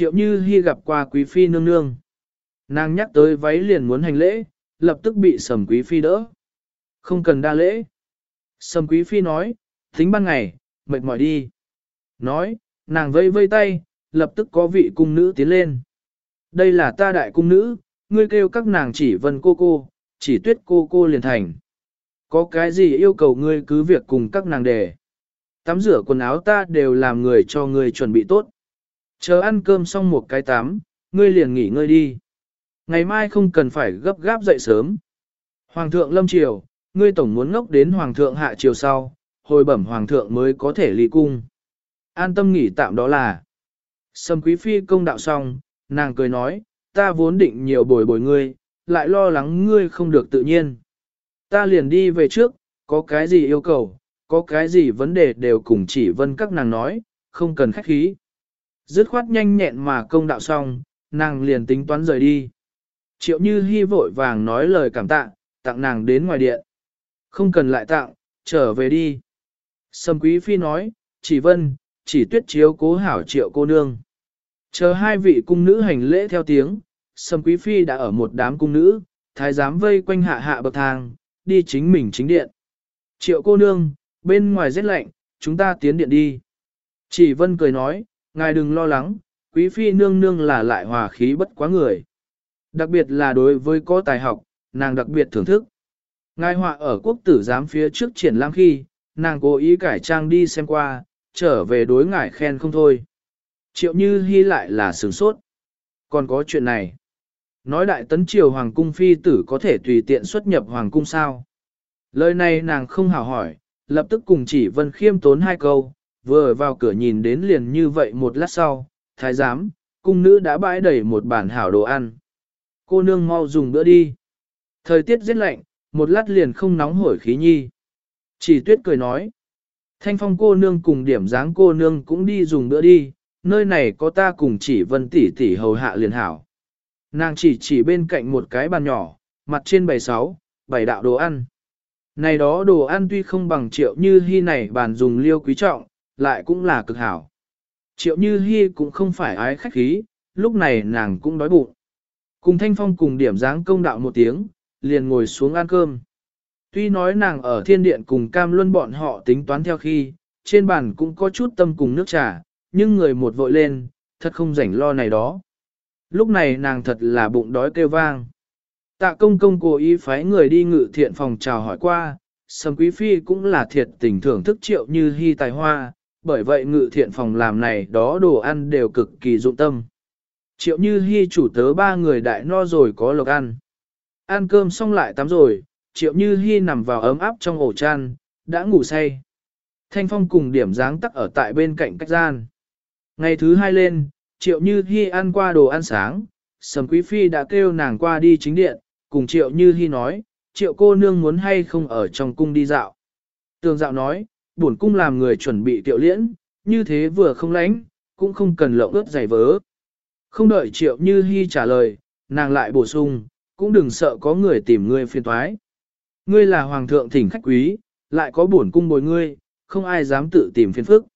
Triệu Như Hi gặp qua quý phi nương nương. Nàng nhắc tới váy liền muốn hành lễ, lập tức bị sầm quý phi đỡ. Không cần đa lễ. Sầm quý phi nói, thính ban ngày, mệt mỏi đi. Nói, nàng vây vây tay, lập tức có vị cung nữ tiến lên. Đây là ta đại cung nữ, ngươi kêu các nàng chỉ vân cô cô, chỉ tuyết cô cô liền thành. Có cái gì yêu cầu ngươi cứ việc cùng các nàng đề. Tắm rửa quần áo ta đều làm người cho ngươi chuẩn bị tốt. Chờ ăn cơm xong một cái tắm, ngươi liền nghỉ ngơi đi. Ngày mai không cần phải gấp gáp dậy sớm. Hoàng thượng lâm triều, ngươi tổng muốn ngốc đến hoàng thượng hạ triều sau, hồi bẩm hoàng thượng mới có thể ly cung. An tâm nghỉ tạm đó là. Sâm quý phi công đạo xong, nàng cười nói, ta vốn định nhiều bồi bồi ngươi, lại lo lắng ngươi không được tự nhiên. Ta liền đi về trước, có cái gì yêu cầu, có cái gì vấn đề đều cùng chỉ vân các nàng nói, không cần khách khí. Dứt khoát nhanh nhẹn mà công đạo xong, nàng liền tính toán rời đi. Triệu như Hi vội vàng nói lời cảm tạ, tặng nàng đến ngoài điện. Không cần lại tặng, trở về đi. Sâm quý phi nói, chỉ vân, chỉ tuyết chiếu cố hảo triệu cô nương. Chờ hai vị cung nữ hành lễ theo tiếng, Sâm quý phi đã ở một đám cung nữ, thái giám vây quanh hạ hạ bậc thang, đi chính mình chính điện. Triệu cô nương, bên ngoài rét lạnh, chúng ta tiến điện đi. Chỉ vân cười nói, ngài đừng lo lắng, quý phi nương nương là lại hòa khí bất quá người. Đặc biệt là đối với có tài học, nàng đặc biệt thưởng thức. Ngài họa ở quốc tử giám phía trước triển lãm khi, nàng cố ý cải trang đi xem qua, trở về đối ngài khen không thôi. Triệu như hy lại là sửng sốt. Còn có chuyện này. Nói đại tấn triều hoàng cung phi tử có thể tùy tiện xuất nhập hoàng cung sao. Lời này nàng không hào hỏi, lập tức cùng chỉ vân khiêm tốn hai câu, vừa vào cửa nhìn đến liền như vậy một lát sau, thái giám, cung nữ đã bãi đầy một bản hảo đồ ăn. Cô nương mau dùng bữa đi. Thời tiết rất lạnh, một lát liền không nóng hổi khí nhi. Chỉ tuyết cười nói. Thanh phong cô nương cùng điểm dáng cô nương cũng đi dùng bữa đi, nơi này có ta cùng chỉ vân tỷ tỷ hầu hạ liền hảo. Nàng chỉ chỉ bên cạnh một cái bàn nhỏ, mặt trên bày sáu, bảy đạo đồ ăn. Này đó đồ ăn tuy không bằng triệu như hy này bàn dùng liêu quý trọng, lại cũng là cực hảo. Triệu như Hi cũng không phải ái khách khí, lúc này nàng cũng đói bụng. Cùng thanh phong cùng điểm dáng công đạo một tiếng, liền ngồi xuống ăn cơm. Tuy nói nàng ở thiên điện cùng cam luân bọn họ tính toán theo khi, trên bàn cũng có chút tâm cùng nước trà, nhưng người một vội lên, thật không rảnh lo này đó. Lúc này nàng thật là bụng đói kêu vang. Tạ công công cố ý phái người đi ngự thiện phòng chào hỏi qua, sầm quý phi cũng là thiệt tình thưởng thức triệu như hy tài hoa, bởi vậy ngự thiện phòng làm này đó đồ ăn đều cực kỳ dụng tâm. Triệu như hy chủ tớ ba người đại no rồi có lộc ăn. Ăn cơm xong lại tắm rồi, triệu như hy nằm vào ấm áp trong ổ chăn, đã ngủ say. Thanh phong cùng điểm dáng tắc ở tại bên cạnh cách gian. Ngày thứ hai lên, triệu như hy ăn qua đồ ăn sáng, sầm quý phi đã kêu nàng qua đi chính điện, cùng triệu như hy nói, triệu cô nương muốn hay không ở trong cung đi dạo. Tường dạo nói, buồn cung làm người chuẩn bị tiệu liễn, như thế vừa không lánh, cũng không cần lộng ướt giày vớ. Không đợi triệu như hy trả lời, nàng lại bổ sung, cũng đừng sợ có người tìm ngươi phiền toái. Ngươi là hoàng thượng thỉnh khách quý, lại có bổn cung bồi ngươi, không ai dám tự tìm phiền phức.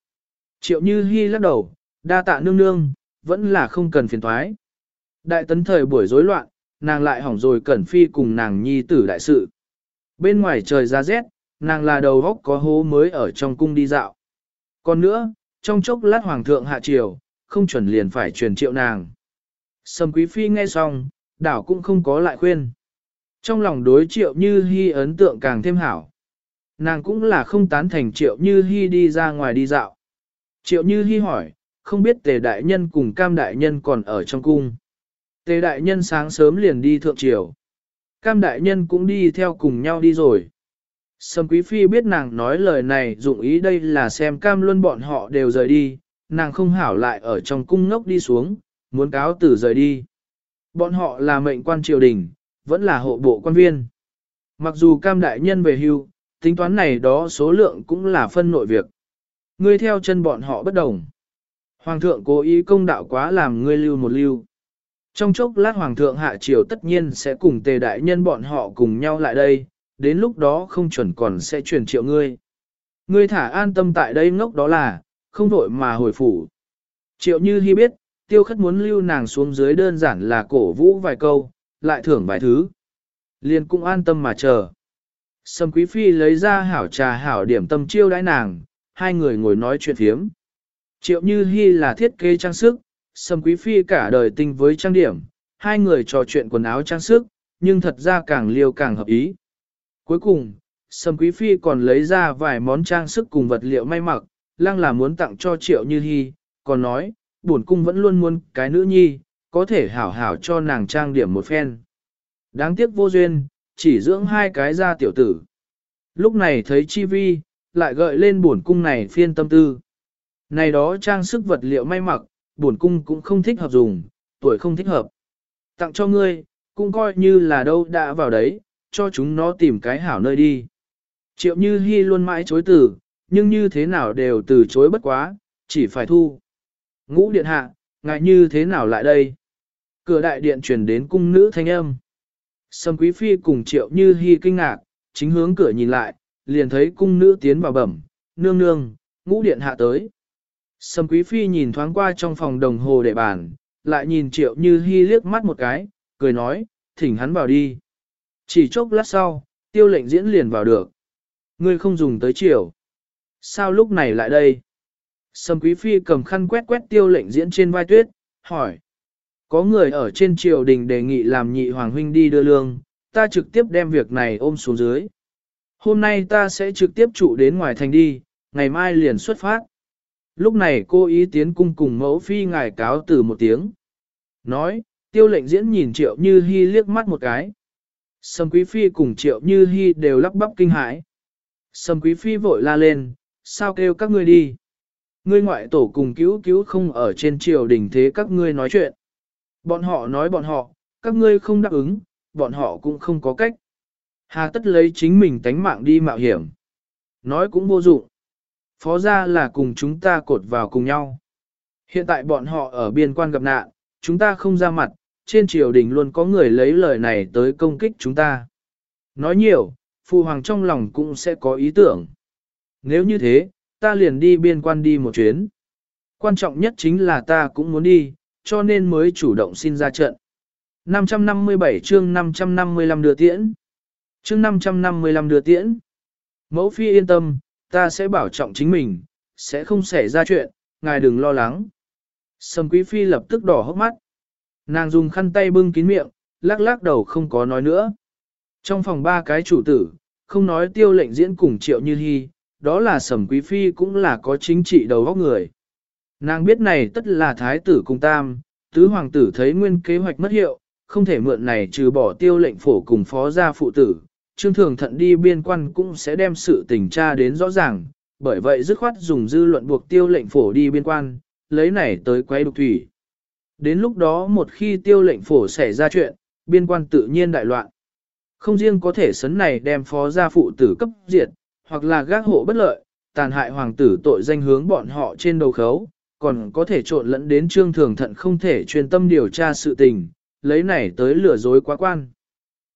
Triệu như hy lắc đầu, đa tạ nương nương, vẫn là không cần phiền toái. Đại tấn thời buổi rối loạn, nàng lại hỏng rồi cẩn phi cùng nàng nhi tử đại sự. Bên ngoài trời ra rét, nàng là đầu góc có hố mới ở trong cung đi dạo. Còn nữa, trong chốc lát hoàng thượng hạ triều, không chuẩn liền phải truyền triệu nàng. Sầm quý phi nghe xong, đảo cũng không có lại khuyên. Trong lòng đối triệu như hy ấn tượng càng thêm hảo. Nàng cũng là không tán thành triệu như hy đi ra ngoài đi dạo. Triệu như hy hỏi, không biết tề đại nhân cùng cam đại nhân còn ở trong cung. Tề đại nhân sáng sớm liền đi thượng triều. Cam đại nhân cũng đi theo cùng nhau đi rồi. Sầm quý phi biết nàng nói lời này dụng ý đây là xem cam luân bọn họ đều rời đi, nàng không hảo lại ở trong cung ngốc đi xuống, muốn cáo tử rời đi. Bọn họ là mệnh quan triều đình, vẫn là hộ bộ quan viên. Mặc dù cam đại nhân về hưu, tính toán này đó số lượng cũng là phân nội việc. Ngươi theo chân bọn họ bất đồng. Hoàng thượng cố ý công đạo quá làm ngươi lưu một lưu. Trong chốc lát Hoàng thượng hạ triều tất nhiên sẽ cùng tề đại nhân bọn họ cùng nhau lại đây, đến lúc đó không chuẩn còn sẽ truyền triệu ngươi. Ngươi thả an tâm tại đây ngốc đó là, không vội mà hồi phủ. Triệu như hy biết, tiêu khất muốn lưu nàng xuống dưới đơn giản là cổ vũ vài câu, lại thưởng vài thứ. Liền cũng an tâm mà chờ. Sầm quý phi lấy ra hảo trà hảo điểm tâm chiêu đãi nàng, hai người ngồi nói chuyện phiếm. Triệu như hy là thiết kế trang sức, sầm quý phi cả đời tinh với trang điểm, hai người trò chuyện quần áo trang sức, nhưng thật ra càng liêu càng hợp ý. Cuối cùng, sầm quý phi còn lấy ra vài món trang sức cùng vật liệu may mặc, lăng là muốn tặng cho triệu như Hi, còn nói, bổn cung vẫn luôn muốn cái nữ nhi, có thể hảo hảo cho nàng trang điểm một phen. Đáng tiếc vô duyên, chỉ dưỡng hai cái ra tiểu tử. Lúc này thấy chi vi, lại gợi lên bổn cung này phiên tâm tư. Này đó trang sức vật liệu may mặc, bổn cung cũng không thích hợp dùng, tuổi không thích hợp. Tặng cho ngươi, cũng coi như là đâu đã vào đấy, cho chúng nó tìm cái hảo nơi đi. Triệu Như Hi luôn mãi chối từ, nhưng như thế nào đều từ chối bất quá, chỉ phải thu. Ngũ điện hạ, ngại như thế nào lại đây? Cửa đại điện truyền đến cung nữ thanh âm. Sâm Quý Phi cùng Triệu Như Hi kinh ngạc, chính hướng cửa nhìn lại, liền thấy cung nữ tiến vào bẩm, nương nương, ngũ điện hạ tới. Sâm Quý Phi nhìn thoáng qua trong phòng đồng hồ để bàn, lại nhìn Triệu Như Hi liếc mắt một cái, cười nói, thỉnh hắn vào đi. Chỉ chốc lát sau, tiêu lệnh diễn liền vào được. Ngươi không dùng tới chiều. Sao lúc này lại đây? Sâm Quý Phi cầm khăn quét quét tiêu lệnh diễn trên vai tuyết, hỏi. Có người ở trên triều đình đề nghị làm nhị hoàng huynh đi đưa lương, ta trực tiếp đem việc này ôm xuống dưới. Hôm nay ta sẽ trực tiếp trụ đến ngoài thành đi, ngày mai liền xuất phát. Lúc này cô ý tiến cung cùng mẫu phi ngài cáo từ một tiếng. Nói, tiêu lệnh diễn nhìn triệu như hy liếc mắt một cái. Sâm quý phi cùng triệu như hi đều lắp bắp kinh hãi. Sâm quý phi vội la lên, sao kêu các ngươi đi. Ngươi ngoại tổ cùng cứu cứu không ở trên triều đình thế các ngươi nói chuyện. Bọn họ nói bọn họ, các ngươi không đáp ứng, bọn họ cũng không có cách. Hà tất lấy chính mình tánh mạng đi mạo hiểm. Nói cũng vô dụng. Phó ra là cùng chúng ta cột vào cùng nhau. Hiện tại bọn họ ở biên quan gặp nạn, chúng ta không ra mặt, trên triều đình luôn có người lấy lời này tới công kích chúng ta. Nói nhiều, phụ hoàng trong lòng cũng sẽ có ý tưởng. Nếu như thế, ta liền đi biên quan đi một chuyến. Quan trọng nhất chính là ta cũng muốn đi, cho nên mới chủ động xin ra trận. 557 chương 555 đưa tiễn. Chương 555 đưa tiễn. Mẫu phi yên tâm, ta sẽ bảo trọng chính mình, sẽ không xảy ra chuyện, ngài đừng lo lắng. Sầm quý phi lập tức đỏ hốc mắt. Nàng dùng khăn tay bưng kín miệng, lắc lắc đầu không có nói nữa. Trong phòng ba cái chủ tử, không nói tiêu lệnh diễn cùng triệu như hy, đó là sầm quý phi cũng là có chính trị đầu góc người. Nàng biết này tất là thái tử cùng tam, tứ hoàng tử thấy nguyên kế hoạch mất hiệu, không thể mượn này trừ bỏ tiêu lệnh phổ cùng phó gia phụ tử, trương thường thận đi biên quan cũng sẽ đem sự tình tra đến rõ ràng, bởi vậy dứt khoát dùng dư luận buộc tiêu lệnh phổ đi biên quan, lấy này tới quay đục thủy. Đến lúc đó một khi tiêu lệnh phổ xảy ra chuyện, biên quan tự nhiên đại loạn. Không riêng có thể sấn này đem phó gia phụ tử cấp diệt, hoặc là gác hộ bất lợi, tàn hại hoàng tử tội danh hướng bọn họ trên đầu khấu, còn có thể trộn lẫn đến trương thường thận không thể chuyên tâm điều tra sự tình, lấy này tới lừa dối quá quan.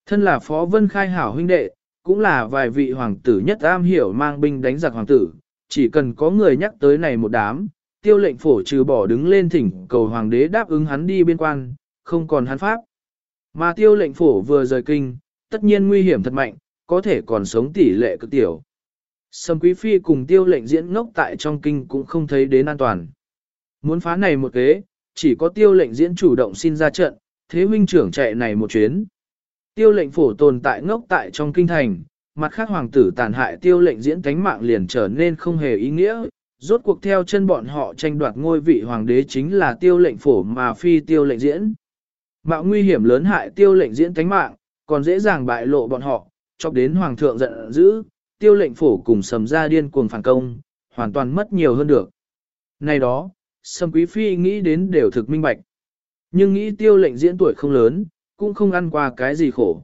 Thân là phó vân khai hảo huynh đệ, cũng là vài vị hoàng tử nhất am hiểu mang binh đánh giặc hoàng tử, chỉ cần có người nhắc tới này một đám, tiêu lệnh phổ trừ bỏ đứng lên thỉnh cầu hoàng đế đáp ứng hắn đi biên quan, không còn hắn pháp. Mà tiêu lệnh phổ vừa rời kinh, tất nhiên nguy hiểm thật mạnh, có thể còn sống tỷ lệ cực tiểu. Sâm Quý Phi cùng tiêu lệnh diễn ngốc tại trong kinh cũng không thấy đến an toàn. Muốn phá này một kế, chỉ có tiêu lệnh diễn chủ động xin ra trận, thế huynh trưởng chạy này một chuyến. Tiêu lệnh phổ tồn tại ngốc tại trong kinh thành, mặt khác hoàng tử tàn hại tiêu lệnh diễn cánh mạng liền trở nên không hề ý nghĩa, rốt cuộc theo chân bọn họ tranh đoạt ngôi vị hoàng đế chính là tiêu lệnh phổ mà phi tiêu lệnh diễn. Mạo nguy hiểm lớn hại tiêu lệnh diễn tánh mạng, còn dễ dàng bại lộ bọn họ, chọc đến hoàng thượng giận dữ, tiêu lệnh phổ cùng sầm ra điên cuồng phản công, hoàn toàn mất nhiều hơn được. Này đó, sầm quý phi nghĩ đến đều thực minh bạch. Nhưng nghĩ tiêu lệnh diễn tuổi không lớn, cũng không ăn qua cái gì khổ.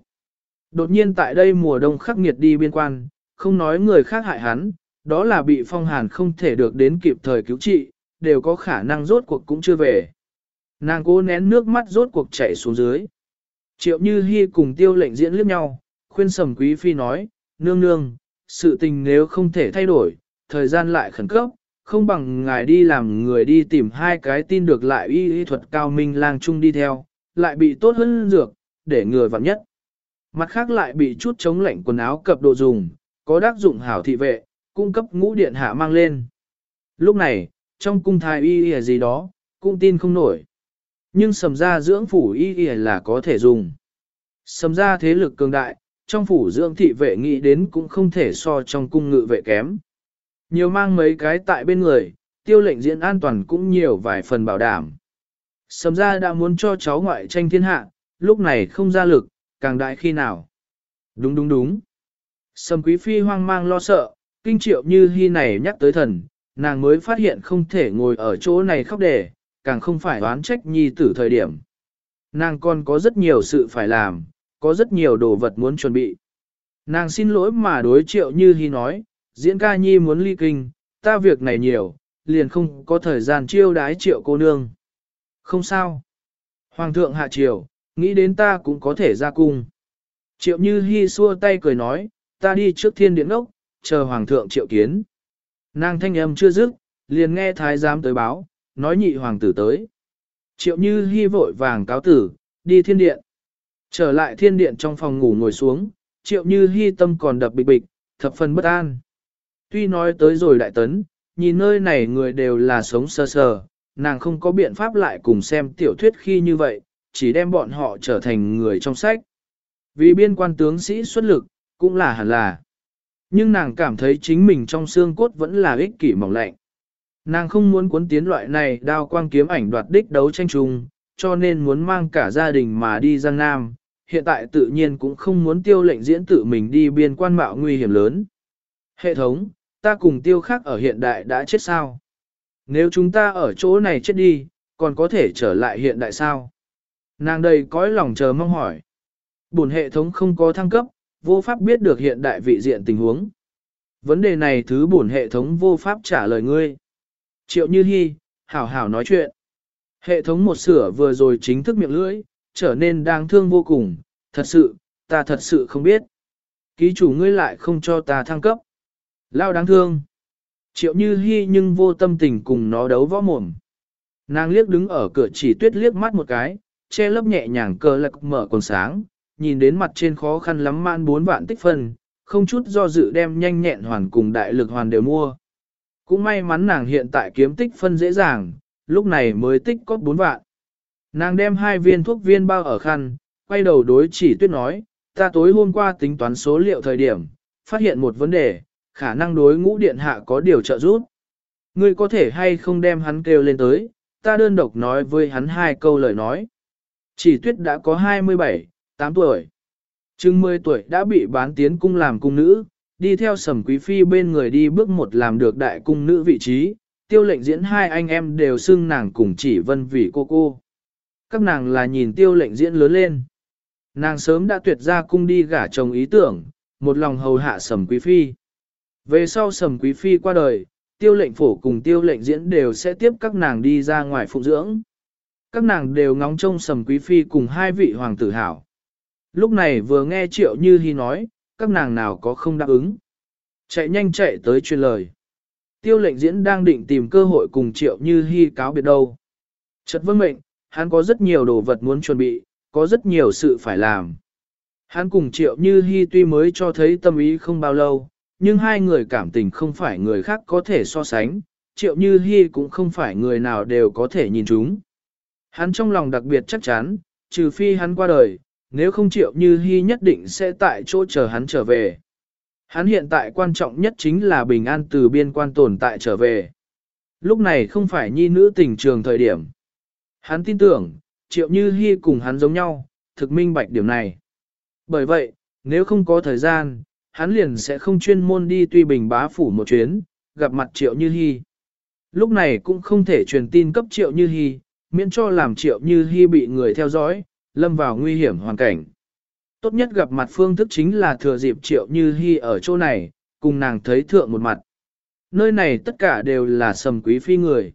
Đột nhiên tại đây mùa đông khắc nghiệt đi biên quan, không nói người khác hại hắn, đó là bị phong hàn không thể được đến kịp thời cứu trị, đều có khả năng rốt cuộc cũng chưa về. Nàng cố nén nước mắt rốt cuộc chảy xuống dưới. Triệu Như Hi cùng tiêu lệnh diễn liếc nhau, khuyên sầm quý phi nói, nương nương, sự tình nếu không thể thay đổi, thời gian lại khẩn cấp, không bằng ngài đi làm người đi tìm hai cái tin được lại y y thuật cao minh lang chung đi theo, lại bị tốt hơn dược, để người vặn nhất. Mặt khác lại bị chút chống lạnh quần áo cập độ dùng, có đắc dụng hảo thị vệ, cung cấp ngũ điện hạ mang lên. Lúc này, trong cung thái y y gì đó, cũng tin không nổi. Nhưng sầm ra dưỡng phủ y y là có thể dùng. Sầm ra thế lực cường đại, trong phủ dưỡng thị vệ nghĩ đến cũng không thể so trong cung ngự vệ kém. Nhiều mang mấy cái tại bên người, tiêu lệnh diễn an toàn cũng nhiều vài phần bảo đảm. Sầm ra đã muốn cho cháu ngoại tranh thiên hạ, lúc này không ra lực, càng đại khi nào. Đúng đúng đúng. Sầm quý phi hoang mang lo sợ, kinh triệu như hy này nhắc tới thần, nàng mới phát hiện không thể ngồi ở chỗ này khóc đề, càng không phải oán trách nhi tử thời điểm. Nàng còn có rất nhiều sự phải làm, có rất nhiều đồ vật muốn chuẩn bị. Nàng xin lỗi mà đối triệu như hy nói, diễn ca nhi muốn ly kinh, ta việc này nhiều, liền không có thời gian chiêu đái triệu cô nương. Không sao. Hoàng thượng hạ triều, nghĩ đến ta cũng có thể ra cung. Triệu như hy xua tay cười nói, ta đi trước thiên điện ốc, chờ hoàng thượng triệu kiến. Nàng thanh âm chưa dứt, liền nghe thái giám tới báo, nói nhị hoàng tử tới. Triệu như hy vội vàng cáo tử, đi thiên điện. Trở lại thiên điện trong phòng ngủ ngồi xuống, triệu như hy tâm còn đập bịch bịch, thập phần bất an. Tuy nói tới rồi đại tấn, nhìn nơi này người đều là sống sơ sờ, nàng không có biện pháp lại cùng xem tiểu thuyết khi như vậy, chỉ đem bọn họ trở thành người trong sách. Vì biên quan tướng sĩ xuất lực, cũng là hẳn là. Nhưng nàng cảm thấy chính mình trong xương cốt vẫn là ích kỷ mỏng lạnh. Nàng không muốn cuốn tiến loại này đao quang kiếm ảnh đoạt đích đấu tranh chung, cho nên muốn mang cả gia đình mà đi Giang Nam, hiện tại tự nhiên cũng không muốn tiêu lệnh diễn tự mình đi biên quan mạo nguy hiểm lớn. Hệ thống, ta cùng tiêu khác ở hiện đại đã chết sao? Nếu chúng ta ở chỗ này chết đi, còn có thể trở lại hiện đại sao? Nàng đầy cõi lòng chờ mong hỏi. Bổn hệ thống không có thăng cấp, vô pháp biết được hiện đại vị diện tình huống. Vấn đề này thứ bổn hệ thống vô pháp trả lời ngươi. Triệu Như Hi, hảo hảo nói chuyện. Hệ thống một sửa vừa rồi chính thức miệng lưỡi, trở nên đáng thương vô cùng, thật sự, ta thật sự không biết. Ký chủ ngươi lại không cho ta thăng cấp. Lao đáng thương. Triệu Như Hi nhưng vô tâm tình cùng nó đấu võ mồm. Nàng liếc đứng ở cửa chỉ tuyết liếc mắt một cái, che lớp nhẹ nhàng cờ lạc mở còn sáng, nhìn đến mặt trên khó khăn lắm man bốn vạn tích phân, không chút do dự đem nhanh nhẹn hoàn cùng đại lực hoàn đều mua. Cũng may mắn nàng hiện tại kiếm tích phân dễ dàng, lúc này mới tích có 4 vạn. Nàng đem hai viên thuốc viên bao ở khăn, quay đầu đối chỉ tuyết nói, ta tối hôm qua tính toán số liệu thời điểm, phát hiện một vấn đề, khả năng đối ngũ điện hạ có điều trợ giúp. Ngươi có thể hay không đem hắn kêu lên tới, ta đơn độc nói với hắn hai câu lời nói. Chỉ tuyết đã có 27, 8 tuổi. Trưng 10 tuổi đã bị bán tiến cung làm cung nữ, đi theo sầm quý phi bên người đi bước một làm được đại cung nữ vị trí, tiêu lệnh diễn hai anh em đều xưng nàng cùng chỉ vân vì cô cô. Các nàng là nhìn tiêu lệnh diễn lớn lên. Nàng sớm đã tuyệt ra cung đi gả chồng ý tưởng, một lòng hầu hạ sầm quý phi. Về sau sầm quý phi qua đời, tiêu lệnh phổ cùng tiêu lệnh diễn đều sẽ tiếp các nàng đi ra ngoài phụ dưỡng. Các nàng đều ngóng trông sầm quý phi cùng hai vị hoàng tử hảo. Lúc này vừa nghe triệu như hi nói, các nàng nào có không đáp ứng. Chạy nhanh chạy tới truyền lời. Tiêu lệnh diễn đang định tìm cơ hội cùng triệu như hi cáo biệt đâu. Chật vâng mệnh, hắn có rất nhiều đồ vật muốn chuẩn bị, có rất nhiều sự phải làm. Hắn cùng triệu như hi tuy mới cho thấy tâm ý không bao lâu, nhưng hai người cảm tình không phải người khác có thể so sánh, triệu như hi cũng không phải người nào đều có thể nhìn chúng. Hắn trong lòng đặc biệt chắc chắn, trừ phi hắn qua đời, nếu không triệu như hy nhất định sẽ tại chỗ chờ hắn trở về. Hắn hiện tại quan trọng nhất chính là bình an từ biên quan tồn tại trở về. Lúc này không phải nhi nữ tình trường thời điểm. Hắn tin tưởng, triệu như hy cùng hắn giống nhau, thực minh bạch điểm này. Bởi vậy, nếu không có thời gian, hắn liền sẽ không chuyên môn đi tuy bình bá phủ một chuyến, gặp mặt triệu như hy. Lúc này cũng không thể truyền tin cấp triệu như hy, miễn cho làm triệu như hy bị người theo dõi, lâm vào nguy hiểm hoàn cảnh. Tốt nhất gặp mặt phương thức chính là thừa dịp triệu như hy ở chỗ này, cùng nàng thấy thượng một mặt. Nơi này tất cả đều là sầm quý phi người.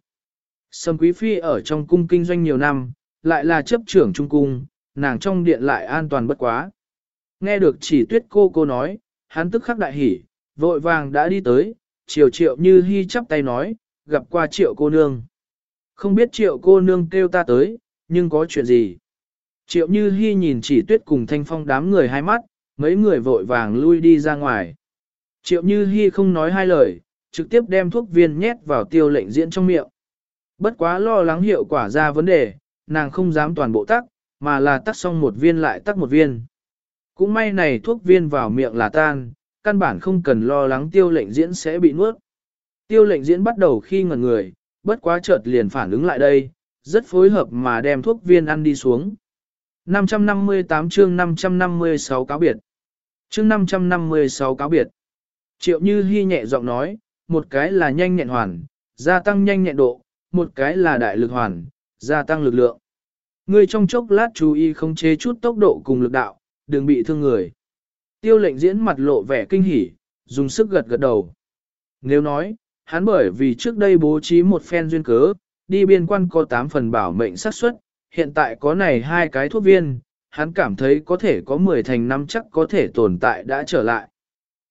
Sầm quý phi ở trong cung kinh doanh nhiều năm, lại là chấp trưởng trung cung, nàng trong điện lại an toàn bất quá. Nghe được chỉ tuyết cô cô nói, hắn tức khắc đại hỉ, vội vàng đã đi tới, triệu triệu như hy chắp tay nói, gặp qua triệu cô nương. Không biết triệu cô nương kêu ta tới, nhưng có chuyện gì? Triệu Như Hi nhìn chỉ tuyết cùng thanh phong đám người hai mắt, mấy người vội vàng lui đi ra ngoài. Triệu Như Hi không nói hai lời, trực tiếp đem thuốc viên nhét vào tiêu lệnh diễn trong miệng. Bất quá lo lắng hiệu quả ra vấn đề, nàng không dám toàn bộ tắc, mà là tắc xong một viên lại tắc một viên. Cũng may này thuốc viên vào miệng là tan, căn bản không cần lo lắng tiêu lệnh diễn sẽ bị nuốt. Tiêu lệnh diễn bắt đầu khi ngẩn người, bất quá chợt liền phản ứng lại đây, rất phối hợp mà đem thuốc viên ăn đi xuống. 558 chương 556 cáo biệt. Chương 556 cáo biệt. Triệu Như Hi nhẹ giọng nói, một cái là nhanh nhẹn hoàn, gia tăng nhanh nhẹn độ, một cái là đại lực hoàn, gia tăng lực lượng. Ngươi trong chốc lát chú ý không chế chút tốc độ cùng lực đạo, đừng bị thương người. Tiêu lệnh diễn mặt lộ vẻ kinh hỉ, dùng sức gật gật đầu. Nếu nói, hắn bởi vì trước đây bố trí một phen duyên cớ, đi biên quan có 8 phần bảo mệnh xác suất, hiện tại có này hai cái thuốc viên, hắn cảm thấy có thể có 10 thành năm chắc có thể tồn tại đã trở lại.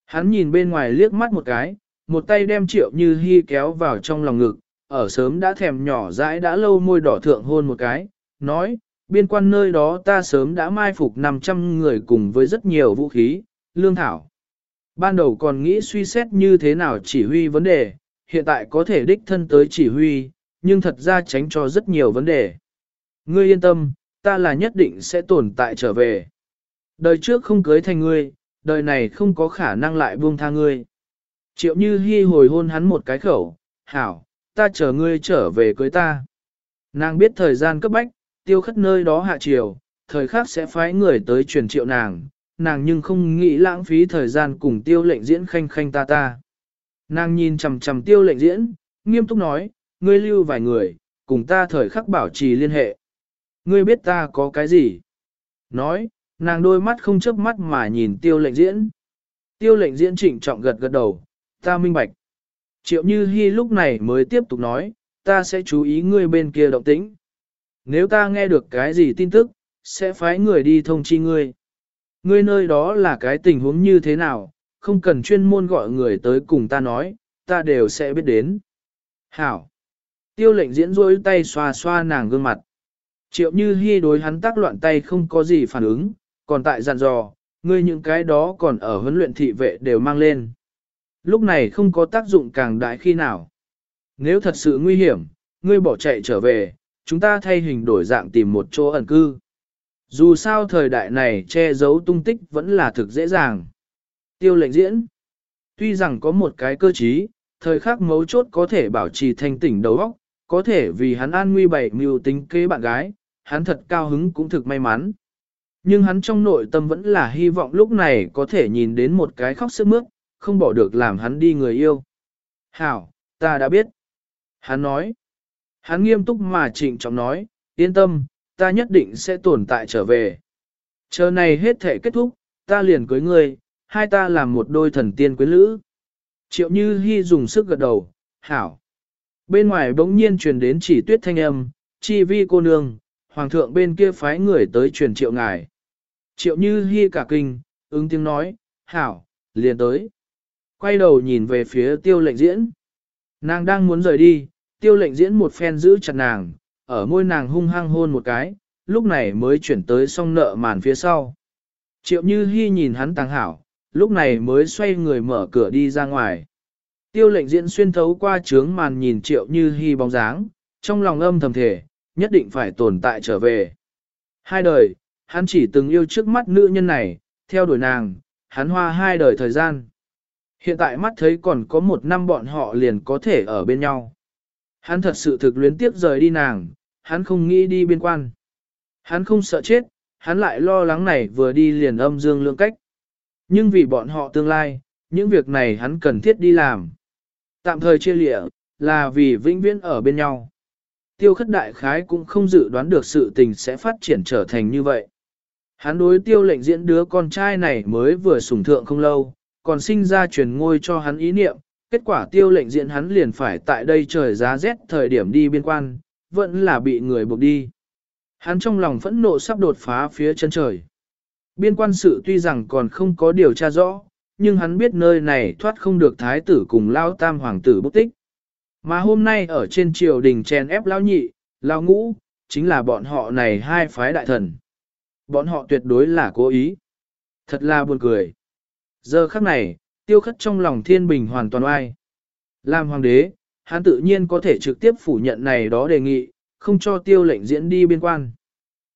Hắn nhìn bên ngoài liếc mắt một cái, một tay đem triệu như hy kéo vào trong lòng ngực, ở sớm đã thèm nhỏ dãi đã lâu môi đỏ thượng hôn một cái, nói, biên quan nơi đó ta sớm đã mai phục 500 người cùng với rất nhiều vũ khí, lương thảo. Ban đầu còn nghĩ suy xét như thế nào chỉ huy vấn đề, hiện tại có thể đích thân tới chỉ huy, nhưng thật ra tránh cho rất nhiều vấn đề. Ngươi yên tâm, ta là nhất định sẽ tồn tại trở về. Đời trước không cưới thành ngươi, đời này không có khả năng lại buông tha ngươi. Triệu Như Hi hồi hôn hắn một cái khẩu, hảo, ta chờ ngươi trở về cưới ta. Nàng biết thời gian cấp bách, tiêu khất nơi đó hạ chiều, thời khắc sẽ phái người tới truyền triệu nàng, nàng nhưng không nghĩ lãng phí thời gian cùng tiêu lệnh diễn khanh khanh ta ta. Nàng nhìn chằm chằm tiêu lệnh diễn, nghiêm túc nói, ngươi lưu vài người, cùng ta thời khắc bảo trì liên hệ. Ngươi biết ta có cái gì? Nói, nàng đôi mắt không chớp mắt mà nhìn tiêu lệnh diễn. Tiêu lệnh diễn trịnh trọng gật gật đầu, ta minh bạch. Triệu Như Hi lúc này mới tiếp tục nói, ta sẽ chú ý ngươi bên kia động tĩnh. Nếu ta nghe được cái gì tin tức, sẽ phái người đi thông chi ngươi. Ngươi nơi đó là cái tình huống như thế nào, không cần chuyên môn gọi người tới cùng ta nói, ta đều sẽ biết đến. Hảo. Tiêu lệnh diễn rôi tay xoa xoa nàng gương mặt. Triệu như Hi đối hắn tác loạn tay không có gì phản ứng, còn tại dặn dò, ngươi những cái đó còn ở huấn luyện thị vệ đều mang lên. Lúc này không có tác dụng càng đại khi nào. Nếu thật sự nguy hiểm, ngươi bỏ chạy trở về, chúng ta thay hình đổi dạng tìm một chỗ ẩn cư. Dù sao thời đại này che giấu tung tích vẫn là thực dễ dàng. Tiêu lệnh diễn. Tuy rằng có một cái cơ trí, thời khắc mấu chốt có thể bảo trì thanh tỉnh đầu óc, có thể vì hắn an nguy bảy mưu tính kế bạn gái, hắn thật cao hứng cũng thực may mắn. Nhưng hắn trong nội tâm vẫn là hy vọng lúc này có thể nhìn đến một cái khóc sức mướt, không bỏ được làm hắn đi người yêu. Hảo, ta đã biết. Hắn nói. Hắn nghiêm túc mà trịnh trọng nói, yên tâm, ta nhất định sẽ tồn tại trở về. Chờ này hết thể kết thúc, ta liền cưới ngươi, hai ta làm một đôi thần tiên quyến lữ. Triệu Như Hi dùng sức gật đầu, hảo. Bên ngoài bỗng nhiên truyền đến chỉ tuyết thanh âm, chi vi cô nương, hoàng thượng bên kia phái người tới truyền triệu ngài. Triệu Như Hi cả kinh, ứng tiếng nói, hảo, liền tới. Quay đầu nhìn về phía tiêu lệnh diễn. Nàng đang muốn rời đi, tiêu lệnh diễn một phen giữ chặt nàng, ở môi nàng hung hăng hôn một cái, lúc này mới chuyển tới song nợ màn phía sau. Triệu Như Hi nhìn hắn tăng hảo, lúc này mới xoay người mở cửa đi ra ngoài. Tiêu lệnh diễn xuyên thấu qua trướng màn nhìn Triệu Như Hi bóng dáng, trong lòng âm thầm thể, nhất định phải tồn tại trở về. Hai đời, hắn chỉ từng yêu trước mắt nữ nhân này, theo đuổi nàng, hắn hoa hai đời thời gian. Hiện tại mắt thấy còn có một năm bọn họ liền có thể ở bên nhau. Hắn thật sự thực luyến tiếp rời đi nàng, hắn không nghĩ đi biên quan. Hắn không sợ chết, hắn lại lo lắng này vừa đi liền âm dương lượng cách. Nhưng vì bọn họ tương lai, những việc này hắn cần thiết đi làm. Tạm thời chia lịa, là vì vĩnh viễn ở bên nhau. Tiêu khất đại khái cũng không dự đoán được sự tình sẽ phát triển trở thành như vậy. Hắn đối tiêu lệnh diễn đứa con trai này mới vừa sủng thượng không lâu, còn sinh ra truyền ngôi cho hắn ý niệm, kết quả tiêu lệnh diễn hắn liền phải tại đây trời giá rét thời điểm đi biên quan, vẫn là bị người buộc đi. Hắn trong lòng phẫn nộ sắp đột phá phía chân trời. Biên quan sự tuy rằng còn không có điều tra rõ, nhưng hắn biết nơi này thoát không được thái tử cùng lao tam hoàng tử bốc tích. Mà hôm nay ở trên triều đình chèn ép lão nhị, lão ngũ, chính là bọn họ này hai phái đại thần. Bọn họ tuyệt đối là cố ý. Thật là buồn cười. Giờ khắc này, tiêu khất trong lòng thiên bình hoàn toàn oai. Làm hoàng đế, hắn tự nhiên có thể trực tiếp phủ nhận này đó đề nghị, không cho tiêu lệnh diễn đi biên quan.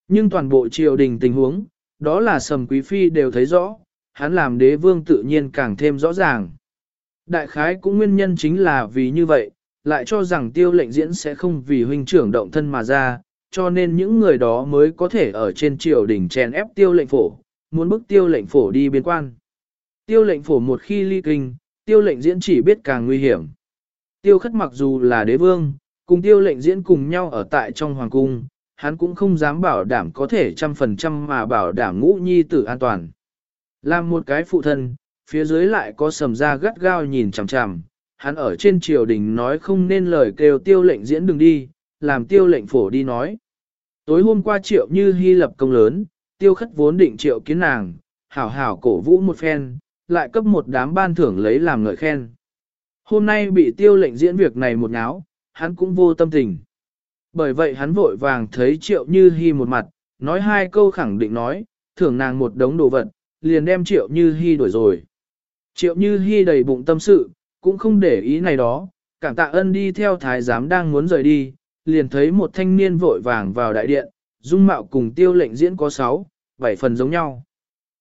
Nhưng toàn bộ triều đình tình huống, đó là sầm quý phi đều thấy rõ, hắn làm đế vương tự nhiên càng thêm rõ ràng. Đại khái cũng nguyên nhân chính là vì như vậy, lại cho rằng tiêu lệnh diễn sẽ không vì huynh trưởng động thân mà ra, cho nên những người đó mới có thể ở trên triều đình chèn ép tiêu lệnh phổ, muốn bức tiêu lệnh phổ đi biên quan. Tiêu lệnh phổ một khi ly kinh, tiêu lệnh diễn chỉ biết càng nguy hiểm. Tiêu khất mặc dù là đế vương, cùng tiêu lệnh diễn cùng nhau ở tại trong hoàng cung, hắn cũng không dám bảo đảm có thể trăm phần trăm mà bảo đảm ngũ nhi tử an toàn. Làm một cái phụ thân, phía dưới lại có sầm da gắt gao nhìn chằm chằm, hắn ở trên triều đình nói không nên lời kêu tiêu lệnh diễn đừng đi, làm tiêu lệnh phổ đi nói. Tối hôm qua triệu như hy lập công lớn, tiêu khất vốn định triệu kiến nàng, hảo hảo cổ vũ một phen, lại cấp một đám ban thưởng lấy làm ngợi khen. Hôm nay bị tiêu lệnh diễn việc này một nháo, hắn cũng vô tâm tình. Bởi vậy hắn vội vàng thấy triệu như hy một mặt, nói hai câu khẳng định nói, thưởng nàng một đống đồ vật, liền đem triệu như hy đổi rồi. Triệu như hy đầy bụng tâm sự, cũng không để ý này đó, cảm tạ ân đi theo thái giám đang muốn rời đi, liền thấy một thanh niên vội vàng vào đại điện, dung mạo cùng tiêu lệnh diễn có sáu, bảy phần giống nhau.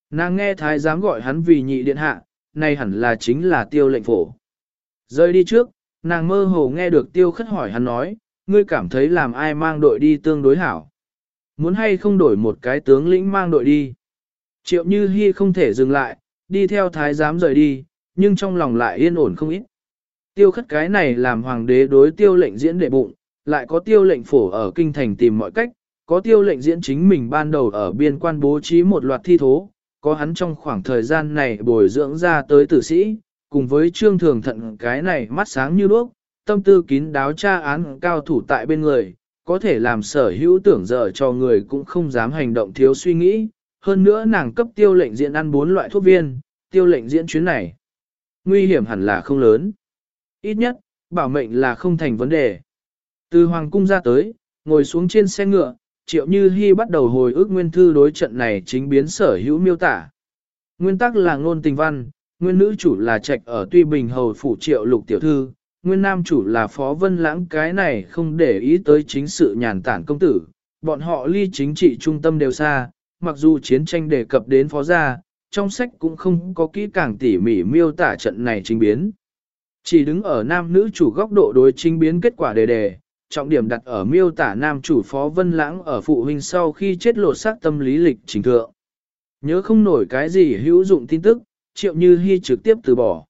Nàng nghe thái giám gọi hắn vì nhị điện hạ, này hẳn là chính là tiêu lệnh phổ. Rời đi trước, nàng mơ hồ nghe được tiêu khất hỏi hắn nói, ngươi cảm thấy làm ai mang đội đi tương đối hảo. Muốn hay không đổi một cái tướng lĩnh mang đội đi. Triệu Như Hi không thể dừng lại, đi theo thái giám rời đi, nhưng trong lòng lại yên ổn không ít. Tiêu khất cái này làm hoàng đế đối tiêu lệnh diễn đệ bụng, lại có tiêu lệnh phổ ở kinh thành tìm mọi cách, có tiêu lệnh diễn chính mình ban đầu ở biên quan bố trí một loạt thi thố, có hắn trong khoảng thời gian này bồi dưỡng ra tới tử sĩ, cùng với trương thường thận cái này mắt sáng như đuốc, tâm tư kín đáo tra án cao thủ tại bên người, có thể làm sở hữu tưởng dở cho người cũng không dám hành động thiếu suy nghĩ. Hơn nữa nàng cấp tiêu lệnh diễn ăn bốn loại thuốc viên, tiêu lệnh diễn chuyến này. Nguy hiểm hẳn là không lớn. Ít nhất, bảo mệnh là không thành vấn đề. Từ Hoàng cung ra tới, ngồi xuống trên xe ngựa, triệu như hy bắt đầu hồi ức nguyên thư đối trận này chính biến sở hữu miêu tả. Nguyên tắc là ngôn tình văn, nguyên nữ chủ là trạch ở Tuy Bình Hầu Phủ Triệu Lục Tiểu Thư, nguyên nam chủ là Phó Vân Lãng cái này không để ý tới chính sự nhàn tản công tử, bọn họ ly chính trị trung tâm đều xa, mặc dù chiến tranh đề cập đến phó gia, trong sách cũng không có kỹ càng tỉ mỉ miêu tả trận này chính biến. Chỉ đứng ở nam nữ chủ góc độ đối chính biến kết quả đề đề, trọng điểm đặt ở miêu tả nam chủ Phó Vân Lãng ở phụ huynh sau khi chết lột xác tâm lý lịch trình thượng. Nhớ không nổi cái gì hữu dụng tin tức, triệu như hy trực tiếp từ bỏ.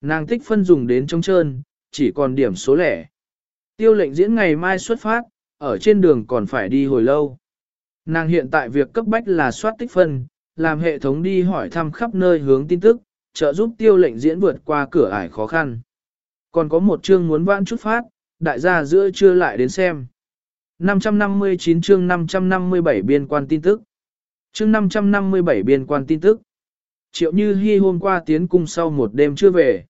Nàng tích phân dùng đến trong trơn, chỉ còn điểm số lẻ. Tiêu lệnh diễn ngày mai xuất phát, ở trên đường còn phải đi hồi lâu. Nàng hiện tại việc cấp bách là soát tích phân, làm hệ thống đi hỏi thăm khắp nơi hướng tin tức, trợ giúp tiêu lệnh diễn vượt qua cửa ải khó khăn. Còn có một chương muốn vãn chút phát, đại gia giữa chưa lại đến xem. 559 chương 557 biên quan tin tức. Chương 557 biên quan tin tức. Triệu Như Hi hôm qua tiến cung sau một đêm chưa về.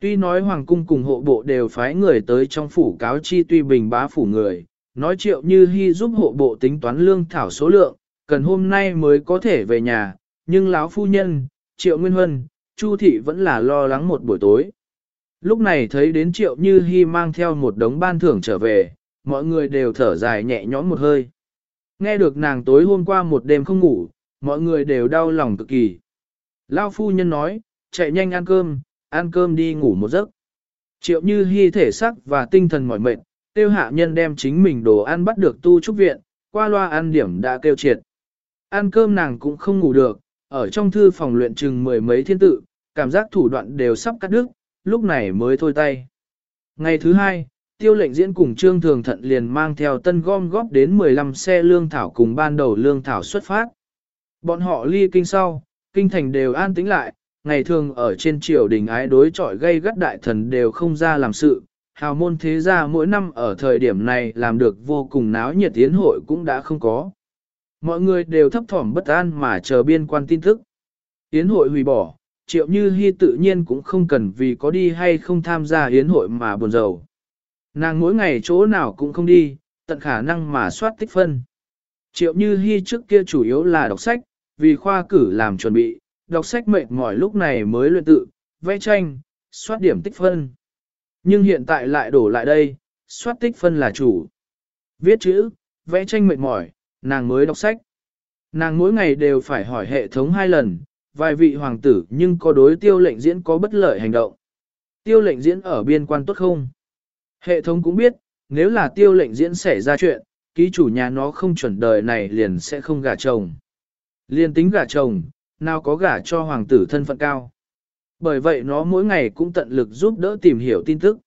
Tuy nói Hoàng cung cùng hộ bộ đều phái người tới trong phủ cáo chi tuy bình bá phủ người, nói Triệu Như Hi giúp hộ bộ tính toán lương thảo số lượng, cần hôm nay mới có thể về nhà, nhưng lão phu nhân, Triệu Nguyên Huân, Chu Thị vẫn là lo lắng một buổi tối. Lúc này thấy đến Triệu Như Hi mang theo một đống ban thưởng trở về, mọi người đều thở dài nhẹ nhõm một hơi. Nghe được nàng tối hôm qua một đêm không ngủ, mọi người đều đau lòng cực kỳ. Lao phu nhân nói, chạy nhanh ăn cơm, ăn cơm đi ngủ một giấc. Triệu như hy thể sắc và tinh thần mỏi mệt, tiêu hạ nhân đem chính mình đồ ăn bắt được tu trúc viện, qua loa ăn điểm đã kêu triệt. Ăn cơm nàng cũng không ngủ được, ở trong thư phòng luyện chừng mười mấy thiên tự, cảm giác thủ đoạn đều sắp cắt đứt, lúc này mới thôi tay. Ngày thứ hai, tiêu lệnh diễn cùng Trương Thường Thận liền mang theo tân gom góp đến 15 xe lương thảo cùng ban đầu lương thảo xuất phát. Bọn họ ly kinh sau, kinh thành đều an tĩnh lại, ngày thường ở trên triều đình ái đối chọi gây gắt đại thần đều không ra làm sự. Hào môn thế gia mỗi năm ở thời điểm này làm được vô cùng náo nhiệt tiến hội cũng đã không có. Mọi người đều thấp thỏm bất an mà chờ biên quan tin tức. Yến hội hủy bỏ, triệu như hy tự nhiên cũng không cần vì có đi hay không tham gia yến hội mà buồn rầu. Nàng mỗi ngày chỗ nào cũng không đi, tận khả năng mà soát tích phân. Triệu Như hy trước kia chủ yếu là đọc sách, vì khoa cử làm chuẩn bị, đọc sách mệt mỏi lúc này mới luyện tự, vẽ tranh, soát điểm tích phân. Nhưng hiện tại lại đổ lại đây, soát tích phân là chủ. Viết chữ, vẽ tranh mệt mỏi, nàng mới đọc sách. Nàng mỗi ngày đều phải hỏi hệ thống hai lần, vài vị hoàng tử nhưng có đối tiêu lệnh diễn có bất lợi hành động. Tiêu lệnh diễn ở biên quan tốt không? Hệ thống cũng biết, nếu là tiêu lệnh diễn xảy ra chuyện, ký chủ nhà nó không chuẩn đời này liền sẽ không gả chồng. Liên tính gả chồng, nào có gả cho hoàng tử thân phận cao. Bởi vậy nó mỗi ngày cũng tận lực giúp đỡ tìm hiểu tin tức.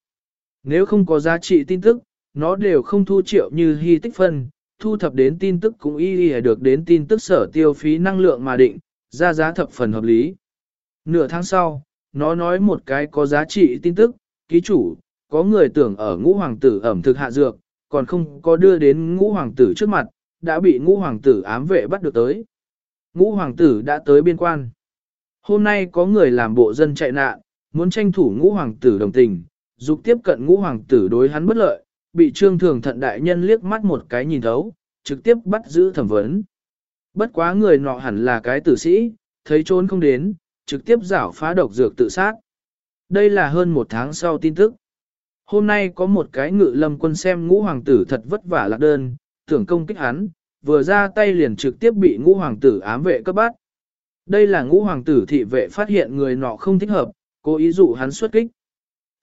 Nếu không có giá trị tin tức, nó đều không thu triệu như hy tích phân, thu thập đến tin tức cũng y y được đến tin tức sở tiêu phí năng lượng mà định, ra giá thập phần hợp lý. Nửa tháng sau, nó nói một cái có giá trị tin tức, ký chủ, có người tưởng ở ngũ hoàng tử ẩm thực hạ dược, còn không có đưa đến ngũ hoàng tử trước mặt, đã bị ngũ hoàng tử ám vệ bắt được tới. Ngũ hoàng tử đã tới biên quan. Hôm nay có người làm bộ dân chạy nạn, muốn tranh thủ ngũ hoàng tử đồng tình, dục tiếp cận ngũ hoàng tử đối hắn bất lợi, bị trương thường thận đại nhân liếc mắt một cái nhìn thấu, trực tiếp bắt giữ thẩm vấn. Bất quá người nọ hẳn là cái tử sĩ, thấy trốn không đến, trực tiếp giảo phá độc dược tự sát. Đây là hơn một tháng sau tin tức. Hôm nay có một cái ngự lâm quân xem ngũ hoàng tử thật vất vả lạc đơn, tưởng công kích hắn, vừa ra tay liền trực tiếp bị ngũ hoàng tử ám vệ cấp bắt. Đây là ngũ hoàng tử thị vệ phát hiện người nọ không thích hợp, cố ý dụ hắn xuất kích.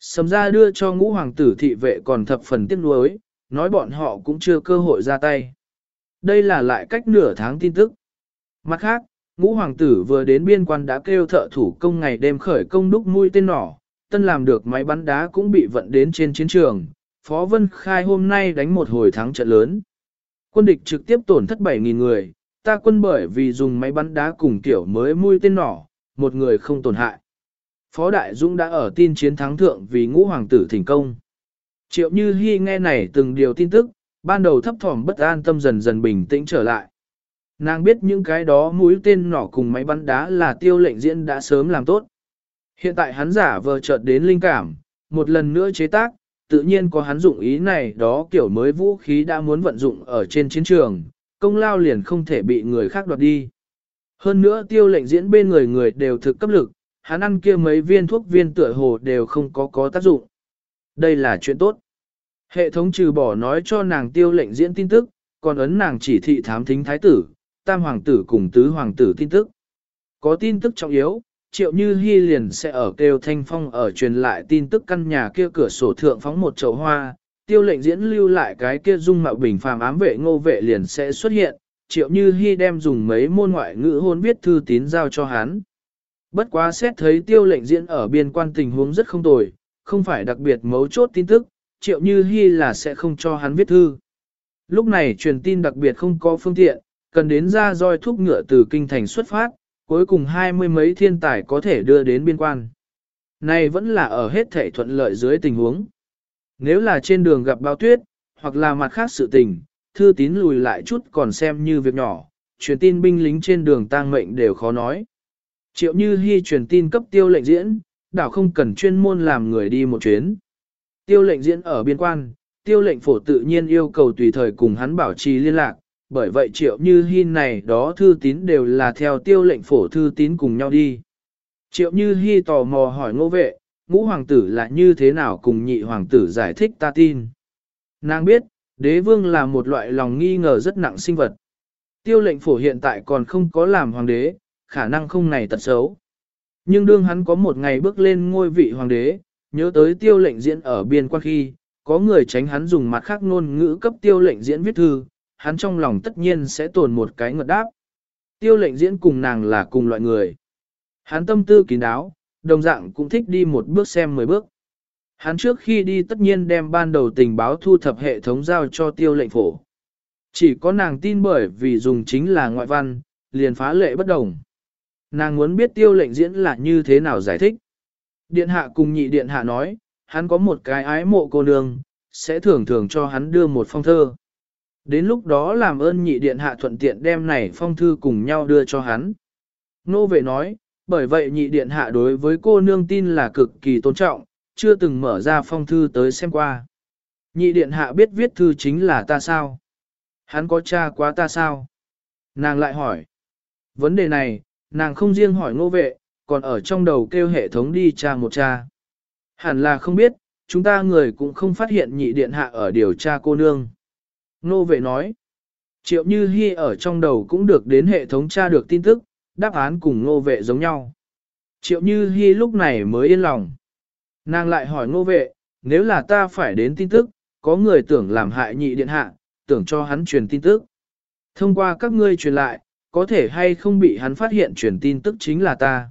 Sầm ra đưa cho ngũ hoàng tử thị vệ còn thập phần tiếc nuối, nói bọn họ cũng chưa cơ hội ra tay. Đây là lại cách nửa tháng tin tức. Mặt khác, ngũ hoàng tử vừa đến biên quan đã kêu thợ thủ công ngày đêm khởi công đúc mũi tên nỏ, tân làm được máy bắn đá cũng bị vận đến trên chiến trường. Phó Vân Khai hôm nay đánh một hồi thắng trận lớn. Quân địch trực tiếp tổn thất 7.000 người, ta quân bởi vì dùng máy bắn đá cùng kiểu mới mũi tên nỏ, một người không tổn hại. Phó Đại Dũng đã ở tin chiến thắng thượng vì ngũ hoàng tử thành công. Triệu Như Hi nghe này từng điều tin tức, ban đầu thấp thỏm bất an tâm dần dần bình tĩnh trở lại. Nàng biết những cái đó mũi tên nỏ cùng máy bắn đá là tiêu lệnh diễn đã sớm làm tốt. Hiện tại hắn giả vờ chợt đến linh cảm, một lần nữa chế tác, tự nhiên có hắn dụng ý này đó kiểu mới vũ khí đã muốn vận dụng ở trên chiến trường, công lao liền không thể bị người khác đoạt đi. Hơn nữa tiêu lệnh diễn bên người người đều thực cấp lực, hắn ăn kia mấy viên thuốc viên tựa hồ đều không có có tác dụng. Đây là chuyện tốt. Hệ thống trừ bỏ nói cho nàng tiêu lệnh diễn tin tức, còn ấn nàng chỉ thị thám thính thái tử, tam hoàng tử cùng tứ hoàng tử tin tức. Có tin tức trọng yếu, triệu như hy liền sẽ ở kêu thanh phong ở truyền lại tin tức căn nhà kia cửa sổ thượng phóng một chậu hoa, tiêu lệnh diễn lưu lại cái kia dung mạo bình phàm ám vệ ngô vệ liền sẽ xuất hiện, triệu như hy đem dùng mấy môn ngoại ngữ hôn viết thư tín giao cho hắn. Bất quá xét thấy tiêu lệnh diễn ở biên quan tình huống rất không tồi, không phải đặc biệt mấu chốt tin tức, triệu như hy là sẽ không cho hắn viết thư. Lúc này truyền tin đặc biệt không có phương tiện, cần đến ra roi thuốc ngựa từ kinh thành xuất phát, cuối cùng hai mươi mấy thiên tài có thể đưa đến biên quan. Này vẫn là ở hết thể thuận lợi dưới tình huống. Nếu là trên đường gặp bao tuyết, hoặc là mặt khác sự tình, thư tín lùi lại chút còn xem như việc nhỏ, truyền tin binh lính trên đường tang mệnh đều khó nói. Triệu Như Hi truyền tin cấp tiêu lệnh diễn, đảo không cần chuyên môn làm người đi một chuyến. Tiêu lệnh diễn ở biên quan, tiêu lệnh phổ tự nhiên yêu cầu tùy thời cùng hắn bảo trì liên lạc, bởi vậy triệu như Hi này đó thư tín đều là theo tiêu lệnh phổ thư tín cùng nhau đi. Triệu như Hi tò mò hỏi ngô vệ, ngũ hoàng tử là như thế nào cùng nhị hoàng tử giải thích ta tin. Nàng biết, đế vương là một loại lòng nghi ngờ rất nặng sinh vật. Tiêu lệnh phổ hiện tại còn không có làm hoàng đế, khả năng không này tật xấu. Nhưng đương hắn có một ngày bước lên ngôi vị hoàng đế, nhớ tới tiêu lệnh diễn ở biên quan khi, có người tránh hắn dùng mặt khác ngôn ngữ cấp tiêu lệnh diễn viết thư, hắn trong lòng tất nhiên sẽ tồn một cái ngợt đáp. Tiêu lệnh diễn cùng nàng là cùng loại người. Hắn tâm tư kín đáo, đồng dạng cũng thích đi một bước xem mười bước. Hắn trước khi đi tất nhiên đem ban đầu tình báo thu thập hệ thống giao cho tiêu lệnh phổ. Chỉ có nàng tin bởi vì dùng chính là ngoại văn, liền phá lệ bất đồng. Nàng muốn biết tiêu lệnh diễn là như thế nào giải thích. Điện hạ cùng nhị điện hạ nói, hắn có một cái ái mộ cô nương, sẽ thường thường cho hắn đưa một phong thơ. Đến lúc đó làm ơn nhị điện hạ thuận tiện đem này phong thư cùng nhau đưa cho hắn. Nô vệ nói, bởi vậy nhị điện hạ đối với cô nương tin là cực kỳ tôn trọng, chưa từng mở ra phong thư tới xem qua. Nhị điện hạ biết viết thư chính là ta sao? Hắn có cha quá ta sao? Nàng lại hỏi. Vấn đề này, nàng không riêng hỏi ngô vệ, còn ở trong đầu kêu hệ thống đi tra một tra. Hẳn là không biết, chúng ta người cũng không phát hiện nhị điện hạ ở điều tra cô nương. Ngô vệ nói. Triệu Như Hi ở trong đầu cũng được đến hệ thống tra được tin tức, đáp án cùng ngô vệ giống nhau. Triệu Như Hi lúc này mới yên lòng. Nàng lại hỏi ngô vệ, nếu là ta phải đến tin tức, có người tưởng làm hại nhị điện hạ, tưởng cho hắn truyền tin tức. Thông qua các ngươi truyền lại, có thể hay không bị hắn phát hiện truyền tin tức chính là ta.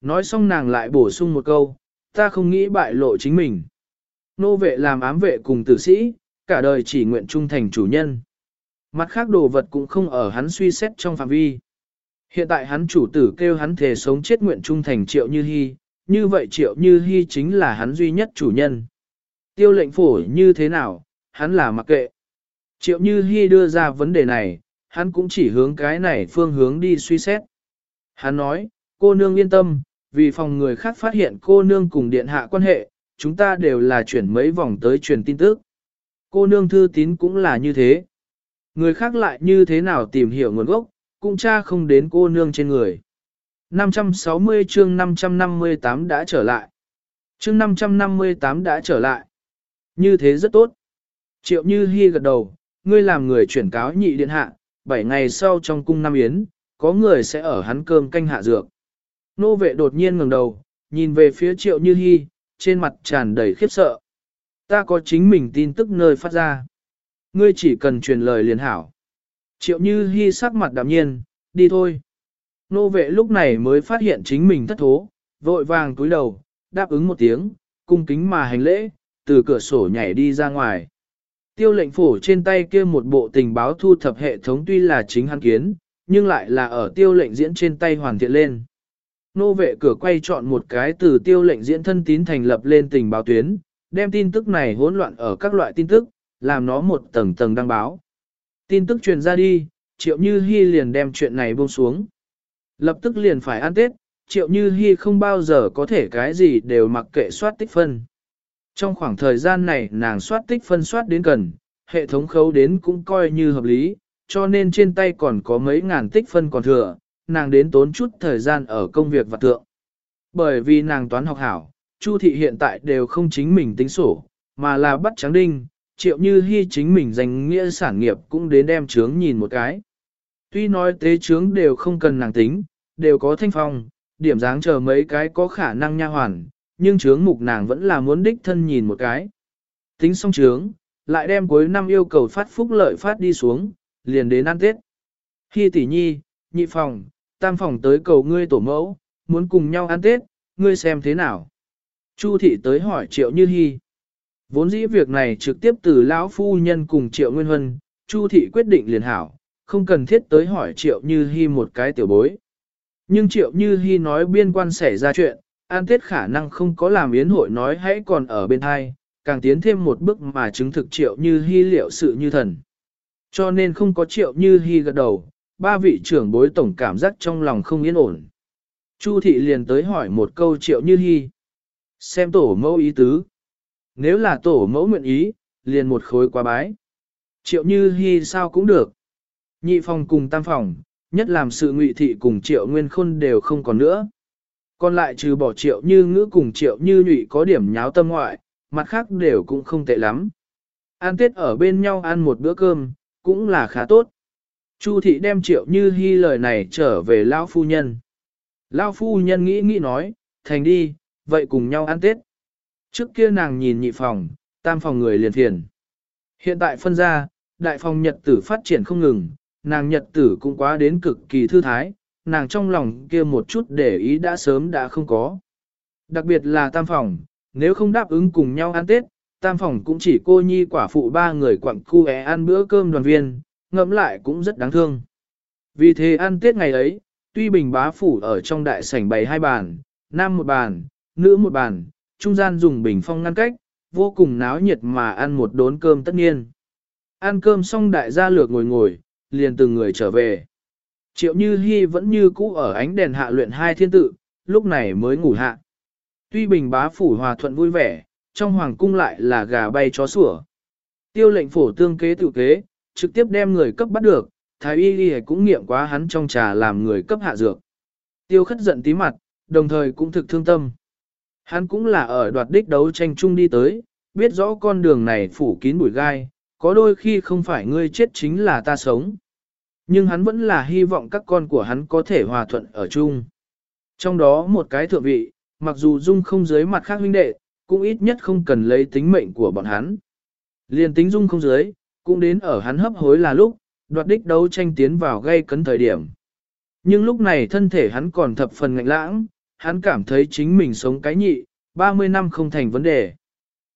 Nói xong nàng lại bổ sung một câu, ta không nghĩ bại lộ chính mình. Nô vệ làm ám vệ cùng tử sĩ, cả đời chỉ nguyện trung thành chủ nhân. Mặt khác đồ vật cũng không ở hắn suy xét trong phạm vi. Hiện tại hắn chủ tử kêu hắn thề sống chết nguyện trung thành triệu như hy, như vậy triệu như hy chính là hắn duy nhất chủ nhân. Tiêu lệnh phổ như thế nào, hắn là mặc kệ. Triệu như hy đưa ra vấn đề này, hắn cũng chỉ hướng cái này phương hướng đi suy xét. Hắn nói, cô nương yên tâm, vì phòng người khác phát hiện cô nương cùng điện hạ quan hệ, chúng ta đều là chuyển mấy vòng tới truyền tin tức. Cô nương thư tín cũng là như thế. Người khác lại như thế nào tìm hiểu nguồn gốc, cũng cha không đến cô nương trên người. 560 chương 558 đã trở lại. Chương 558 đã trở lại. Như thế rất tốt. Triệu Như Hi gật đầu, ngươi làm người chuyển cáo nhị điện hạ, 7 ngày sau trong cung Nam Yến, có người sẽ ở hắn cơm canh hạ dược. Nô vệ đột nhiên ngẩng đầu, nhìn về phía Triệu Như Hi, trên mặt tràn đầy khiếp sợ. Ta có chính mình tin tức nơi phát ra. Ngươi chỉ cần truyền lời liền hảo. Triệu Như Hi sắc mặt đạm nhiên, đi thôi. Nô vệ lúc này mới phát hiện chính mình thất thố, vội vàng túi đầu, đáp ứng một tiếng, cung kính mà hành lễ, từ cửa sổ nhảy đi ra ngoài. Tiêu lệnh phổ trên tay kia một bộ tình báo thu thập hệ thống tuy là chính hắn kiến, nhưng lại là ở tiêu lệnh diễn trên tay hoàn thiện lên. Nô vệ cửa quay chọn một cái từ tiêu lệnh diễn thân tín thành lập lên tình báo tuyến, đem tin tức này hỗn loạn ở các loại tin tức, làm nó một tầng tầng đăng báo. Tin tức truyền ra đi, triệu như hy liền đem chuyện này buông xuống. Lập tức liền phải ăn Tết, triệu như hy không bao giờ có thể cái gì đều mặc kệ soát tích phân. Trong khoảng thời gian này nàng soát tích phân soát đến gần, hệ thống khấu đến cũng coi như hợp lý, cho nên trên tay còn có mấy ngàn tích phân còn thừa, nàng đến tốn chút thời gian ở công việc và tượng. Bởi vì nàng toán học hảo, Chu thị hiện tại đều không chính mình tính sổ, mà là bắt trắng đinh, triệu như hy chính mình danh nghĩa sản nghiệp cũng đến đem trướng nhìn một cái. Tuy nói tế trướng đều không cần nàng tính, đều có thanh phong, điểm dáng chờ mấy cái có khả năng nha hoàn, nhưng trướng mục nàng vẫn là muốn đích thân nhìn một cái. Tính xong trướng, lại đem cuối năm yêu cầu phát phúc lợi phát đi xuống, liền đến ăn Tết. Khi tỷ nhi, nhị phòng, tam phòng tới cầu ngươi tổ mẫu, muốn cùng nhau ăn Tết, ngươi xem thế nào. Chu thị tới hỏi triệu như hy. Vốn dĩ việc này trực tiếp từ lão phu nhân cùng triệu nguyên huân, Chu thị quyết định liền hảo, không cần thiết tới hỏi triệu như hy một cái tiểu bối. Nhưng triệu như hy nói biên quan xảy ra chuyện, an tết khả năng không có làm yến hội nói hãy còn ở bên hai, càng tiến thêm một bước mà chứng thực triệu như hy liệu sự như thần. Cho nên không có triệu như hy gật đầu, ba vị trưởng bối tổng cảm giác trong lòng không yên ổn. Chu thị liền tới hỏi một câu triệu như hy. Xem tổ mẫu ý tứ. Nếu là tổ mẫu nguyện ý, liền một khối quá bái. Triệu như hy sao cũng được. Nhị phòng cùng tam phòng, nhất làm sự ngụy thị cùng triệu nguyên khôn đều không còn nữa. Còn lại trừ bỏ triệu như ngữ cùng triệu như nhụy có điểm nháo tâm ngoại, mặt khác đều cũng không tệ lắm. Ăn tết ở bên nhau ăn một bữa cơm, cũng là khá tốt. Chu thị đem triệu như hy lời này trở về Lao phu nhân. Lao phu nhân nghĩ nghĩ nói, thành đi, vậy cùng nhau ăn tết. Trước kia nàng nhìn nhị phòng, tam phòng người liền thiền. Hiện tại phân ra, đại phòng nhật tử phát triển không ngừng, nàng nhật tử cũng quá đến cực kỳ thư thái, nàng trong lòng kia một chút để ý đã sớm đã không có. Đặc biệt là tam phòng, nếu không đáp ứng cùng nhau ăn Tết, tam phòng cũng chỉ cô nhi quả phụ ba người quặng cu é ăn bữa cơm đoàn viên, ngẫm lại cũng rất đáng thương. Vì thế ăn Tết ngày ấy, tuy bình bá phủ ở trong đại sảnh bày hai bàn, nam một bàn, nữ một bàn, trung gian dùng bình phong ngăn cách, vô cùng náo nhiệt mà ăn một đốn cơm tất nhiên. Ăn cơm xong đại gia lược ngồi ngồi, liền từng người trở về. Triệu Như Hi vẫn như cũ ở ánh đèn hạ luyện hai thiên tự, lúc này mới ngủ hạ. Tuy bình bá phủ hòa thuận vui vẻ, trong hoàng cung lại là gà bay chó sủa, Tiêu lệnh phổ tương kế tự kế, trực tiếp đem người cấp bắt được, thái y y cũng nghiệm quá hắn trong trà làm người cấp hạ dược. Tiêu khất giận tí mặt, đồng thời cũng thực thương tâm. Hắn cũng là ở đoạt đích đấu tranh chung đi tới, biết rõ con đường này phủ kín bụi gai, có đôi khi không phải ngươi chết chính là ta sống. Nhưng hắn vẫn là hy vọng các con của hắn có thể hòa thuận ở chung. Trong đó một cái thượng vị, mặc dù dung không dưới mặt khác huynh đệ, cũng ít nhất không cần lấy tính mệnh của bọn hắn. liền tính dung không dưới, cũng đến ở hắn hấp hối là lúc, đoạt đích đấu tranh tiến vào gây cấn thời điểm. Nhưng lúc này thân thể hắn còn thập phần ngạnh lãng, hắn cảm thấy chính mình sống cái nhị, 30 năm không thành vấn đề.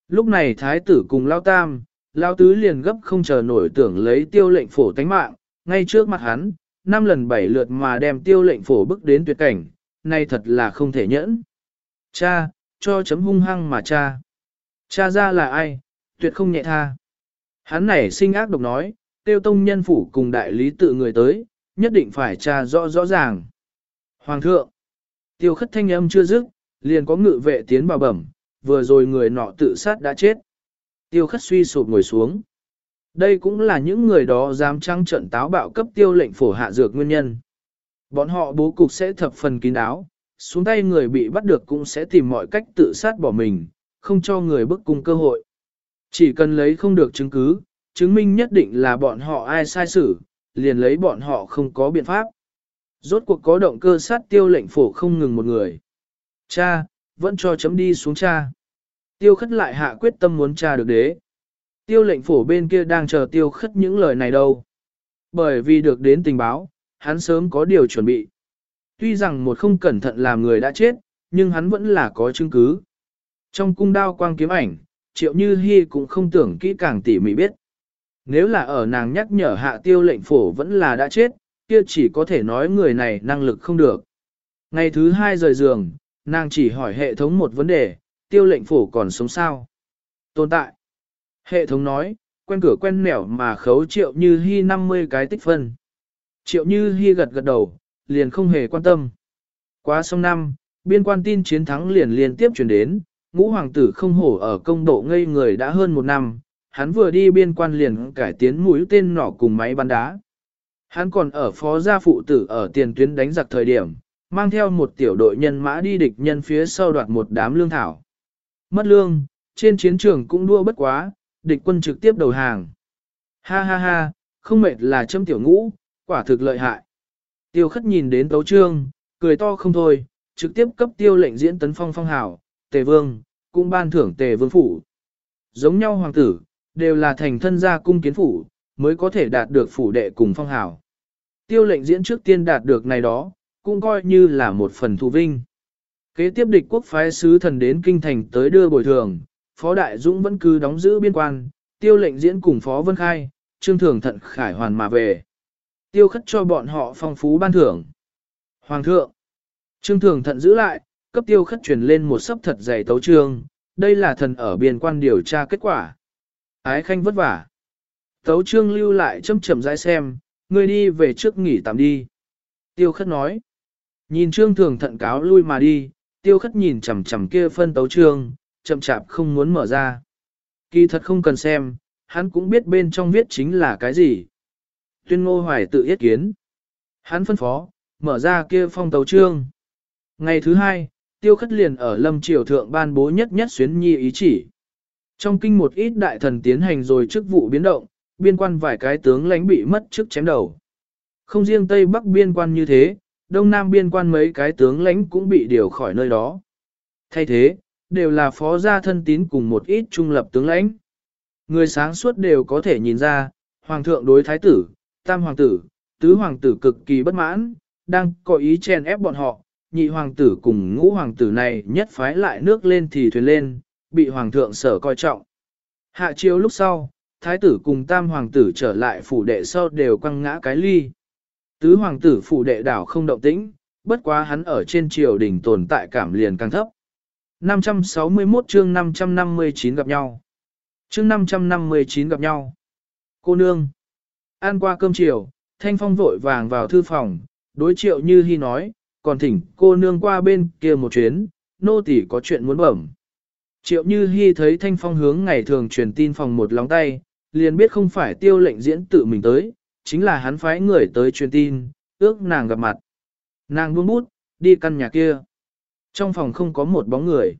Lúc này thái tử cùng lao tam, lao tứ liền gấp không chờ nổi tưởng lấy tiêu lệnh phổ tánh mạng, ngay trước mặt hắn, năm lần bảy lượt mà đem tiêu lệnh phổ bức đến tuyệt cảnh, nay thật là không thể nhẫn. Cha, cho chấm hung hăng mà cha. Cha ra là ai, tuyệt không nhẹ tha. Hắn này sinh ác độc nói, tiêu tông nhân phủ cùng đại lý tự người tới, nhất định phải tra rõ rõ ràng. Hoàng thượng, tiêu khất thanh âm chưa dứt, liền có ngự vệ tiến vào bẩm, vừa rồi người nọ tự sát đã chết. Tiêu khất suy sụp ngồi xuống. Đây cũng là những người đó dám trăng trận táo bạo cấp tiêu lệnh phổ hạ dược nguyên nhân. Bọn họ bố cục sẽ thập phần kín đáo, xuống tay người bị bắt được cũng sẽ tìm mọi cách tự sát bỏ mình, không cho người bức cung cơ hội. Chỉ cần lấy không được chứng cứ, chứng minh nhất định là bọn họ ai sai xử, liền lấy bọn họ không có biện pháp. Rốt cuộc có động cơ sát tiêu lệnh phổ không ngừng một người. Cha, vẫn cho chấm đi xuống cha. Tiêu khất lại hạ quyết tâm muốn cha được đế. Tiêu lệnh phổ bên kia đang chờ tiêu khất những lời này đâu. Bởi vì được đến tình báo, hắn sớm có điều chuẩn bị. Tuy rằng một không cẩn thận làm người đã chết, nhưng hắn vẫn là có chứng cứ. Trong cung đao quang kiếm ảnh, triệu như hy cũng không tưởng kỹ càng tỉ mỉ biết. Nếu là ở nàng nhắc nhở hạ tiêu lệnh phổ vẫn là đã chết, kia chỉ có thể nói người này năng lực không được. Ngày thứ hai rời giường, nàng chỉ hỏi hệ thống một vấn đề, tiêu lệnh phổ còn sống sao? Tồn tại. Hệ thống nói, quen cửa quen nẻo mà khấu triệu như hy 50 cái tích phân. Triệu như hy gật gật đầu, liền không hề quan tâm. Quá xong năm, biên quan tin chiến thắng liền liên tiếp chuyển đến, ngũ hoàng tử không hổ ở công độ ngây người đã hơn một năm, hắn vừa đi biên quan liền cải tiến mũi tên nỏ cùng máy bắn đá. Hắn còn ở phó gia phụ tử ở tiền tuyến đánh giặc thời điểm, mang theo một tiểu đội nhân mã đi địch nhân phía sau đoạt một đám lương thảo. Mất lương, trên chiến trường cũng đua bất quá, địch quân trực tiếp đầu hàng. Ha ha ha, không mệt là châm tiểu ngũ, quả thực lợi hại. Tiêu khất nhìn đến tấu trương, cười to không thôi, trực tiếp cấp tiêu lệnh diễn tấn phong phong hảo, tề vương, cũng ban thưởng tề vương phủ. Giống nhau hoàng tử, đều là thành thân gia cung kiến phủ, mới có thể đạt được phủ đệ cùng phong hảo. Tiêu lệnh diễn trước tiên đạt được này đó, cũng coi như là một phần thù vinh. Kế tiếp địch quốc phái sứ thần đến kinh thành tới đưa bồi thường, Phó Đại Dũng vẫn cứ đóng giữ biên quan, tiêu lệnh diễn cùng Phó Vân Khai, trương thường thận khải hoàn mà về. Tiêu khất cho bọn họ phong phú ban thưởng. Hoàng thượng, trương thường thận giữ lại, cấp tiêu khất truyền lên một sấp thật dày tấu trương, đây là thần ở biên quan điều tra kết quả. Ái khanh vất vả. Tấu trương lưu lại châm chậm rãi xem, ngươi đi về trước nghỉ tạm đi. Tiêu khất nói. Nhìn trương thường thận cáo lui mà đi, tiêu khất nhìn chằm chằm kia phân tấu trương, chậm chạp không muốn mở ra. Kỳ thật không cần xem, hắn cũng biết bên trong viết chính là cái gì. Tuyên ngô hoài tự yết kiến. Hắn phân phó, mở ra kia phong tấu trương. Ngày thứ hai, tiêu khất liền ở lâm triều thượng ban bố nhất nhất xuyến nhi ý chỉ. Trong kinh một ít đại thần tiến hành rồi chức vụ biến động, biên quan vài cái tướng lãnh bị mất chức chém đầu. Không riêng Tây Bắc biên quan như thế, Đông Nam biên quan mấy cái tướng lãnh cũng bị điều khỏi nơi đó. Thay thế, đều là phó gia thân tín cùng một ít trung lập tướng lãnh. Người sáng suốt đều có thể nhìn ra, Hoàng thượng đối thái tử, tam hoàng tử, tứ hoàng tử cực kỳ bất mãn, đang có ý chen ép bọn họ, nhị hoàng tử cùng ngũ hoàng tử này nhất phái lại nước lên thì thuyền lên, bị hoàng thượng sở coi trọng. Hạ chiếu lúc sau, thái tử cùng tam hoàng tử trở lại phủ đệ sau đều quăng ngã cái ly. Tứ hoàng tử phủ đệ đảo không động tĩnh, bất quá hắn ở trên triều đình tồn tại cảm liền càng thấp. 561 chương 559 gặp nhau. Chương 559 gặp nhau. Cô nương. Ăn qua cơm chiều, Thanh Phong vội vàng vào thư phòng, đối triệu như hy nói, còn thỉnh cô nương qua bên kia một chuyến, nô tỳ có chuyện muốn bẩm. Triệu Như Hy thấy Thanh Phong hướng ngày thường truyền tin phòng một lóng tay, liền biết không phải tiêu lệnh diễn tự mình tới, chính là hắn phái người tới truyền tin, ước nàng gặp mặt. Nàng buông bút, đi căn nhà kia. Trong phòng không có một bóng người.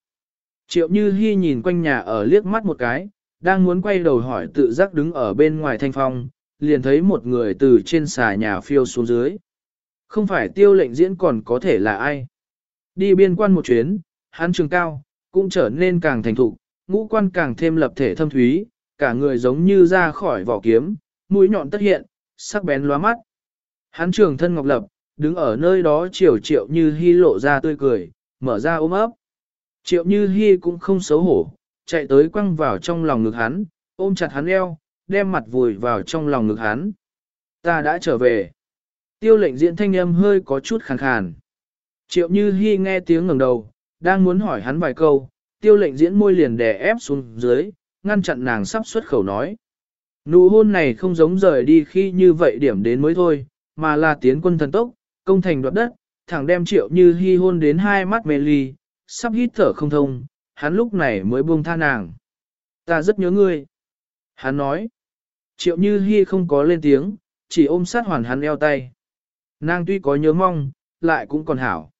Triệu Như Hi nhìn quanh nhà ở liếc mắt một cái, đang muốn quay đầu hỏi tự giác đứng ở bên ngoài thanh phong, liền thấy một người từ trên xà nhà phiêu xuống dưới. Không phải tiêu lệnh diễn còn có thể là ai. Đi biên quan một chuyến, hắn trường cao, cũng trở nên càng thành thục, ngũ quan càng thêm lập thể thâm thúy, cả người giống như ra khỏi vỏ kiếm, mũi nhọn tất hiện, sắc bén lóa mắt. Hắn trường thân ngọc lập, đứng ở nơi đó chiều triệu như hy lộ ra tươi cười, mở ra ôm ấp. Triệu như hi cũng không xấu hổ, chạy tới quăng vào trong lòng ngực hắn, ôm chặt hắn eo, đem mặt vùi vào trong lòng ngực hắn. Ta đã trở về. Tiêu lệnh diễn thanh âm hơi có chút khàn khàn. Triệu như hi nghe tiếng ngẩng đầu, đang muốn hỏi hắn vài câu, tiêu lệnh diễn môi liền đè ép xuống dưới, ngăn chặn nàng sắp xuất khẩu nói. Nụ hôn này không giống rời đi khi như vậy điểm đến mới thôi, mà là tiến quân thần tốc, công thành đoạt đất, thẳng đem triệu như hy hôn đến hai mắt mê ly, sắp hít thở không thông, hắn lúc này mới buông tha nàng. Ta rất nhớ ngươi. Hắn nói. Triệu như hy không có lên tiếng, chỉ ôm sát hoàn hắn eo tay. Nàng tuy có nhớ mong, lại cũng còn hảo.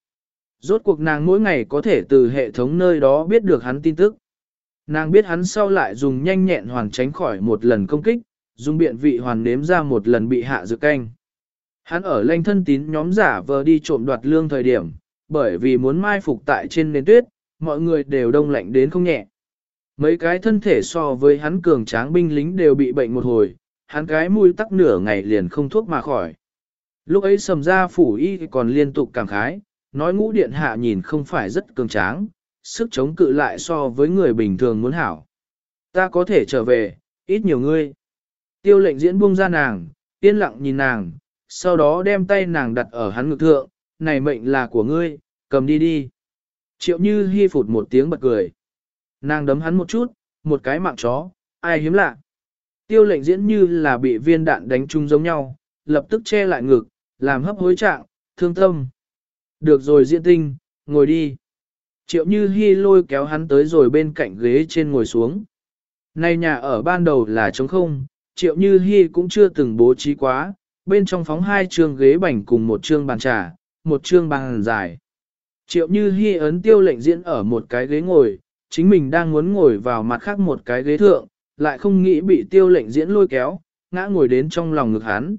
Rốt cuộc nàng mỗi ngày có thể từ hệ thống nơi đó biết được hắn tin tức. Nàng biết hắn sau lại dùng nhanh nhẹn hoàn tránh khỏi một lần công kích, dùng biện vị hoàn nếm ra một lần bị hạ dược canh. Hắn ở lanh thân tín nhóm giả vờ đi trộm đoạt lương thời điểm, bởi vì muốn mai phục tại trên nền tuyết, mọi người đều đông lạnh đến không nhẹ. Mấy cái thân thể so với hắn cường tráng binh lính đều bị bệnh một hồi, hắn cái mũi tắc nửa ngày liền không thuốc mà khỏi. Lúc ấy sầm ra phủ y còn liên tục cảm khái, nói ngũ điện hạ nhìn không phải rất cường tráng, sức chống cự lại so với người bình thường muốn hảo. Ta có thể trở về, ít nhiều ngươi. Tiêu lệnh diễn buông ra nàng, yên lặng nhìn nàng, sau đó đem tay nàng đặt ở hắn ngực thượng, này mệnh là của ngươi, cầm đi đi. Triệu như hy phụt một tiếng bật cười. Nàng đấm hắn một chút, một cái mạng chó, ai hiếm lạ. Tiêu lệnh diễn như là bị viên đạn đánh chung giống nhau, lập tức che lại ngực, làm hấp hối trạng, thương tâm. Được rồi diễn tinh, ngồi đi. Triệu Như Hi lôi kéo hắn tới rồi bên cạnh ghế trên ngồi xuống. Này nhà ở ban đầu là trống không, Triệu Như Hi cũng chưa từng bố trí quá, bên trong phóng hai trường ghế bành cùng một trường bàn trà, một trường bàn dài. Triệu Như Hi ấn tiêu lệnh diễn ở một cái ghế ngồi, chính mình đang muốn ngồi vào mặt khác một cái ghế thượng, lại không nghĩ bị tiêu lệnh diễn lôi kéo, ngã ngồi đến trong lòng ngực hắn.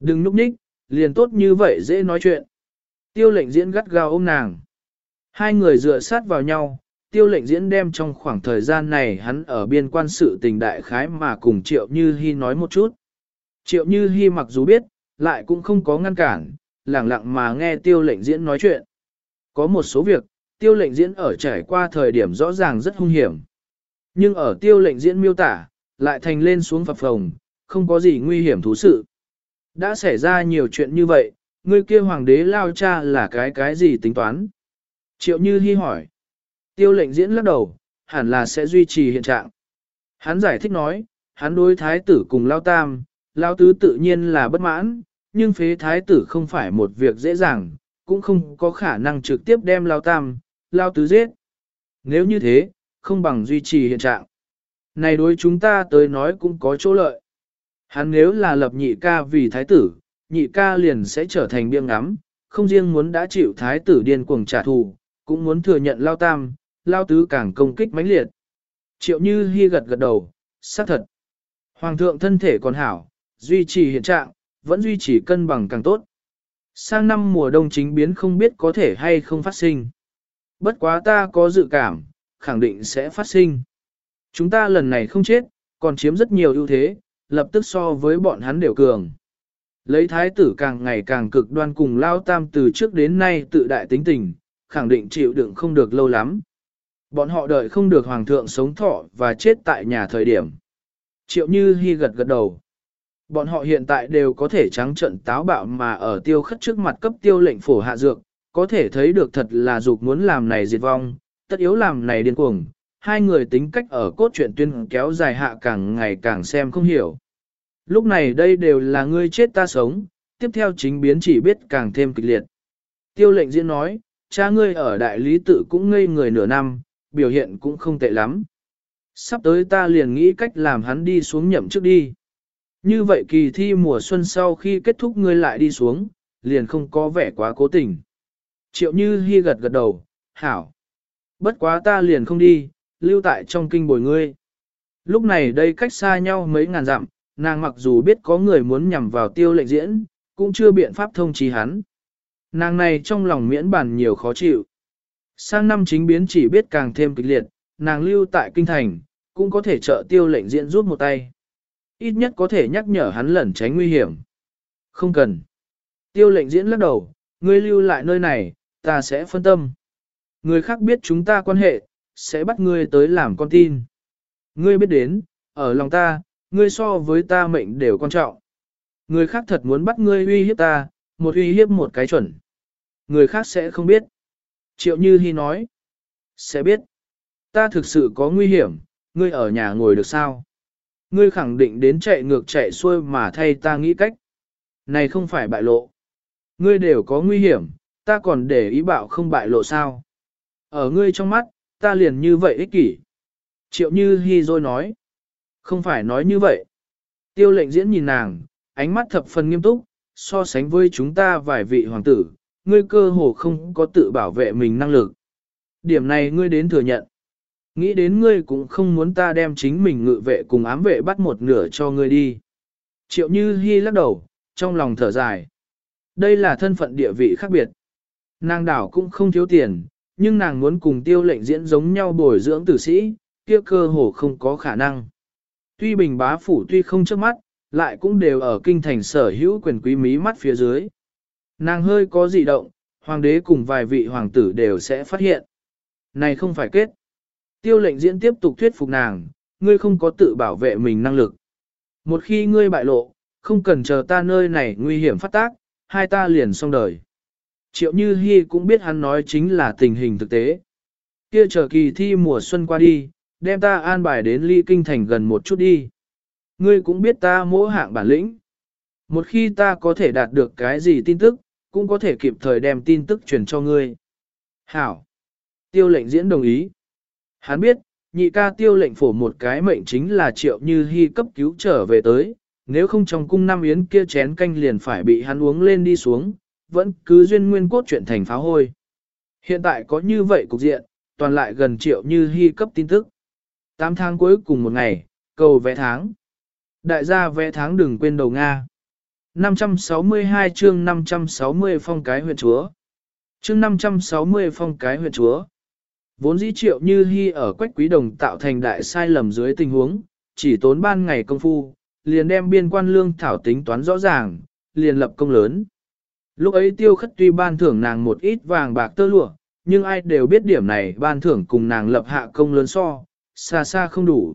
Đừng núp nhích, liền tốt như vậy dễ nói chuyện. Tiêu lệnh diễn gắt gao ôm nàng. Hai người dựa sát vào nhau, tiêu lệnh diễn đem trong khoảng thời gian này hắn ở biên quan sự tình đại khái mà cùng Triệu Như Hi nói một chút. Triệu Như Hi mặc dù biết, lại cũng không có ngăn cản, lẳng lặng mà nghe tiêu lệnh diễn nói chuyện. Có một số việc, tiêu lệnh diễn ở trải qua thời điểm rõ ràng rất hung hiểm. Nhưng ở tiêu lệnh diễn miêu tả, lại thành lên xuống phập phồng, không có gì nguy hiểm thú sự. Đã xảy ra nhiều chuyện như vậy, người kia hoàng đế lao cha là cái cái gì tính toán? Triệu Như Hi hỏi. Tiêu lệnh diễn lắc đầu, hẳn là sẽ duy trì hiện trạng. Hắn giải thích nói, hắn đối thái tử cùng lao tam, lao tứ tự nhiên là bất mãn, nhưng phế thái tử không phải một việc dễ dàng, cũng không có khả năng trực tiếp đem lao tam, lao tứ giết. Nếu như thế, không bằng duy trì hiện trạng. Này đối chúng ta tới nói cũng có chỗ lợi. Hắn nếu là lập nhị ca vì thái tử, nhị ca liền sẽ trở thành biêng ngắm, không riêng muốn đã chịu thái tử điên cuồng trả thù, cũng muốn thừa nhận lao tam, lao tứ càng công kích mãnh liệt. Triệu Như hy gật gật đầu, xác thật. Hoàng thượng thân thể còn hảo, duy trì hiện trạng, vẫn duy trì cân bằng càng tốt. Sang năm mùa đông chính biến không biết có thể hay không phát sinh. Bất quá ta có dự cảm, khẳng định sẽ phát sinh. Chúng ta lần này không chết, còn chiếm rất nhiều ưu thế, lập tức so với bọn hắn đều cường. Lấy thái tử càng ngày càng cực đoan cùng lao tam từ trước đến nay tự đại tính tình, khẳng định chịu đựng không được lâu lắm. Bọn họ đợi không được hoàng thượng sống thọ và chết tại nhà thời điểm. Triệu Như hy gật gật đầu. Bọn họ hiện tại đều có thể trắng trận táo bạo mà ở tiêu khất trước mặt cấp tiêu lệnh phổ hạ dược, có thể thấy được thật là dục muốn làm này diệt vong, tất yếu làm này điên cuồng. Hai người tính cách ở cốt truyện tuyên kéo dài hạ càng ngày càng xem không hiểu. Lúc này đây đều là ngươi chết ta sống, tiếp theo chính biến chỉ biết càng thêm kịch liệt. Tiêu lệnh diễn nói, cha ngươi ở đại lý tự cũng ngây người nửa năm, biểu hiện cũng không tệ lắm. Sắp tới ta liền nghĩ cách làm hắn đi xuống nhậm trước đi. Như vậy kỳ thi mùa xuân sau khi kết thúc ngươi lại đi xuống, liền không có vẻ quá cố tình. Triệu Như Hi gật gật đầu, hảo. Bất quá ta liền không đi, lưu tại trong kinh bồi ngươi. Lúc này đây cách xa nhau mấy ngàn dặm, nàng mặc dù biết có người muốn nhằm vào tiêu lệnh diễn, cũng chưa biện pháp thông trí hắn. Nàng này trong lòng miễn bản nhiều khó chịu. Sang năm chính biến chỉ biết càng thêm kịch liệt, nàng lưu tại kinh thành, cũng có thể trợ tiêu lệnh diễn rút một tay. Ít nhất có thể nhắc nhở hắn lẩn tránh nguy hiểm. Không cần. Tiêu lệnh diễn lắc đầu, ngươi lưu lại nơi này, ta sẽ phân tâm. Người khác biết chúng ta quan hệ, sẽ bắt ngươi tới làm con tin. Ngươi biết đến, ở lòng ta, ngươi so với ta mệnh đều quan trọng. Người khác thật muốn bắt ngươi uy hiếp ta, một uy hiếp một cái chuẩn. Người khác sẽ không biết. Triệu Như Hi nói. Sẽ biết. Ta thực sự có nguy hiểm, ngươi ở nhà ngồi được sao? Ngươi khẳng định đến chạy ngược chạy xuôi mà thay ta nghĩ cách. Này không phải bại lộ. Ngươi đều có nguy hiểm, ta còn để ý bảo không bại lộ sao? Ở ngươi trong mắt, ta liền như vậy ích kỷ. Triệu Như Hi rồi nói. Không phải nói như vậy. Tiêu lệnh diễn nhìn nàng, ánh mắt thập phần nghiêm túc, so sánh với chúng ta vài vị hoàng tử, ngươi cơ hồ không có tự bảo vệ mình năng lực. Điểm này ngươi đến thừa nhận. Nghĩ đến ngươi cũng không muốn ta đem chính mình ngự vệ cùng ám vệ bắt một nửa cho ngươi đi. Triệu Như Hi lắc đầu, trong lòng thở dài. Đây là thân phận địa vị khác biệt. Nàng đảo cũng không thiếu tiền, nhưng nàng muốn cùng tiêu lệnh diễn giống nhau bồi dưỡng tử sĩ, kia cơ hồ không có khả năng. Tuy bình bá phủ tuy không trước mắt, lại cũng đều ở kinh thành sở hữu quyền quý mí mắt phía dưới. Nàng hơi có dị động, hoàng đế cùng vài vị hoàng tử đều sẽ phát hiện. Này không phải kết. Tiêu lệnh diễn tiếp tục thuyết phục nàng, ngươi không có tự bảo vệ mình năng lực. Một khi ngươi bại lộ, không cần chờ ta nơi này nguy hiểm phát tác, hai ta liền xong đời. Triệu Như Hi cũng biết hắn nói chính là tình hình thực tế. Kia chờ kỳ thi mùa xuân qua đi, đem ta an bài đến ly kinh thành gần một chút đi. Ngươi cũng biết ta mỗi hạng bản lĩnh. Một khi ta có thể đạt được cái gì tin tức, cũng có thể kịp thời đem tin tức truyền cho ngươi. Hảo. Tiêu lệnh diễn đồng ý. Hắn biết, nhị ca tiêu lệnh phổ một cái mệnh chính là triệu như hy cấp cứu trở về tới, nếu không trong cung năm yến kia chén canh liền phải bị hắn uống lên đi xuống, vẫn cứ duyên nguyên cốt chuyện thành pháo hôi. Hiện tại có như vậy cục diện, toàn lại gần triệu như hy cấp tin tức. 8 tháng cuối cùng một ngày, cầu vẽ tháng. Đại gia vẽ tháng đừng quên đầu Nga. 562 chương 560 phong cái huyện chúa. Chương 560 phong cái huyện chúa. Vốn dĩ triệu như hy ở quách quý đồng tạo thành đại sai lầm dưới tình huống, chỉ tốn ban ngày công phu, liền đem biên quan lương thảo tính toán rõ ràng, liền lập công lớn. Lúc ấy tiêu khất tuy ban thưởng nàng một ít vàng bạc tơ lụa, nhưng ai đều biết điểm này ban thưởng cùng nàng lập hạ công lớn so, xa xa không đủ.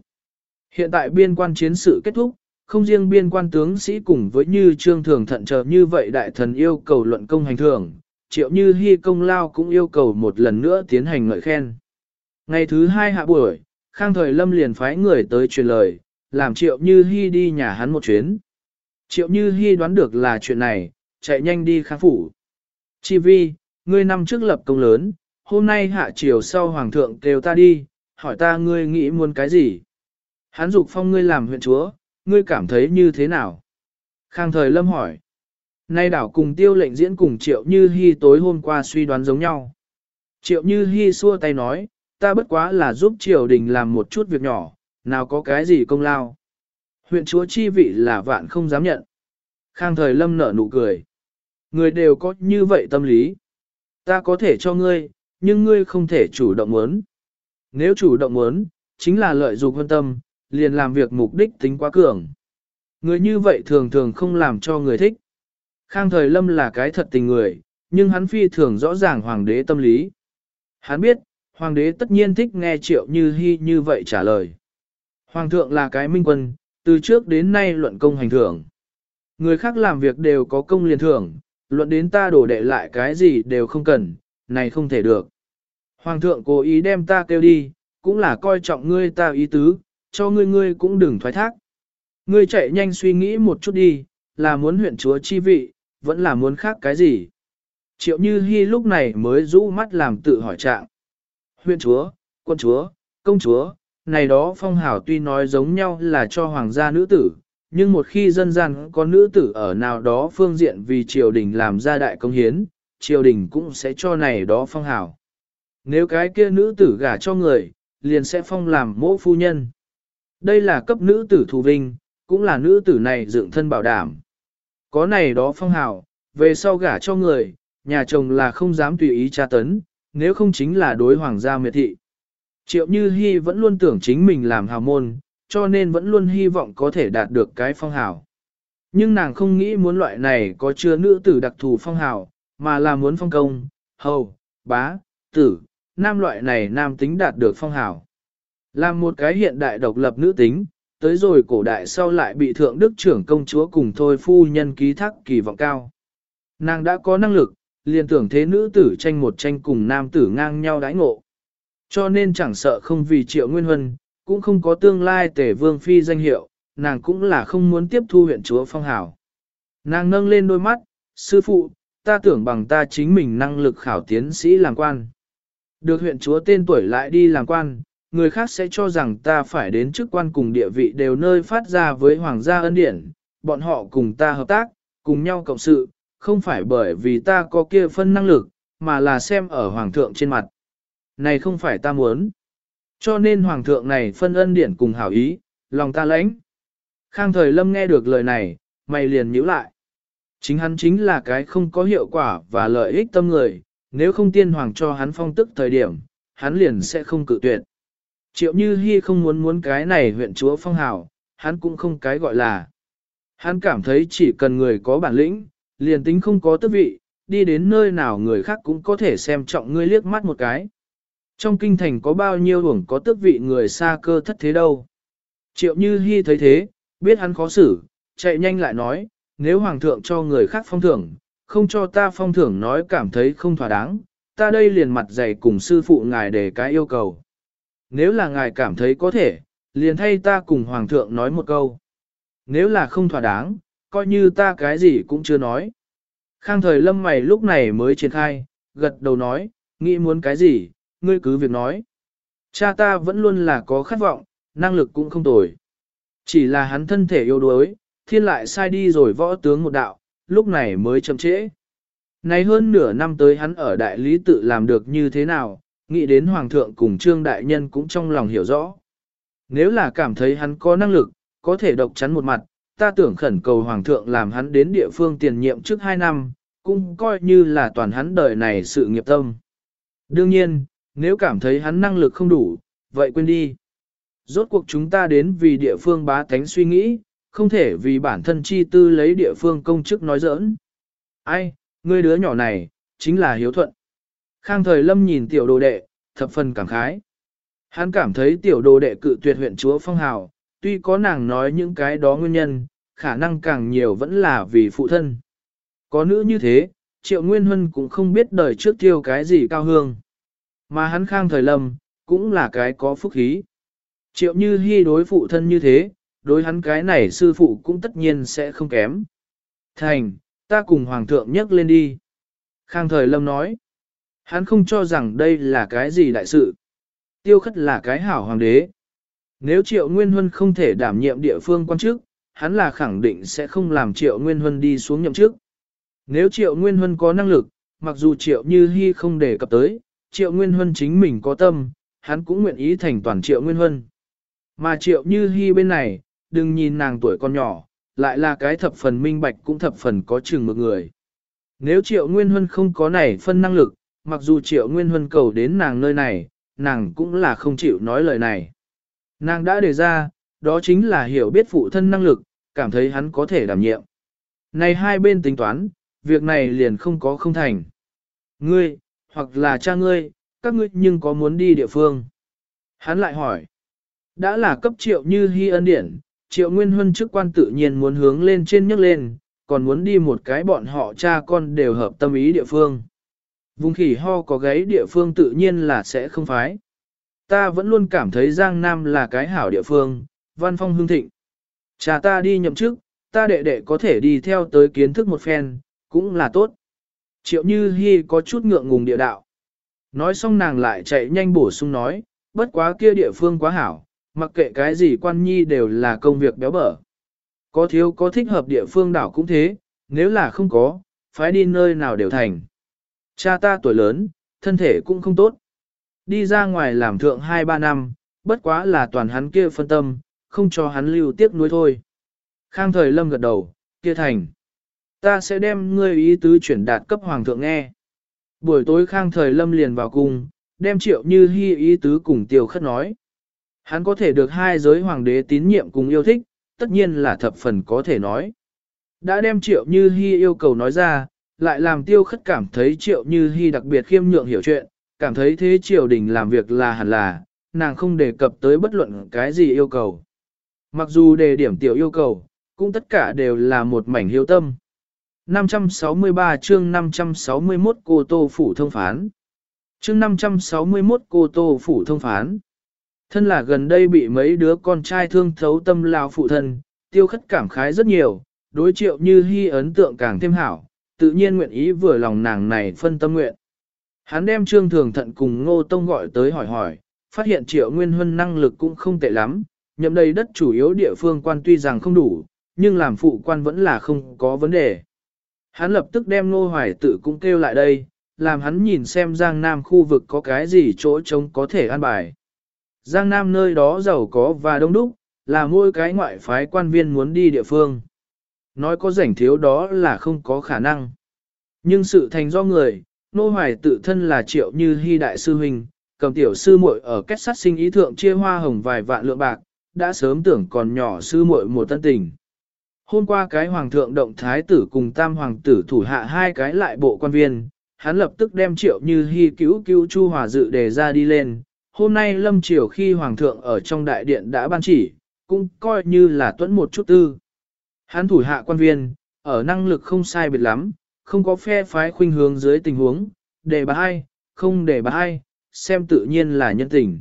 Hiện tại biên quan chiến sự kết thúc, không riêng biên quan tướng sĩ cùng với như trương thường thận chờ như vậy đại thần yêu cầu luận công hành thưởng, triệu như hy công lao cũng yêu cầu một lần nữa tiến hành ngợi khen. Ngày thứ hai hạ buổi, khang thời lâm liền phái người tới truyền lời, làm triệu như hy đi nhà hắn một chuyến. Triệu như hy đoán được là chuyện này, chạy nhanh đi khang phủ. Chi vi, ngươi năm trước lập công lớn, hôm nay hạ chiều sau hoàng thượng kêu ta đi, hỏi ta ngươi nghĩ muốn cái gì? Hắn dục phong ngươi làm huyện chúa, ngươi cảm thấy như thế nào? Khang thời lâm hỏi. Nay đảo cùng tiêu lệnh diễn cùng Triệu Như Hi tối hôm qua suy đoán giống nhau. Triệu Như Hi xua tay nói, ta bất quá là giúp triều đình làm một chút việc nhỏ, nào có cái gì công lao. Huyện chúa chi vị là vạn không dám nhận. Khang thời lâm nở nụ cười. Người đều có như vậy tâm lý. Ta có thể cho ngươi, nhưng ngươi không thể chủ động muốn. Nếu chủ động muốn, chính là lợi dụng hơn tâm, liền làm việc mục đích tính quá cường. Người như vậy thường thường không làm cho người thích. Khang thời lâm là cái thật tình người, nhưng hắn phi thường rõ ràng hoàng đế tâm lý. Hắn biết, hoàng đế tất nhiên thích nghe triệu như hy như vậy trả lời. Hoàng thượng là cái minh quân, từ trước đến nay luận công hành thưởng. Người khác làm việc đều có công liền thưởng, luận đến ta đổ đệ lại cái gì đều không cần, này không thể được. Hoàng thượng cố ý đem ta kêu đi, cũng là coi trọng ngươi ta ý tứ, cho ngươi ngươi cũng đừng thoái thác. Ngươi chạy nhanh suy nghĩ một chút đi, là muốn huyện chúa chi vị, vẫn là muốn khác cái gì. Triệu Như Hi lúc này mới rũ mắt làm tự hỏi trạng. Huyện chúa, quân chúa, công chúa, này đó phong hào tuy nói giống nhau là cho hoàng gia nữ tử, nhưng một khi dân gian có nữ tử ở nào đó phương diện vì triều đình làm ra đại công hiến, triều đình cũng sẽ cho này đó phong hào. Nếu cái kia nữ tử gả cho người, liền sẽ phong làm mỗ phu nhân. Đây là cấp nữ tử thù vinh, cũng là nữ tử này dựng thân bảo đảm. Có này đó phong hào, về sau gả cho người, nhà chồng là không dám tùy ý tra tấn, nếu không chính là đối hoàng gia miệt thị. Triệu Như Hi vẫn luôn tưởng chính mình làm hào môn, cho nên vẫn luôn hy vọng có thể đạt được cái phong hào. Nhưng nàng không nghĩ muốn loại này có chứa nữ tử đặc thù phong hào, mà là muốn phong công, hầu, bá, tử, nam loại này nam tính đạt được phong hào. Làm một cái hiện đại độc lập nữ tính, tới rồi cổ đại sau lại bị thượng đức trưởng công chúa cùng thôi phu nhân ký thác kỳ vọng cao. Nàng đã có năng lực, liền tưởng thế nữ tử tranh một tranh cùng nam tử ngang nhau đãi ngộ. Cho nên chẳng sợ không vì triệu nguyên huân, cũng không có tương lai tể vương phi danh hiệu, nàng cũng là không muốn tiếp thu huyện chúa phong hào. Nàng nâng lên đôi mắt, sư phụ, ta tưởng bằng ta chính mình năng lực khảo tiến sĩ làm quan. Được huyện chúa tên tuổi lại đi làm quan, người khác sẽ cho rằng ta phải đến chức quan cùng địa vị đều nơi phát ra với hoàng gia ân điển, bọn họ cùng ta hợp tác, cùng nhau cộng sự, không phải bởi vì ta có kia phân năng lực, mà là xem ở hoàng thượng trên mặt. Này không phải ta muốn. Cho nên hoàng thượng này phân ân điển cùng hảo ý, lòng ta lãnh. Khang thời lâm nghe được lời này, mày liền nhíu lại. Chính hắn chính là cái không có hiệu quả và lợi ích tâm người, nếu không tiên hoàng cho hắn phong tức thời điểm, hắn liền sẽ không cự tuyệt. Triệu Như Hi không muốn muốn cái này huyện chúa phong hào, hắn cũng không cái gọi là. Hắn cảm thấy chỉ cần người có bản lĩnh, liền tính không có tước vị, đi đến nơi nào người khác cũng có thể xem trọng ngươi liếc mắt một cái. Trong kinh thành có bao nhiêu hưởng có tước vị người xa cơ thất thế đâu. Triệu Như Hi thấy thế, biết hắn khó xử, chạy nhanh lại nói, nếu hoàng thượng cho người khác phong thưởng, không cho ta phong thưởng nói cảm thấy không thỏa đáng, ta đây liền mặt dày cùng sư phụ ngài để cái yêu cầu. Nếu là ngài cảm thấy có thể, liền thay ta cùng hoàng thượng nói một câu. Nếu là không thỏa đáng, coi như ta cái gì cũng chưa nói. Khang thời lâm mày lúc này mới triển khai, gật đầu nói, nghĩ muốn cái gì, ngươi cứ việc nói. Cha ta vẫn luôn là có khát vọng, năng lực cũng không tồi. Chỉ là hắn thân thể yếu đuối, thiên lại sai đi rồi võ tướng một đạo, lúc này mới chậm trễ. Này hơn nửa năm tới hắn ở đại lý tự làm được như thế nào, nghĩ đến hoàng thượng cùng trương đại nhân cũng trong lòng hiểu rõ. Nếu là cảm thấy hắn có năng lực, có thể độc chắn một mặt, ta tưởng khẩn cầu hoàng thượng làm hắn đến địa phương tiền nhiệm trước hai năm, cũng coi như là toàn hắn đời này sự nghiệp tâm. Đương nhiên, nếu cảm thấy hắn năng lực không đủ, vậy quên đi. Rốt cuộc chúng ta đến vì địa phương bá tánh suy nghĩ, không thể vì bản thân chi tư lấy địa phương công chức nói giỡn. Ai, ngươi đứa nhỏ này, chính là hiếu thuận. Khang thời lâm nhìn tiểu đồ đệ, thập phần cảm khái. Hắn cảm thấy tiểu đồ đệ cự tuyệt huyện chúa phong hào, tuy có nàng nói những cái đó nguyên nhân, khả năng càng nhiều vẫn là vì phụ thân. Có nữ như thế, triệu nguyên huân cũng không biết đời trước tiêu cái gì cao hương. Mà hắn khang thời lâm, cũng là cái có phúc khí. Triệu như hy đối phụ thân như thế, đối hắn cái này sư phụ cũng tất nhiên sẽ không kém. Thành, ta cùng hoàng thượng nhắc lên đi. Khang thời lâm nói, hắn không cho rằng đây là cái gì đại sự. Tiêu khất là cái hảo hoàng đế. Nếu triệu nguyên huân không thể đảm nhiệm địa phương quan chức, hắn là khẳng định sẽ không làm triệu nguyên huân đi xuống nhậm chức. Nếu triệu nguyên huân có năng lực, mặc dù triệu như hy không đề cập tới, triệu nguyên huân chính mình có tâm, hắn cũng nguyện ý thành toàn triệu nguyên huân. Mà triệu như hy bên này, đừng nhìn nàng tuổi con nhỏ, lại là cái thập phần minh bạch cũng thập phần có chừng một người. Nếu triệu nguyên huân không có này phân năng lực, mặc dù triệu nguyên huân cầu đến nàng nơi này, nàng cũng là không chịu nói lời này. Nàng đã đề ra, đó chính là hiểu biết phụ thân năng lực, cảm thấy hắn có thể đảm nhiệm. Này hai bên tính toán, việc này liền không có không thành. Ngươi, hoặc là cha ngươi, các ngươi nhưng có muốn đi địa phương. Hắn lại hỏi, đã là cấp triệu như hy ân điển, triệu nguyên huân chức quan tự nhiên muốn hướng lên trên nhấc lên, còn muốn đi một cái bọn họ cha con đều hợp tâm ý địa phương. Vùng khỉ ho có gáy địa phương tự nhiên là sẽ không phái. Ta vẫn luôn cảm thấy Giang Nam là cái hảo địa phương, văn phong hương thịnh. Cha ta đi nhậm chức, ta đệ đệ có thể đi theo tới kiến thức một phen, cũng là tốt. Triệu Như Hi có chút ngượng ngùng địa đạo. Nói xong nàng lại chạy nhanh bổ sung nói, bất quá kia địa phương quá hảo, Mặc kệ cái gì quan nhi đều là công việc béo bở. Có thiếu có thích hợp địa phương đảo cũng thế, nếu là không có, phải đi nơi nào đều thành. Cha ta tuổi lớn, thân thể cũng không tốt. Đi ra ngoài làm thượng 2-3 năm, bất quá là toàn hắn kia phân tâm, không cho hắn lưu tiếc nuối thôi. Khang thời lâm gật đầu, kia thành. Ta sẽ đem ngươi ý tứ chuyển đạt cấp hoàng thượng nghe. Buổi tối khang thời lâm liền vào cung, đem triệu như hy ý tứ cùng tiêu khất nói. Hắn có thể được hai giới hoàng đế tín nhiệm cùng yêu thích, tất nhiên là thập phần có thể nói. Đã đem triệu như hy yêu cầu nói ra, lại làm tiêu khất cảm thấy triệu như hy đặc biệt khiêm nhượng hiểu chuyện, cảm thấy thế triều đình làm việc là hẳn là, nàng không đề cập tới bất luận cái gì yêu cầu. Mặc dù đề điểm tiểu yêu cầu, cũng tất cả đều là một mảnh hiếu tâm. 563 chương 561 cô Tô Phủ thông phán. Chương 561 cô Tô Phủ thông phán. Thân là gần đây bị mấy đứa con trai thương thấu tâm lao phụ thân, tiêu khất cảm khái rất nhiều, đối triệu như hy ấn tượng càng thêm hảo, tự nhiên nguyện ý vừa lòng nàng này phân tâm nguyện. Hắn đem trương thường thận cùng ngô tông gọi tới hỏi hỏi, phát hiện triệu nguyên huân năng lực cũng không tệ lắm, nhậm đầy đất chủ yếu địa phương quan tuy rằng không đủ, nhưng làm phụ quan vẫn là không có vấn đề. Hắn lập tức đem ngô hoài tự cũng kêu lại đây, làm hắn nhìn xem Giang Nam khu vực có cái gì chỗ trống có thể an bài. Giang Nam nơi đó giàu có và đông đúc, là mỗi cái ngoại phái quan viên muốn đi địa phương. Nói có rảnh thiếu đó là không có khả năng. Nhưng sự thành do người, nô hoài tự thân là triệu như hy đại sư huynh, cầm tiểu sư muội ở kết sát sinh ý thượng chia hoa hồng vài vạn lượng bạc, đã sớm tưởng còn nhỏ sư muội một tân tình. Hôm qua cái hoàng thượng động thái tử cùng tam hoàng tử thủ hạ hai cái lại bộ quan viên, hắn lập tức đem triệu như hy cứu cứu chu hòa dự đề ra đi lên. Hôm nay lâm triều khi hoàng thượng ở trong đại điện đã ban chỉ, cũng coi như là tuẫn một chút tư. Hắn thủ hạ quan viên, ở năng lực không sai biệt lắm, không có phe phái khuynh hướng dưới tình huống, để bà hai, không để bà hai, xem tự nhiên là nhân tình.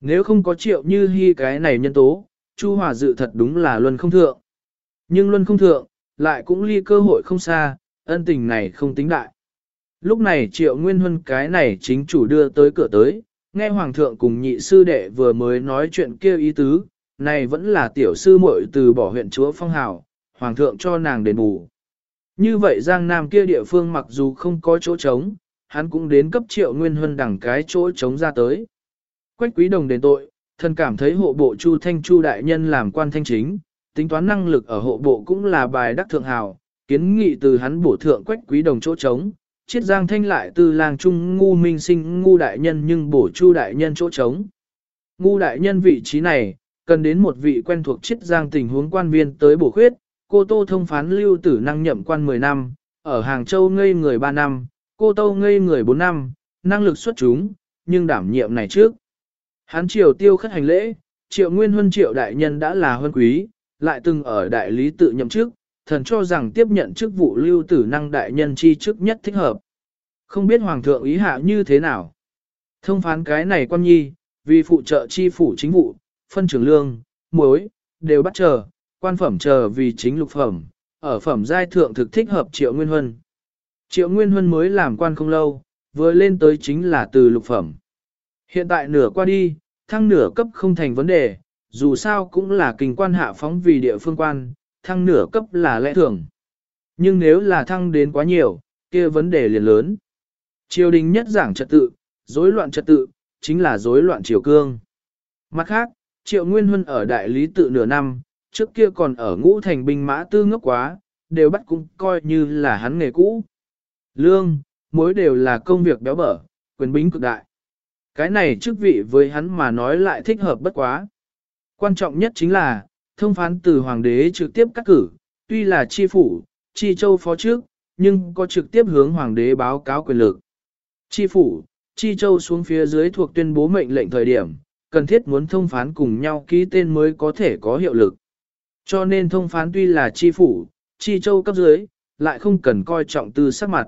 Nếu không có triệu như hy cái này nhân tố, Chu Hòa dự thật đúng là luân không thượng. Nhưng luân không thượng, lại cũng ly cơ hội không xa, ân tình này không tính đại. Lúc này triệu nguyên huân cái này chính chủ đưa tới cửa tới, nghe hoàng thượng cùng nhị sư đệ vừa mới nói chuyện kia ý tứ, này vẫn là tiểu sư muội từ bỏ huyện chúa phong hào, hoàng thượng cho nàng đền bù. Như vậy Giang Nam kia địa phương mặc dù không có chỗ trống, hắn cũng đến cấp triệu nguyên hơn đẳng cái chỗ trống ra tới. Quách quý đồng đền tội, thân cảm thấy hộ bộ Chu Thanh Chu đại nhân làm quan thanh chính, tính toán năng lực ở hộ bộ cũng là bài đắc thượng hào, kiến nghị từ hắn bổ thượng quách quý đồng chỗ trống, chiết giang thanh lại từ làng trung ngu minh sinh ngu đại nhân nhưng bổ chu đại nhân chỗ trống. Ngu đại nhân vị trí này, cần đến một vị quen thuộc chiết giang tình huống quan viên tới bổ khuyết, cô Tô thông phán lưu tử năng nhậm quan 10 năm, ở Hàng Châu ngây người 3 năm, cô Tô ngây người 4 năm, năng lực xuất chúng, nhưng đảm nhiệm này trước. hán triều tiêu khất hành lễ, triệu nguyên huân triệu đại nhân đã là huân quý, lại từng ở đại lý tự nhậm chức, thần cho rằng tiếp nhận chức vụ lưu tử năng đại nhân chi chức nhất thích hợp. Không biết hoàng thượng ý hạ như thế nào. Thông phán cái này quan nhi, vì phụ trợ chi phủ chính vụ, phân trưởng lương, muối, đều bắt chờ, quan phẩm chờ vì chính lục phẩm, ở phẩm giai thượng thực thích hợp triệu nguyên huân. Triệu nguyên huân mới làm quan không lâu, vừa lên tới chính là từ lục phẩm. Hiện tại nửa qua đi, thăng nửa cấp không thành vấn đề, dù sao cũng là kinh quan hạ phóng vì địa phương quan, thăng nửa cấp là lẽ thường. Nhưng nếu là thăng đến quá nhiều, kia vấn đề liền lớn. Triều đình nhất giảng trật tự, rối loạn trật tự, chính là rối loạn triều cương. Mặt khác, Triệu Nguyên Huân ở đại lý tự nửa năm, trước kia còn ở ngũ thành binh mã tư ngốc quá, đều bắt cũng coi như là hắn nghề cũ. Lương, mối đều là công việc béo bở, quyền bính cực đại. Cái này chức vị với hắn mà nói lại thích hợp bất quá. Quan trọng nhất chính là, thông phán từ hoàng đế trực tiếp cắt cử, tuy là chi phủ, chi châu phó trước, nhưng có trực tiếp hướng hoàng đế báo cáo quyền lực. Chi phủ, chi châu xuống phía dưới thuộc tuyên bố mệnh lệnh thời điểm, cần thiết muốn thông phán cùng nhau ký tên mới có thể có hiệu lực. Cho nên thông phán tuy là chi phủ, chi châu cấp dưới, lại không cần coi trọng tư sắc mặt.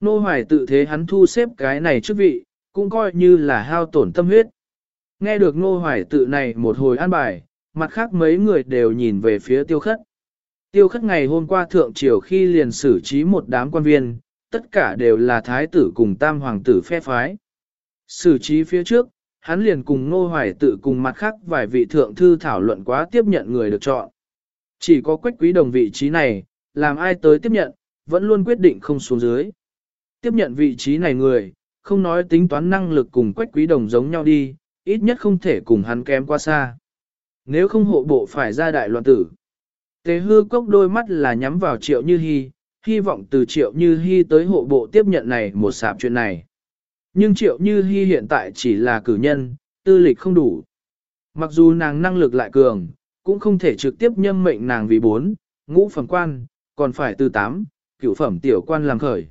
Nô hoài tự thế hắn thu xếp cái này chức vị, cũng coi như là hao tổn tâm huyết. Nghe được nô hoài tự này một hồi an bài, mặt khác mấy người đều nhìn về phía tiêu khất. Tiêu khất ngày hôm qua thượng triều khi liền xử trí một đám quan viên, tất cả đều là thái tử cùng tam hoàng tử phe phái. Xử trí phía trước, hắn liền cùng Ngô Hoài tự cùng mặt khác vài vị thượng thư thảo luận quá tiếp nhận người được chọn. Chỉ có quách quý đồng vị trí này, làm ai tới tiếp nhận, vẫn luôn quyết định không xuống dưới. Tiếp nhận vị trí này người, không nói tính toán năng lực cùng quách quý đồng giống nhau đi, ít nhất không thể cùng hắn kém qua xa. Nếu không hộ bộ phải ra đại loạn tử. tế hư cốc đôi mắt là nhắm vào triệu như hy, hy vọng từ triệu như hy tới hộ bộ tiếp nhận này một sạp chuyện này. Nhưng triệu như hy hiện tại chỉ là cử nhân, tư lịch không đủ. Mặc dù nàng năng lực lại cường, cũng không thể trực tiếp nhâm mệnh nàng vì bốn, ngũ phẩm quan, còn phải từ tám, cửu phẩm tiểu quan làm khởi.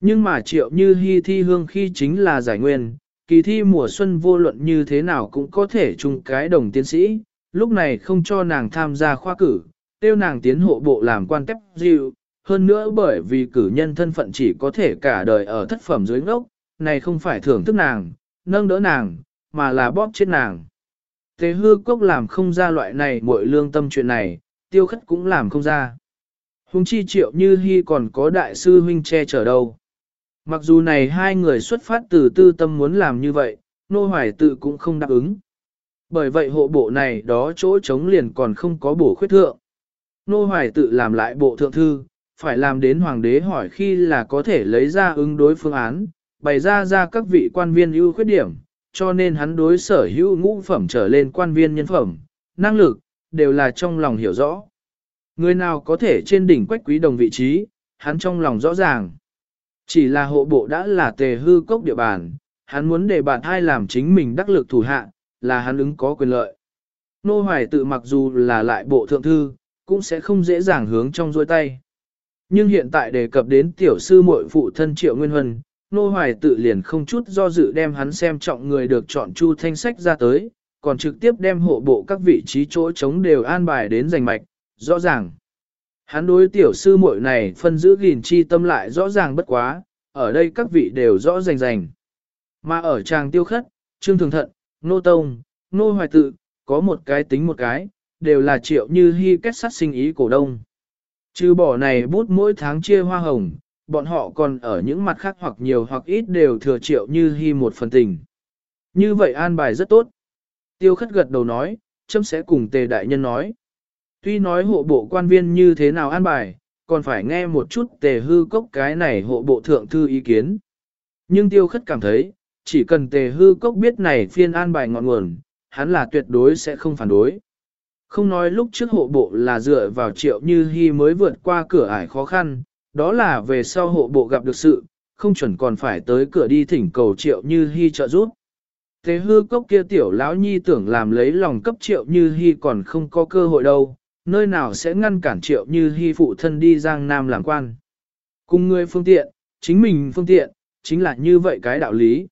Nhưng mà triệu như hy thi hương khi chính là giải nguyên, kỳ thi mùa xuân vô luận như thế nào cũng có thể chung cái đồng tiến sĩ, lúc này không cho nàng tham gia khoa cử, tiêu nàng tiến hộ bộ làm quan tép dịu, hơn nữa bởi vì cử nhân thân phận chỉ có thể cả đời ở thất phẩm dưới ngốc, này không phải thưởng thức nàng, nâng đỡ nàng, mà là bóp chết nàng. Thế hư cốc làm không ra loại này muội lương tâm chuyện này, tiêu khất cũng làm không ra. Hùng chi triệu như hy còn có đại sư huynh che chở đâu. Mặc dù này hai người xuất phát từ tư tâm muốn làm như vậy, nô hoài tự cũng không đáp ứng. Bởi vậy hộ bộ này đó chỗ trống liền còn không có bổ khuyết thượng. Nô hoài tự làm lại bộ thượng thư, phải làm đến hoàng đế hỏi khi là có thể lấy ra ứng đối phương án, bày ra ra các vị quan viên ưu khuyết điểm, cho nên hắn đối sở hữu ngũ phẩm trở lên quan viên nhân phẩm, năng lực, đều là trong lòng hiểu rõ. Người nào có thể trên đỉnh quách quý đồng vị trí, hắn trong lòng rõ ràng. Chỉ là hộ bộ đã là tề hư cốc địa bàn, hắn muốn để bạn hai làm chính mình đắc lực thủ hạ, là hắn ứng có quyền lợi. Nô hoài tự mặc dù là lại bộ thượng thư, cũng sẽ không dễ dàng hướng trong dôi tay. Nhưng hiện tại đề cập đến tiểu sư muội phụ thân triệu nguyên huân, nô hoài tự liền không chút do dự đem hắn xem trọng người được chọn chu thanh sách ra tới, còn trực tiếp đem hộ bộ các vị trí chỗ trống đều an bài đến giành mạch, rõ ràng. Hắn đối tiểu sư muội này phân giữ gìn chi tâm lại rõ ràng bất quá, ở đây các vị đều rõ rành rành. Mà ở tràng tiêu khất, trương thường thận, nô tông, nô hoài tự, có một cái tính một cái, đều là triệu như hy kết sát sinh ý cổ đông. Trừ bỏ này bút mỗi tháng chia hoa hồng, bọn họ còn ở những mặt khác hoặc nhiều hoặc ít đều thừa triệu như hy một phần tình. Như vậy an bài rất tốt. Tiêu khất gật đầu nói, chấm sẽ cùng tề đại nhân nói. Tuy nói hộ bộ quan viên như thế nào an bài, còn phải nghe một chút tề hư cốc cái này hộ bộ thượng thư ý kiến. Nhưng tiêu khất cảm thấy, chỉ cần tề hư cốc biết này phiên an bài ngọn nguồn, hắn là tuyệt đối sẽ không phản đối. Không nói lúc trước hộ bộ là dựa vào triệu như hy mới vượt qua cửa ải khó khăn, đó là về sau hộ bộ gặp được sự, không chuẩn còn phải tới cửa đi thỉnh cầu triệu như hy trợ giúp. Thế hư cốc kia tiểu lão nhi tưởng làm lấy lòng cấp triệu như hy còn không có cơ hội đâu, nơi nào sẽ ngăn cản triệu như hy phụ thân đi giang nam làm quan. Cùng người phương tiện, chính mình phương tiện, chính là như vậy cái đạo lý.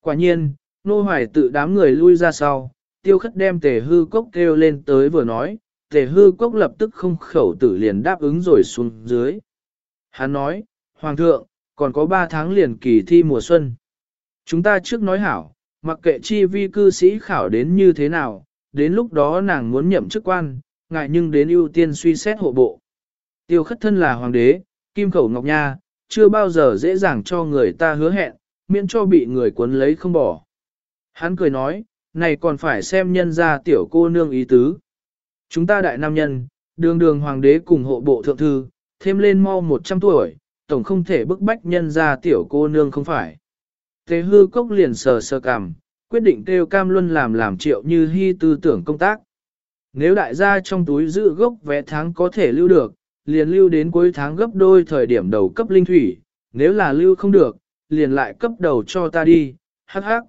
Quả nhiên, nô hoài tự đám người lui ra sau, tiêu khất đem tề hư cốc kêu lên tới vừa nói, tề hư cốc lập tức không khẩu tử liền đáp ứng rồi xuống dưới. Hắn nói, Hoàng thượng, còn có 3 tháng liền kỳ thi mùa xuân. Chúng ta trước nói hảo, mặc kệ chi vi cư sĩ khảo đến như thế nào, đến lúc đó nàng muốn nhậm chức quan, ngại nhưng đến ưu tiên suy xét hộ bộ. Tiêu khất thân là hoàng đế, kim khẩu ngọc nha, chưa bao giờ dễ dàng cho người ta hứa hẹn, miễn cho bị người cuốn lấy không bỏ. Hắn cười nói, này còn phải xem nhân ra tiểu cô nương ý tứ. Chúng ta đại nam nhân, đường đường hoàng đế cùng hộ bộ thượng thư, thêm lên mau 100 tuổi, tổng không thể bức bách nhân ra tiểu cô nương không phải. Thế hư cốc liền sờ sờ cằm, quyết định kêu cam luân làm làm triệu như hy tư tưởng công tác. Nếu đại gia trong túi giữ gốc vé tháng có thể lưu được, liền lưu đến cuối tháng gấp đôi thời điểm đầu cấp linh thủy, nếu là lưu không được, liền lại cấp đầu cho ta đi, hắc hắc.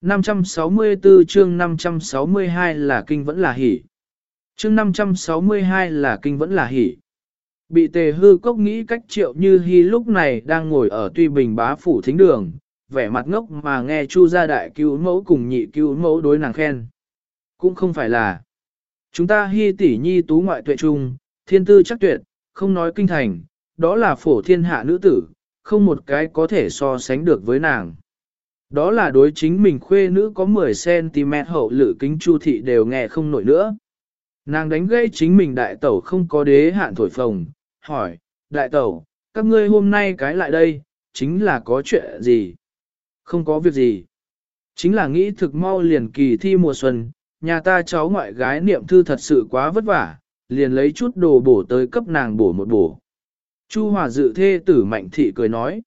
564 chương 562 là kinh vẫn là hỉ. Chương 562 là kinh vẫn là hỉ. Bị tề hư cốc nghĩ cách triệu như hy lúc này đang ngồi ở tuy bình bá phủ thính đường, vẻ mặt ngốc mà nghe chu gia đại cứu mẫu cùng nhị cứu mẫu đối nàng khen. Cũng không phải là chúng ta hy tỷ nhi tú ngoại tuệ trung, thiên tư chắc tuyệt, không nói kinh thành, đó là phổ thiên hạ nữ tử, không một cái có thể so sánh được với nàng. Đó là đối chính mình khuê nữ có 10cm hậu lự kính chu thị đều nghe không nổi nữa. Nàng đánh gây chính mình đại tẩu không có đế hạn thổi phồng, hỏi, đại tẩu, các ngươi hôm nay cái lại đây, chính là có chuyện gì? Không có việc gì. Chính là nghĩ thực mau liền kỳ thi mùa xuân, nhà ta cháu ngoại gái niệm thư thật sự quá vất vả, liền lấy chút đồ bổ tới cấp nàng bổ một bổ. Chu Hòa dự thê tử mạnh thị cười nói.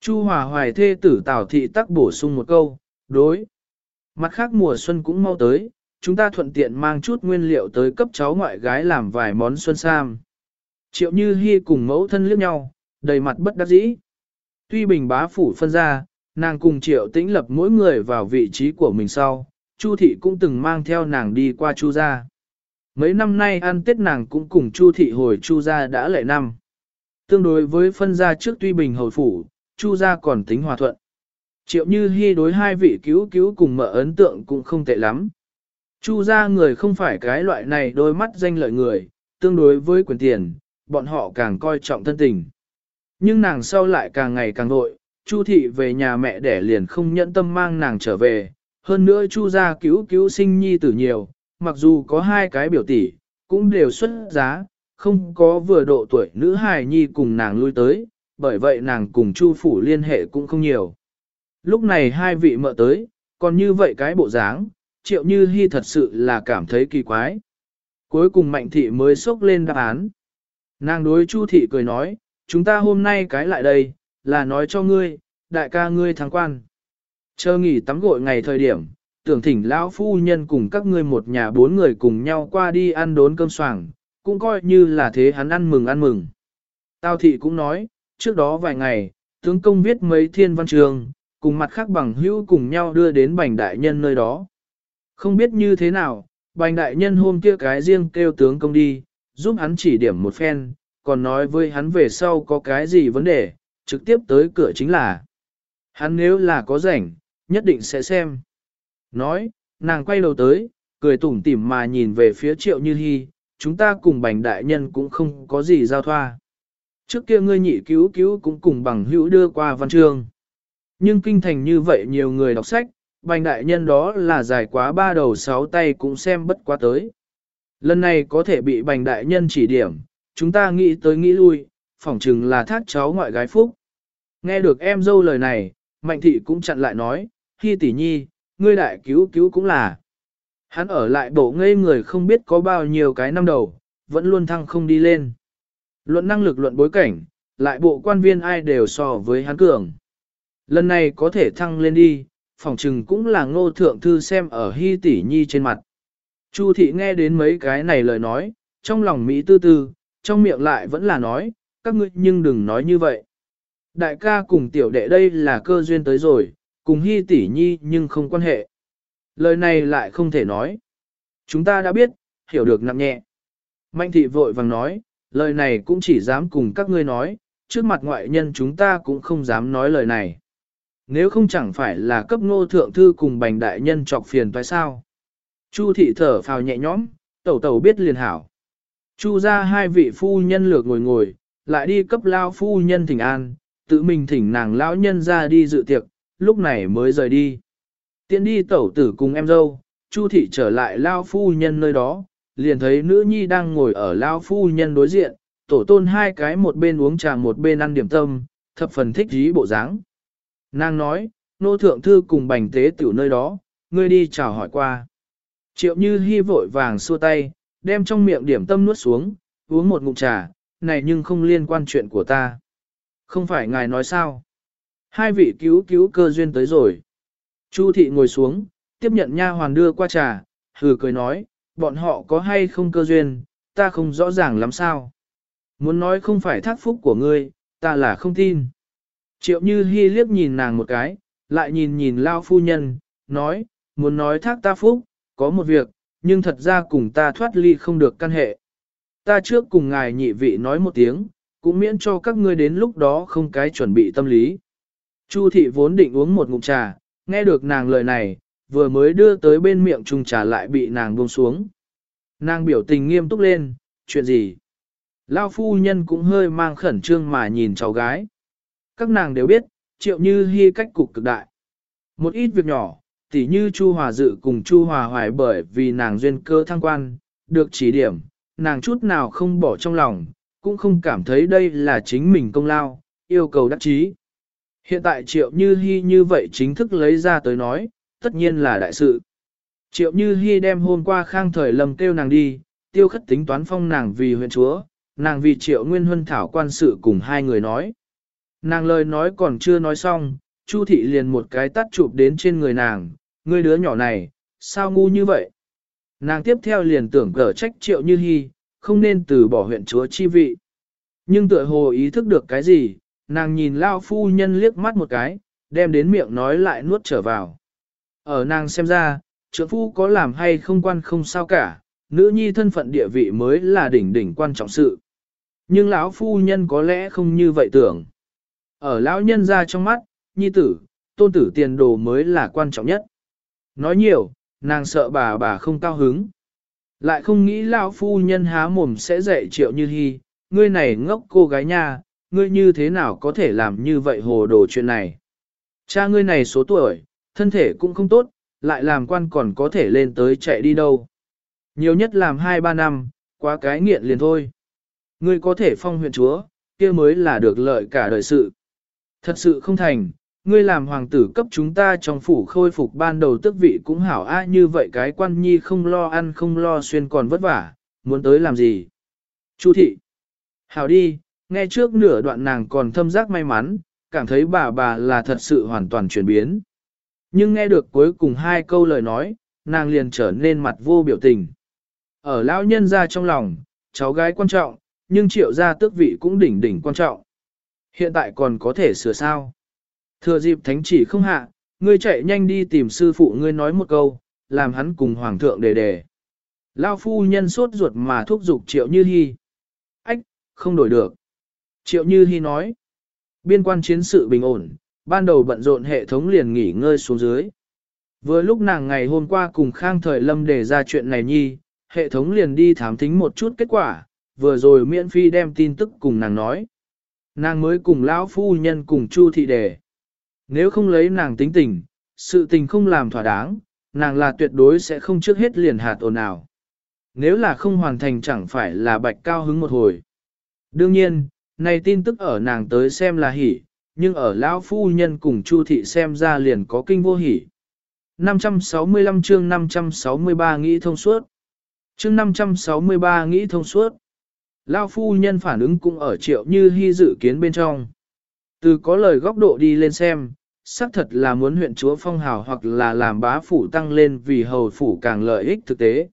Chu Hòa hoài thê tử tào thị tắc bổ sung một câu, đối. Mặt khác mùa xuân cũng mau tới, chúng ta thuận tiện mang chút nguyên liệu tới cấp cháu ngoại gái làm vài món xuân sam. Triệu Như Hi cùng mẫu thân liếc nhau, đầy mặt bất đắc dĩ. Tuy bình bá phủ phân ra, nàng cùng Triệu Tĩnh lập mỗi người vào vị trí của mình sau, Chu thị cũng từng mang theo nàng đi qua Chu gia. Mấy năm nay ăn Tết nàng cũng cùng Chu thị hồi Chu gia đã lệ năm. Tương đối với phân gia trước tuy bình hồi phủ, Chu gia còn tính hòa thuận. Triệu Như Hi đối hai vị cứu cứu cùng mở ấn tượng cũng không tệ lắm. Chu gia người không phải cái loại này đôi mắt danh lợi người, tương đối với quyền tiền, bọn họ càng coi trọng thân tình. Nhưng nàng sau lại càng ngày càng vội, Chu thị về nhà mẹ đẻ liền không nhẫn tâm mang nàng trở về, hơn nữa Chu gia cứu cứu sinh nhi tử nhiều, mặc dù có hai cái biểu tỷ, cũng đều xuất giá, không có vừa độ tuổi nữ hài nhi cùng nàng lui tới, bởi vậy nàng cùng Chu phủ liên hệ cũng không nhiều. Lúc này hai vị mợ tới, còn như vậy cái bộ dáng, triệu như hy thật sự là cảm thấy kỳ quái. Cuối cùng mạnh thị mới sốc lên đáp án. Nàng đối Chu thị cười nói, chúng ta hôm nay cái lại đây, là nói cho ngươi, đại ca ngươi thắng quan. Chờ nghỉ tắm gội ngày thời điểm, tưởng thỉnh lão phu nhân cùng các ngươi một nhà bốn người cùng nhau qua đi ăn đốn cơm soảng, cũng coi như là thế hắn ăn mừng ăn mừng. Tào thị cũng nói, trước đó vài ngày, tướng công viết mấy thiên văn trường, cùng mặt khác bằng hữu cùng nhau đưa đến bành đại nhân nơi đó. Không biết như thế nào, bành đại nhân hôm kia cái riêng kêu tướng công đi, giúp hắn chỉ điểm một phen, còn nói với hắn về sau có cái gì vấn đề, trực tiếp tới cửa chính là. Hắn nếu là có rảnh, nhất định sẽ xem. Nói, nàng quay đầu tới, cười tủm tỉm mà nhìn về phía triệu như hy, chúng ta cùng bành đại nhân cũng không có gì giao thoa. Trước kia ngươi nhị cứu cứu cũng cùng bằng hữu đưa qua văn chương. Nhưng kinh thành như vậy nhiều người đọc sách, bành đại nhân đó là dài quá ba đầu sáu tay cũng xem bất quá tới. Lần này có thể bị bành đại nhân chỉ điểm, chúng ta nghĩ tới nghĩ lui, phỏng chừng là thác cháu ngoại gái phúc. Nghe được em dâu lời này, mạnh thị cũng chặn lại nói, khi tỷ nhi, ngươi đại cứu cứu cũng là. Hắn ở lại bộ ngây người không biết có bao nhiêu cái năm đầu, vẫn luôn thăng không đi lên. Luận năng lực luận bối cảnh, lại bộ quan viên ai đều so với hắn cường. Lần này có thể thăng lên đi, phỏng chừng cũng là ngô thượng thư xem ở hy tỷ nhi trên mặt. Chu thị nghe đến mấy cái này lời nói, trong lòng Mỹ tư tư, trong miệng lại vẫn là nói, các ngươi nhưng đừng nói như vậy. Đại ca cùng tiểu đệ đây là cơ duyên tới rồi, cùng hy tỷ nhi nhưng không quan hệ. Lời này lại không thể nói. Chúng ta đã biết, hiểu được nặng nhẹ. Mạnh thị vội vàng nói, lời này cũng chỉ dám cùng các ngươi nói, trước mặt ngoại nhân chúng ta cũng không dám nói lời này. Nếu không chẳng phải là cấp ngô thượng thư cùng bành đại nhân trọc phiền tại sao? Chu thị thở phào nhẹ nhõm, tẩu tẩu biết liền hảo. Chu ra hai vị phu nhân lược ngồi ngồi, lại đi cấp lao phu nhân thỉnh an, tự mình thỉnh nàng lão nhân ra đi dự tiệc, lúc này mới rời đi. Tiến đi tẩu tử cùng em dâu, Chu thị trở lại lao phu nhân nơi đó, liền thấy nữ nhi đang ngồi ở lao phu nhân đối diện, tổ tôn hai cái một bên uống trà một bên ăn điểm tâm, thập phần thích dí bộ dáng. Nàng nói, nô thượng thư cùng bành tế tiểu nơi đó, ngươi đi chào hỏi qua. Triệu như hy vội vàng xua tay, đem trong miệng điểm tâm nuốt xuống, uống một ngụm trà, này nhưng không liên quan chuyện của ta. Không phải ngài nói sao? Hai vị cứu cứu cơ duyên tới rồi. Chu thị ngồi xuống, tiếp nhận nha hoàn đưa qua trà, hừ cười nói, bọn họ có hay không cơ duyên, ta không rõ ràng lắm sao. Muốn nói không phải thác phúc của ngươi, ta là không tin. Triệu Như Hi liếc nhìn nàng một cái, lại nhìn nhìn Lao phu nhân, nói, muốn nói thác ta phúc, có một việc, nhưng thật ra cùng ta thoát ly không được căn hệ. Ta trước cùng ngài nhị vị nói một tiếng, cũng miễn cho các ngươi đến lúc đó không cái chuẩn bị tâm lý. Chu thị vốn định uống một ngụm trà, nghe được nàng lời này, vừa mới đưa tới bên miệng chung trà lại bị nàng buông xuống. Nàng biểu tình nghiêm túc lên, chuyện gì? Lao phu nhân cũng hơi mang khẩn trương mà nhìn cháu gái. Các nàng đều biết, triệu như hy cách cục cực đại. Một ít việc nhỏ, tỉ như Chu Hòa Dự cùng Chu Hòa Hoài bởi vì nàng duyên cơ thăng quan, được chỉ điểm, nàng chút nào không bỏ trong lòng, cũng không cảm thấy đây là chính mình công lao, yêu cầu đắc chí. Hiện tại triệu như hy như vậy chính thức lấy ra tới nói, tất nhiên là đại sự. Triệu Như Hi đem hôm qua khang thời lầm kêu nàng đi, tiêu khất tính toán phong nàng vì huyện chúa, nàng vì Triệu Nguyên Huân thảo quan sự cùng hai người nói. Nàng lời nói còn chưa nói xong, Chu thị liền một cái tắt chụp đến trên người nàng, ngươi đứa nhỏ này, sao ngu như vậy? Nàng tiếp theo liền tưởng cở trách Triệu Như hy, không nên từ bỏ huyện chúa chi vị. Nhưng tựa hồ ý thức được cái gì, nàng nhìn lao phu nhân liếc mắt một cái, đem đến miệng nói lại nuốt trở vào. Ở nàng xem ra, trưởng phu có làm hay không quan không sao cả, nữ nhi thân phận địa vị mới là đỉnh đỉnh quan trọng sự. Nhưng lão phu nhân có lẽ không như vậy tưởng. Ở lão nhân ra trong mắt, nhi tử, tôn tử tiền đồ mới là quan trọng nhất. Nói nhiều, nàng sợ bà bà không cao hứng. Lại không nghĩ lão phu nhân há mồm sẽ dạy triệu như hy, ngươi này ngốc cô gái nha, ngươi như thế nào có thể làm như vậy hồ đồ chuyện này. Cha ngươi này số tuổi, thân thể cũng không tốt, lại làm quan còn có thể lên tới chạy đi đâu. Nhiều nhất làm 2-3 năm, quá cái nghiện liền thôi. Ngươi có thể phong huyện chúa, kia mới là được lợi cả đời sự. Thật sự không thành, ngươi làm hoàng tử cấp chúng ta trong phủ khôi phục ban đầu tước vị cũng hảo a như vậy cái quan nhi không lo ăn không lo xuyên còn vất vả, muốn tới làm gì. Chu thị. Hảo đi, nghe trước nửa đoạn nàng còn thâm giác may mắn, cảm thấy bà bà là thật sự hoàn toàn chuyển biến. Nhưng nghe được cuối cùng hai câu lời nói, nàng liền trở nên mặt vô biểu tình. Ở lão nhân ra trong lòng, cháu gái quan trọng, nhưng triệu gia tước vị cũng đỉnh đỉnh quan trọng. Hiện tại còn có thể sửa sao. Thừa dịp thánh chỉ không hạ, ngươi chạy nhanh đi tìm sư phụ ngươi nói một câu, làm hắn cùng hoàng thượng đề đề. Lao phu nhân sốt ruột mà thúc giục triệu như hy. Ách, không đổi được. Triệu như hy nói. Biên quan chiến sự bình ổn, ban đầu bận rộn hệ thống liền nghỉ ngơi xuống dưới. Vừa lúc nàng ngày hôm qua cùng Khang Thời Lâm đề ra chuyện này nhi, hệ thống liền đi thám thính một chút kết quả, vừa rồi miễn phi đem tin tức cùng nàng nói. Nàng mới cùng lão phu nhân cùng Chu thị đề. Nếu không lấy nàng tính tình, sự tình không làm thỏa đáng, nàng là tuyệt đối sẽ không trước hết liền hạt ồn nào. Nếu là không hoàn thành chẳng phải là bạch cao hứng một hồi. Đương nhiên, này tin tức ở nàng tới xem là hỉ, nhưng ở lão phu nhân cùng Chu thị xem ra liền có kinh vô hỉ. 565 chương 563 nghĩ thông suốt. Chương 563 nghĩ thông suốt. Lão phu nhân phản ứng cũng ở triệu như hy dự kiến bên trong. Từ có lời góc độ đi lên xem, xác thật là muốn huyện chúa phong hào hoặc là làm bá phủ tăng lên vì hầu phủ càng lợi ích thực tế.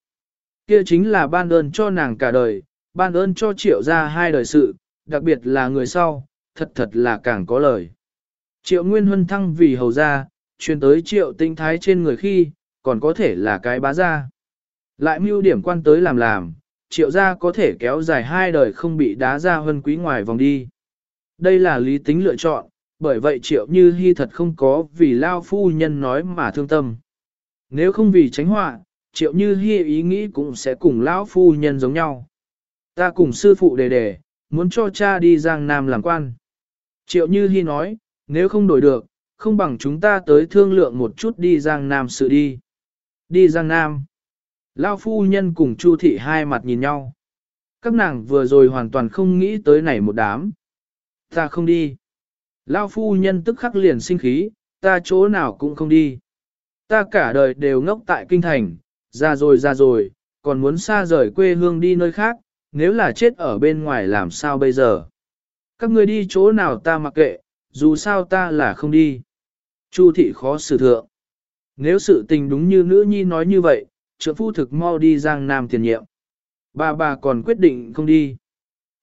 Kia chính là ban ơn cho nàng cả đời, ban ơn cho triệu ra hai đời sự, đặc biệt là người sau, thật thật là càng có lời. Triệu Nguyên Huân thăng vì hầu gia, truyền tới triệu tinh thái trên người khi, còn có thể là cái bá gia. Lại mưu điểm quan tới làm làm, triệu gia có thể kéo dài hai đời không bị đá ra hơn quý ngoài vòng đi. Đây là lý tính lựa chọn, bởi vậy triệu như hy thật không có vì lao phu nhân nói mà thương tâm. Nếu không vì tránh họa, triệu như hy ý nghĩ cũng sẽ cùng lão phu nhân giống nhau. Ta cùng sư phụ đề đề, muốn cho cha đi Giang Nam làm quan. Triệu Như Hi nói, nếu không đổi được, không bằng chúng ta tới thương lượng một chút đi Giang Nam sự đi. Đi Giang Nam. Lao phu nhân cùng Chu thị hai mặt nhìn nhau. Các nàng vừa rồi hoàn toàn không nghĩ tới này một đám. Ta không đi. Lao phu nhân tức khắc liền sinh khí, ta chỗ nào cũng không đi. Ta cả đời đều ngốc tại kinh thành, ra rồi ra rồi, còn muốn xa rời quê hương đi nơi khác, nếu là chết ở bên ngoài làm sao bây giờ? Các người đi chỗ nào ta mặc kệ, dù sao ta là không đi. Chu thị khó xử thượng. Nếu sự tình đúng như nữ nhi nói như vậy, trưởng phu thực mau đi giang nam tiền nhiệm. Bà bà còn quyết định không đi.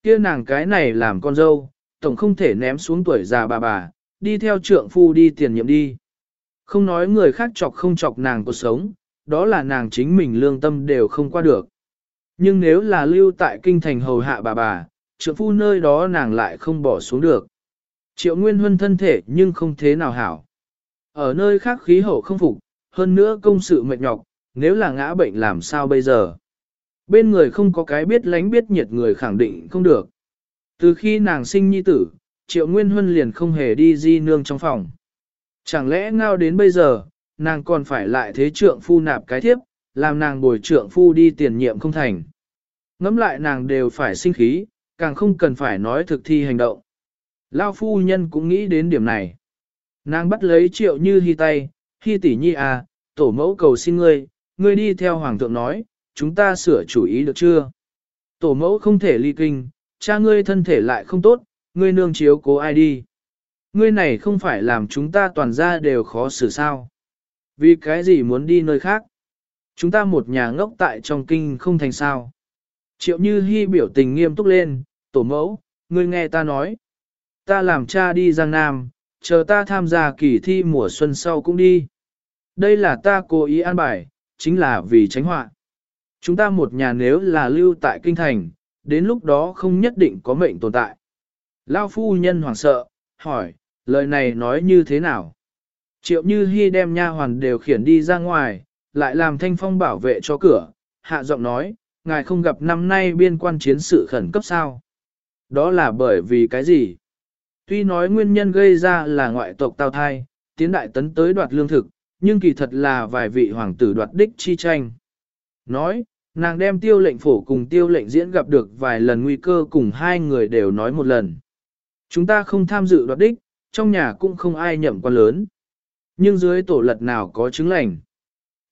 kia nàng cái này làm con dâu, tổng không thể ném xuống tuổi già bà bà, đi theo trượng phu đi tiền nhiệm đi. Không nói người khác chọc không chọc nàng cuộc sống, đó là nàng chính mình lương tâm đều không qua được. Nhưng nếu là lưu tại kinh thành hầu hạ bà bà, trượng phu nơi đó nàng lại không bỏ xuống được. Triệu Nguyên Huân thân thể nhưng không thế nào hảo. Ở nơi khác khí hậu không phục, hơn nữa công sự mệt nhọc, nếu là ngã bệnh làm sao bây giờ? Bên người không có cái biết lánh biết nhiệt người khẳng định không được. Từ khi nàng sinh nhi tử, Triệu Nguyên Huân liền không hề đi di nương trong phòng. Chẳng lẽ ngao đến bây giờ, nàng còn phải lại thế trượng phu nạp cái thiếp, làm nàng bồi trượng phu đi tiền nhiệm không thành. Ngắm lại nàng đều phải sinh khí, càng không cần phải nói thực thi hành động. Lao phu nhân cũng nghĩ đến điểm này. Nàng bắt lấy triệu như hy tay, hy tỷ nhi à, tổ mẫu cầu xin ngươi, ngươi đi theo hoàng thượng nói, chúng ta sửa chủ ý được chưa? Tổ mẫu không thể ly kinh, cha ngươi thân thể lại không tốt, ngươi nương chiếu cố ai đi. Ngươi này không phải làm chúng ta toàn ra đều khó xử sao. Vì cái gì muốn đi nơi khác? Chúng ta một nhà ngốc tại trong kinh không thành sao. Triệu Như Hi biểu tình nghiêm túc lên, tổ mẫu, ngươi nghe ta nói. Ta làm cha đi Giang Nam, chờ ta tham gia kỳ thi mùa xuân sau cũng đi. Đây là ta cố ý an bài, chính là vì tránh họa. Chúng ta một nhà nếu là lưu tại kinh thành, đến lúc đó không nhất định có mệnh tồn tại. Lao phu nhân hoảng sợ, hỏi, lời này nói như thế nào? Triệu Như Hi đem nha hoàn đều khiển đi ra ngoài, lại làm thanh phong bảo vệ cho cửa, hạ giọng nói, ngài không gặp năm nay biên quan chiến sự khẩn cấp sao? Đó là bởi vì cái gì? Tuy nói nguyên nhân gây ra là ngoại tộc tào thai, tiến đại tấn tới đoạt lương thực, nhưng kỳ thật là vài vị hoàng tử đoạt đích chi tranh. Nói, nàng đem tiêu lệnh phổ cùng tiêu lệnh diễn gặp được vài lần nguy cơ cùng hai người đều nói một lần. Chúng ta không tham dự đoạt đích, trong nhà cũng không ai nhậm quan lớn. Nhưng dưới tổ lật nào có chứng lành.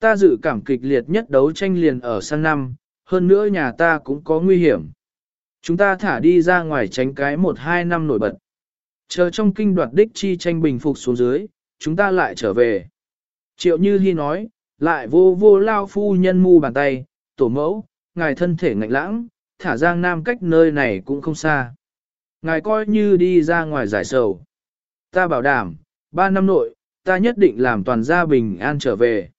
Ta dự cảm kịch liệt nhất đấu tranh liền ở sang năm, hơn nữa nhà ta cũng có nguy hiểm. Chúng ta thả đi ra ngoài tránh cái một hai năm nổi bật. Chờ trong kinh đoạt đích chi tranh bình phục xuống dưới, chúng ta lại trở về. Triệu Như Hi nói, lại vô vô lao phu nhân mu bàn tay, tổ mẫu, ngài thân thể ngạnh lãng, thả giang nam cách nơi này cũng không xa. Ngài coi như đi ra ngoài giải sầu. Ta bảo đảm, ba năm nội, ta nhất định làm toàn gia bình an trở về.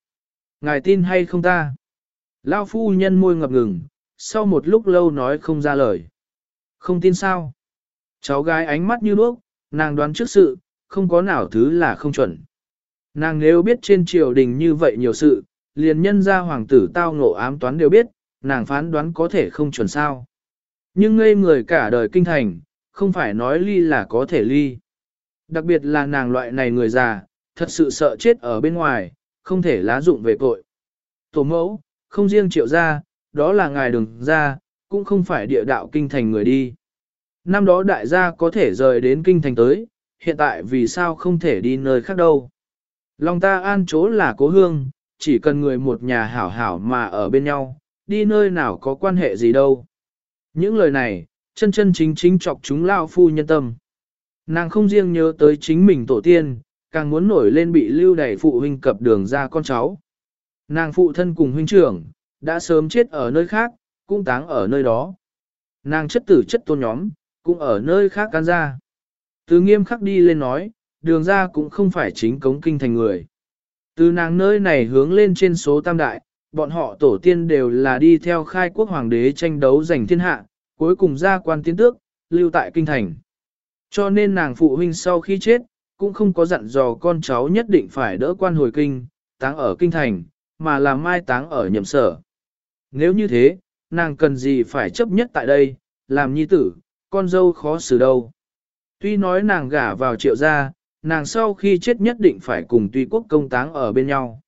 Ngài tin hay không ta? Lao phu nhân môi ngập ngừng, sau một lúc lâu nói không ra lời. Không tin sao? Cháu gái ánh mắt như đuốc, nàng đoán trước sự, không có nào thứ là không chuẩn. Nàng nếu biết trên triều đình như vậy nhiều sự, liền nhân ra hoàng tử tao ngộ ám toán đều biết, nàng phán đoán có thể không chuẩn sao. Nhưng ngây người cả đời kinh thành, không phải nói ly là có thể ly. Đặc biệt là nàng loại này người già, thật sự sợ chết ở bên ngoài, không thể lá dụng về tội. Tổ mẫu, không riêng triệu gia, đó là ngài đừng ra, cũng không phải địa đạo kinh thành người đi. Năm đó đại gia có thể rời đến kinh thành tới, hiện tại vì sao không thể đi nơi khác đâu. Lòng ta an chỗ là cố hương, chỉ cần người một nhà hảo hảo mà ở bên nhau, đi nơi nào có quan hệ gì đâu. Những lời này, chân chân chính chính chọc chúng lao phu nhân tâm. Nàng không riêng nhớ tới chính mình tổ tiên, càng muốn nổi lên bị lưu đẩy phụ huynh cập đường ra con cháu. Nàng phụ thân cùng huynh trưởng, đã sớm chết ở nơi khác, cũng táng ở nơi đó. Nàng chất tử chất tôn nhóm, cũng ở nơi khác can ra. Từ nghiêm khắc đi lên nói, đường ra cũng không phải chính cống kinh thành người. Từ nàng nơi này hướng lên trên số tam đại, bọn họ tổ tiên đều là đi theo khai quốc hoàng đế tranh đấu giành thiên hạ, cuối cùng ra quan tiến tước, lưu tại kinh thành. Cho nên nàng phụ huynh sau khi chết, cũng không có dặn dò con cháu nhất định phải đỡ quan hồi kinh, táng ở kinh thành, mà là mai táng ở nhậm sở. Nếu như thế, nàng cần gì phải chấp nhất tại đây, làm nhi tử, con dâu khó xử đâu. Tuy nói nàng gả vào triệu gia, nàng sau khi chết nhất định phải cùng tuy quốc công táng ở bên nhau.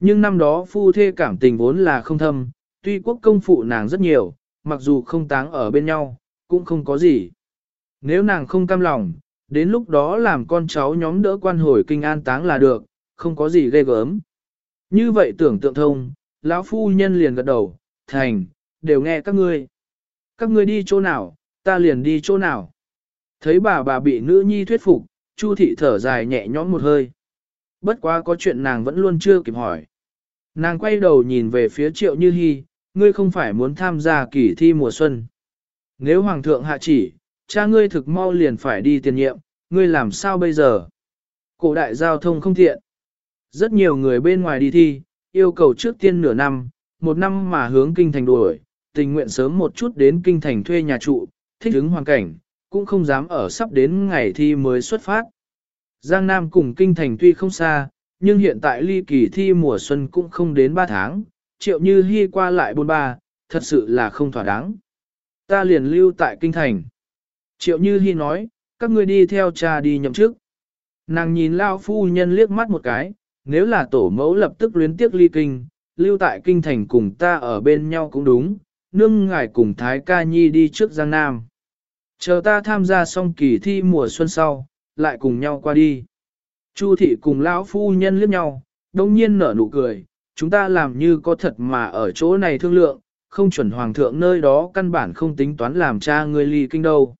Nhưng năm đó phu thê cảm tình vốn là không thâm, tuy quốc công phụ nàng rất nhiều, mặc dù không táng ở bên nhau, cũng không có gì. Nếu nàng không cam lòng, đến lúc đó làm con cháu nhóm đỡ quan hồi kinh an táng là được, không có gì ghê gớm. Như vậy tưởng tượng thông, lão phu nhân liền gật đầu, thành, đều nghe các ngươi. Các ngươi đi chỗ nào, ta liền đi chỗ nào. Thấy bà bà bị nữ nhi thuyết phục, Chu thị thở dài nhẹ nhõm một hơi. Bất quá có chuyện nàng vẫn luôn chưa kịp hỏi. Nàng quay đầu nhìn về phía triệu như hy, ngươi không phải muốn tham gia kỳ thi mùa xuân. Nếu hoàng thượng hạ chỉ, cha ngươi thực mau liền phải đi tiền nhiệm, ngươi làm sao bây giờ? Cổ đại giao thông không thiện. Rất nhiều người bên ngoài đi thi, yêu cầu trước tiên nửa năm, một năm mà hướng kinh thành đuổi, tình nguyện sớm một chút đến kinh thành thuê nhà trụ, thích ứng hoàn cảnh, cũng không dám ở sắp đến ngày thi mới xuất phát. Giang Nam cùng kinh thành tuy không xa, nhưng hiện tại ly kỳ thi mùa xuân cũng không đến 3 tháng, triệu như hy qua lại bôn ba, thật sự là không thỏa đáng. Ta liền lưu tại kinh thành. Triệu như hy nói, các ngươi đi theo cha đi nhậm chức. Nàng nhìn lao phu nhân liếc mắt một cái, nếu là tổ mẫu lập tức luyến tiếc ly kinh, lưu tại kinh thành cùng ta ở bên nhau cũng đúng, nương ngài cùng Thái Ca Nhi đi trước Giang Nam. Chờ ta tham gia xong kỳ thi mùa xuân sau, lại cùng nhau qua đi. Chu thị cùng lão phu nhân liếc nhau, đông nhiên nở nụ cười, chúng ta làm như có thật mà ở chỗ này thương lượng, không chuẩn hoàng thượng nơi đó căn bản không tính toán làm cha người ly kinh đâu.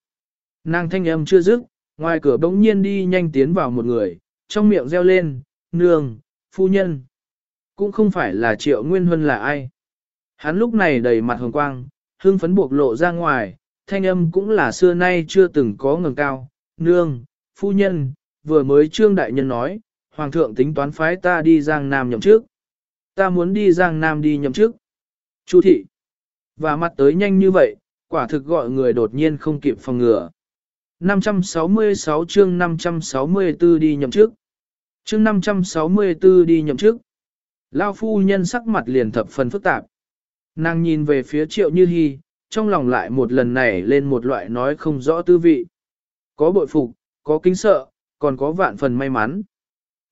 Nàng thanh âm chưa dứt, ngoài cửa bỗng nhiên đi nhanh tiến vào một người, trong miệng reo lên, nương, phu nhân. Cũng không phải là triệu nguyên huân là ai. Hắn lúc này đầy mặt hồng quang, hương phấn buộc lộ ra ngoài, thanh âm cũng là xưa nay chưa từng có ngừng cao. Nương, phu nhân, vừa mới trương đại nhân nói, hoàng thượng tính toán phái ta đi Giang Nam nhậm trước. Ta muốn đi Giang Nam đi nhậm trước. Chu thị. Và mặt tới nhanh như vậy, quả thực gọi người đột nhiên không kịp phòng ngừa. 566 chương 564 đi nhậm trước. Chương 564 đi nhậm trước. Lao phu nhân sắc mặt liền thập phần phức tạp. Nàng nhìn về phía triệu như hy, trong lòng lại một lần này lên một loại nói không rõ tư vị. Có bội phục, có kính sợ, còn có vạn phần may mắn.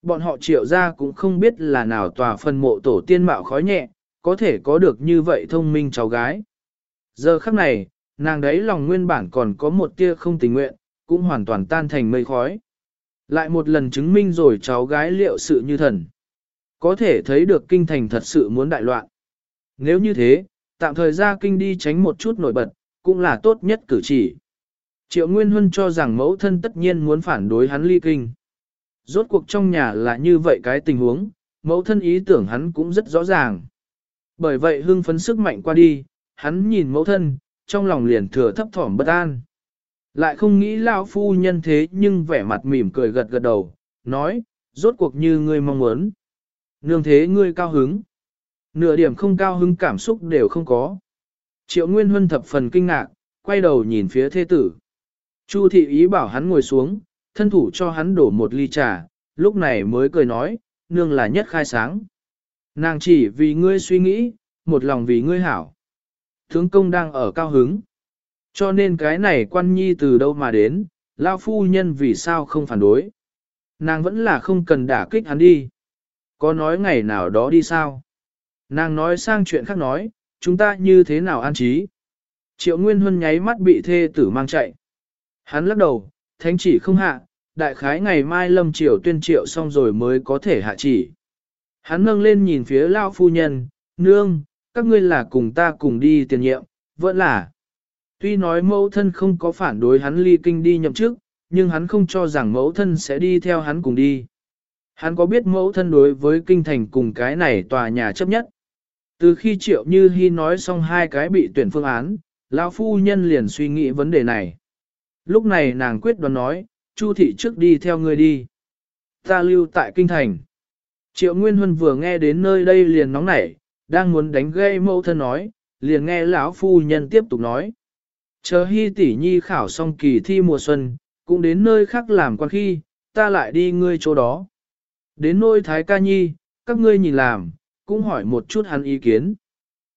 Bọn họ triệu ra cũng không biết là nào tòa phần mộ tổ tiên mạo khói nhẹ, có thể có được như vậy thông minh cháu gái. Giờ khắc này, nàng đấy lòng nguyên bản còn có một tia không tình nguyện, cũng hoàn toàn tan thành mây khói. Lại một lần chứng minh rồi cháu gái liệu sự như thần. Có thể thấy được kinh thành thật sự muốn đại loạn. Nếu như thế, tạm thời ra kinh đi tránh một chút nổi bật, cũng là tốt nhất cử chỉ. Triệu Nguyên Huân cho rằng mẫu thân tất nhiên muốn phản đối hắn ly kinh. Rốt cuộc trong nhà là như vậy cái tình huống, mẫu thân ý tưởng hắn cũng rất rõ ràng. Bởi vậy hưng phấn sức mạnh qua đi, hắn nhìn mẫu thân, trong lòng liền thừa thấp thỏm bất an. Lại không nghĩ lão phu nhân thế nhưng vẻ mặt mỉm cười gật gật đầu, nói, rốt cuộc như ngươi mong muốn. Nương thế ngươi cao hứng. Nửa điểm không cao hứng cảm xúc đều không có. Triệu Nguyên Huân thập phần kinh ngạc, quay đầu nhìn phía thế tử. Chu thị ý bảo hắn ngồi xuống, thân thủ cho hắn đổ một ly trà, lúc này mới cười nói, nương là nhất khai sáng. Nàng chỉ vì ngươi suy nghĩ, một lòng vì ngươi hảo. Tướng công đang ở cao hứng. Cho nên cái này quan nhi từ đâu mà đến, lao phu nhân vì sao không phản đối. Nàng vẫn là không cần đả kích hắn đi. Có nói ngày nào đó đi sao? Nàng nói sang chuyện khác nói, chúng ta như thế nào an trí? Triệu Nguyên Huân nháy mắt bị thê tử mang chạy. Hắn lắc đầu, thánh chỉ không hạ, đại khái ngày mai lâm triều tuyên triệu xong rồi mới có thể hạ chỉ. Hắn nâng lên nhìn phía lao phu nhân, nương, các ngươi là cùng ta cùng đi tiền nhiệm, vẫn là. Tuy nói mẫu thân không có phản đối hắn ly kinh đi nhậm chức, nhưng hắn không cho rằng mẫu thân sẽ đi theo hắn cùng đi. Hắn có biết mẫu thân đối với kinh thành cùng cái này tòa nhà chấp nhất. Từ khi triệu như Hi nói xong hai cái bị tuyển phương án, lão phu nhân liền suy nghĩ vấn đề này. Lúc này nàng quyết đoán nói, Chu thị trước đi theo ngươi đi. Ta lưu tại kinh thành. Triệu Nguyên Huân vừa nghe đến nơi đây liền nóng nảy, đang muốn đánh gây mẫu thân nói, liền nghe lão phu nhân tiếp tục nói. Chờ hy tỷ nhi khảo xong kỳ thi mùa xuân, cũng đến nơi khác làm quan khi, ta lại đi ngươi chỗ đó. Đến nôi thái ca nhi, các ngươi nhìn làm, cũng hỏi một chút hắn ý kiến.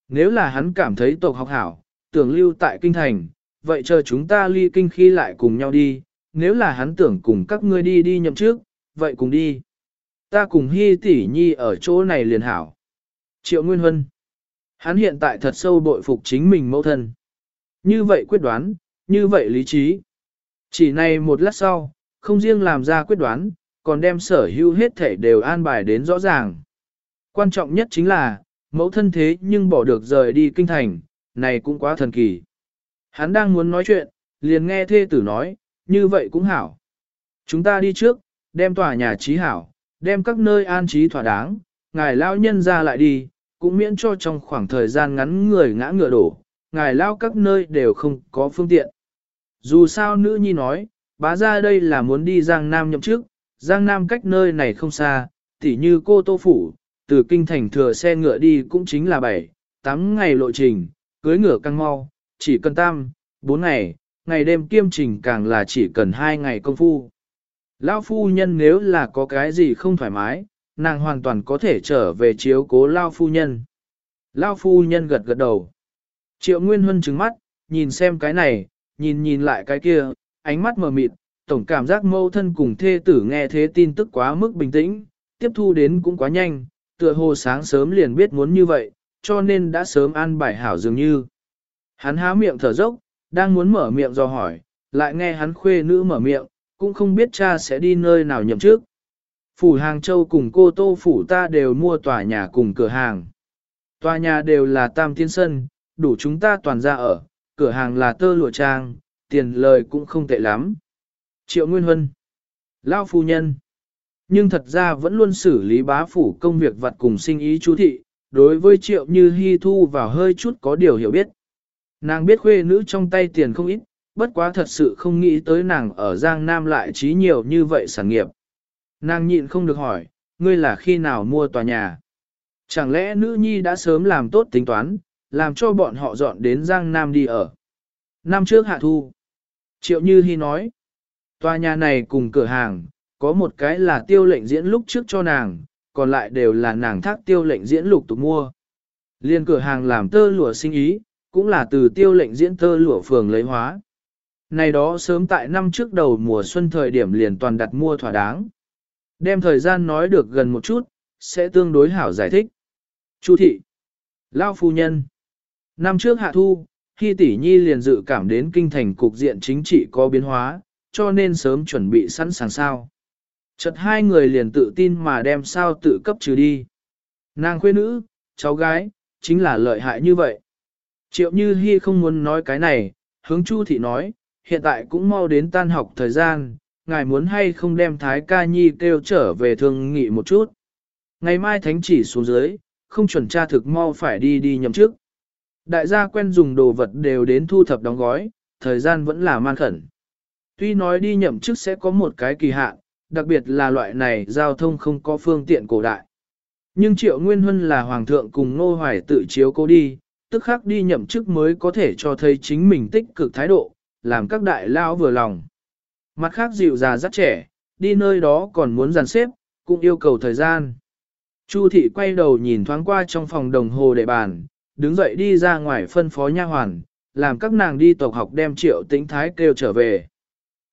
Nếu là hắn cảm thấy tộc học hảo, tưởng lưu tại kinh thành, vậy chờ chúng ta ly kinh khi lại cùng nhau đi, nếu là hắn tưởng cùng các ngươi đi đi nhậm trước, vậy cùng đi. Ta cùng hy tỷ nhi ở chỗ này liền hảo. Triệu Nguyên Huân. Hắn hiện tại thật sâu bội phục chính mình mẫu thân. Như vậy quyết đoán, như vậy lý trí. Chỉ này một lát sau, không riêng làm ra quyết đoán, còn đem sở hữu hết thể đều an bài đến rõ ràng. Quan trọng nhất chính là, mẫu thân thế nhưng bỏ được rời đi kinh thành, này cũng quá thần kỳ. Hắn đang muốn nói chuyện, liền nghe thê tử nói, như vậy cũng hảo. Chúng ta đi trước, đem tòa nhà trí hảo, đem các nơi an trí thỏa đáng, ngài lao nhân ra lại đi, cũng miễn cho trong khoảng thời gian ngắn người ngã ngựa đổ, ngài lao các nơi đều không có phương tiện. Dù sao nữ nhi nói, bá ra đây là muốn đi Giang Nam nhậm trước, Giang Nam cách nơi này không xa, tỉ như cô Tô Phủ, từ kinh thành thừa xe ngựa đi cũng chính là 7, 8 ngày lộ trình, cưới ngựa căng mau, chỉ cần tam, 4 ngày, ngày đêm kiêm trình càng là chỉ cần 2 ngày công phu. Lão phu nhân nếu là có cái gì không thoải mái, nàng hoàn toàn có thể trở về chiếu cố Lao phu nhân. Lao phu nhân gật gật đầu. Triệu Nguyên Huân trừng mắt, nhìn xem cái này, nhìn nhìn lại cái kia, ánh mắt mờ mịt, tổng cảm giác mâu thân cùng thê tử nghe thế tin tức quá mức bình tĩnh, tiếp thu đến cũng quá nhanh, tựa hồ sáng sớm liền biết muốn như vậy, cho nên đã sớm ăn bài hảo dường như. Hắn há miệng thở dốc, đang muốn mở miệng do hỏi, lại nghe hắn khuê nữ mở miệng, cũng không biết cha sẽ đi nơi nào nhậm trước. Phủ Hàng Châu cùng cô Tô Phủ ta đều mua tòa nhà cùng cửa hàng. Tòa nhà đều là tam tiên sân, đủ chúng ta toàn ra ở, cửa hàng là tơ lụa trang, tiền lời cũng không tệ lắm. Triệu Nguyên Huân Lao phu nhân Nhưng thật ra vẫn luôn xử lý bá phủ công việc vặt cùng sinh ý chú thị, đối với Triệu Như Hi thu vào hơi chút có điều hiểu biết. Nàng biết khuê nữ trong tay tiền không ít, bất quá thật sự không nghĩ tới nàng ở Giang Nam lại trí nhiều như vậy sản nghiệp. Nàng nhịn không được hỏi, ngươi là khi nào mua tòa nhà? Chẳng lẽ nữ nhi đã sớm làm tốt tính toán, làm cho bọn họ dọn đến Giang Nam đi ở? Năm trước hạ thu. Triệu Như Hi nói, tòa nhà này cùng cửa hàng, có một cái là tiêu lệnh diễn lúc trước cho nàng, còn lại đều là nàng thác tiêu lệnh diễn lục tục mua. Liên cửa hàng làm tơ lụa sinh ý, cũng là từ tiêu lệnh diễn tơ lụa phường lấy hóa. Này đó sớm tại năm trước đầu mùa xuân thời điểm liền toàn đặt mua thỏa đáng. Đem thời gian nói được gần một chút, sẽ tương đối hảo giải thích. Chu thị, Lao phu nhân. Năm trước hạ thu, khi tỷ nhi liền dự cảm đến kinh thành cục diện chính trị có biến hóa, cho nên sớm chuẩn bị sẵn sàng sao. Chợt hai người liền tự tin mà đem sao tự cấp trừ đi. Nàng khuê nữ, cháu gái, chính là lợi hại như vậy. Triệu Như Hi không muốn nói cái này, hướng Chu thị nói, hiện tại cũng mau đến tan học thời gian, ngài muốn hay không đem Thái Ca Nhi kêu trở về thương nghị một chút. Ngày mai thánh chỉ xuống dưới, không chuẩn tra thực mau phải đi đi nhầm trước. Đại gia quen dùng đồ vật đều đến thu thập đóng gói, thời gian vẫn là man khẩn. Tuy nói đi nhậm chức sẽ có một cái kỳ hạn, đặc biệt là loại này giao thông không có phương tiện cổ đại. Nhưng Triệu Nguyên Huân là hoàng thượng cùng Nô Hoài tự chiếu cố đi, tức khắc đi nhậm chức mới có thể cho thấy chính mình tích cực thái độ, làm các đại lao vừa lòng. Mặt khác dịu già rất trẻ, đi nơi đó còn muốn dàn xếp, cũng yêu cầu thời gian. Chu thị quay đầu nhìn thoáng qua trong phòng đồng hồ để bàn, đứng dậy đi ra ngoài phân phó nha hoàn, làm các nàng đi tộc học đem triệu tĩnh thái kêu trở về.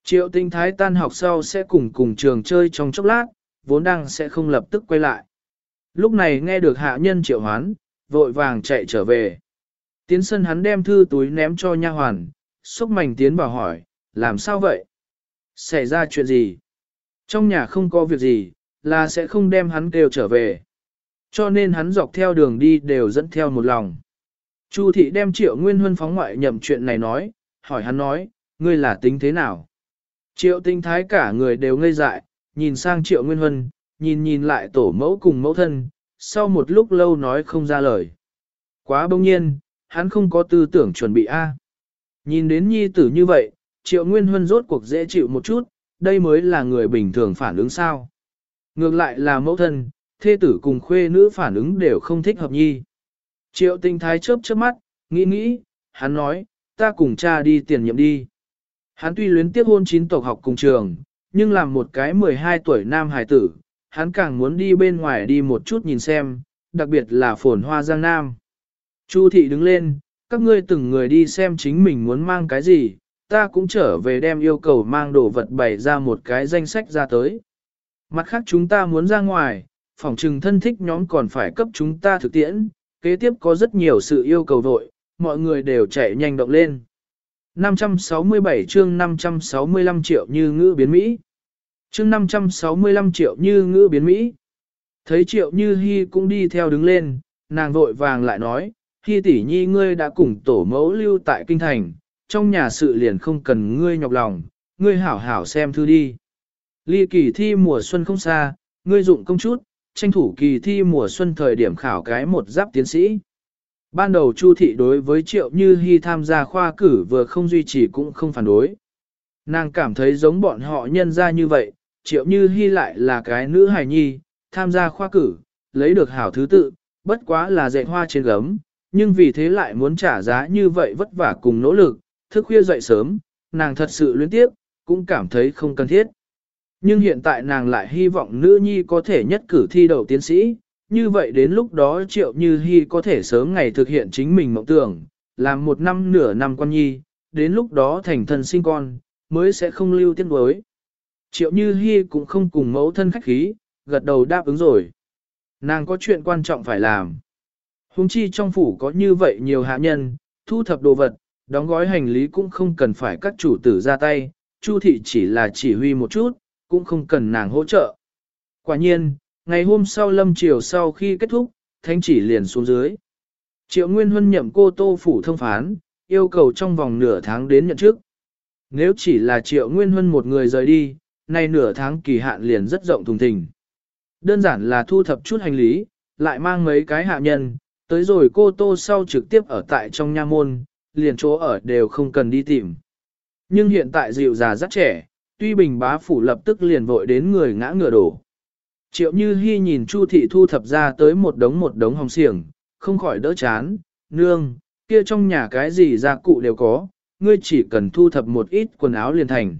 Triệu Tinh thái tan học sau sẽ cùng cùng trường chơi trong chốc lát, vốn đang sẽ không lập tức quay lại. Lúc này nghe được hạ nhân triệu hoán, vội vàng chạy trở về. Tiến sân hắn đem thư túi ném cho nha hoàn, xúc mảnh tiến bảo hỏi, làm sao vậy? Xảy ra chuyện gì? Trong nhà không có việc gì, là sẽ không đem hắn kêu trở về. Cho nên hắn dọc theo đường đi đều dẫn theo một lòng. Chu thị đem triệu nguyên huân phóng ngoại nhậm chuyện này nói, hỏi hắn nói, ngươi là tính thế nào? Triệu tinh thái cả người đều ngây dại, nhìn sang triệu nguyên huân, nhìn nhìn lại tổ mẫu cùng mẫu thân, sau một lúc lâu nói không ra lời. Quá bỗng nhiên, hắn không có tư tưởng chuẩn bị A. Nhìn đến nhi tử như vậy, triệu nguyên huân rốt cuộc dễ chịu một chút, đây mới là người bình thường phản ứng sao. Ngược lại là mẫu thân, thê tử cùng khuê nữ phản ứng đều không thích hợp nhi. Triệu tinh thái chớp chớp mắt, nghĩ nghĩ, hắn nói, ta cùng cha đi tiền nhiệm đi. Hắn tuy luyến tiếc hôn chín tộc học cùng trường, nhưng làm một cái 12 tuổi nam hài tử, hắn càng muốn đi bên ngoài đi một chút nhìn xem, đặc biệt là phồn hoa giang nam. Chu thị đứng lên, các ngươi từng người đi xem chính mình muốn mang cái gì, ta cũng trở về đem yêu cầu mang đồ vật bày ra một cái danh sách ra tới. Mặt khác chúng ta muốn ra ngoài, phòng trừng thân thích nhóm còn phải cấp chúng ta thực tiễn, kế tiếp có rất nhiều sự yêu cầu vội, mọi người đều chạy nhanh động lên. 567 chương 565 triệu như ngữ biến Mỹ. Chương 565 triệu như ngữ biến Mỹ. Thấy triệu như hy cũng đi theo đứng lên, nàng vội vàng lại nói, Hy tỷ nhi ngươi đã cùng tổ mẫu lưu tại kinh thành, trong nhà sự liền không cần ngươi nhọc lòng, ngươi hảo hảo xem thư đi. Ly kỳ thi mùa xuân không xa, ngươi dụng công chút, tranh thủ kỳ thi mùa xuân thời điểm khảo cái một giáp tiến sĩ. Ban đầu Chu thị đối với Triệu Như Hi tham gia khoa cử vừa không duy trì cũng không phản đối. Nàng cảm thấy giống bọn họ nhân ra như vậy, Triệu Như Hi lại là cái nữ hài nhi, tham gia khoa cử, lấy được hảo thứ tự, bất quá là dạy hoa trên gấm, nhưng vì thế lại muốn trả giá như vậy vất vả cùng nỗ lực, thức khuya dậy sớm, nàng thật sự luyến tiếp, cũng cảm thấy không cần thiết. Nhưng hiện tại nàng lại hy vọng nữ nhi có thể nhất cử thi đầu tiến sĩ, như vậy đến lúc đó triệu như hy có thể sớm ngày thực hiện chính mình mộng tưởng, làm một năm nửa năm con nhi, đến lúc đó thành thân sinh con, mới sẽ không lưu tiếc đối. Triệu như hy cũng không cùng mẫu thân khách khí, gật đầu đáp ứng rồi. Nàng có chuyện quan trọng phải làm. Hùng chi trong phủ có như vậy nhiều hạ nhân, thu thập đồ vật, đóng gói hành lý cũng không cần phải các chủ tử ra tay, Chu thị chỉ là chỉ huy một chút, cũng không cần nàng hỗ trợ. Quả nhiên, ngày hôm sau lâm chiều sau khi kết thúc, thánh chỉ liền xuống dưới. Triệu Nguyên Huân nhậm cô Tô Phủ thông phán, yêu cầu trong vòng nửa tháng đến nhận trước. Nếu chỉ là Triệu Nguyên Huân một người rời đi, nay nửa tháng kỳ hạn liền rất rộng thùng thình. Đơn giản là thu thập chút hành lý, lại mang mấy cái hạ nhân, tới rồi cô Tô sau trực tiếp ở tại trong nha môn, liền chỗ ở đều không cần đi tìm. Nhưng hiện tại dịu già rất trẻ, tuy bình bá phủ lập tức liền vội đến người ngã ngựa đổ. Triệu Như Hi nhìn Chu thị thu thập ra tới một đống một đống hồng xiềng, không khỏi đỡ chán, nương, kia trong nhà cái gì gia cụ đều có, ngươi chỉ cần thu thập một ít quần áo liền thành.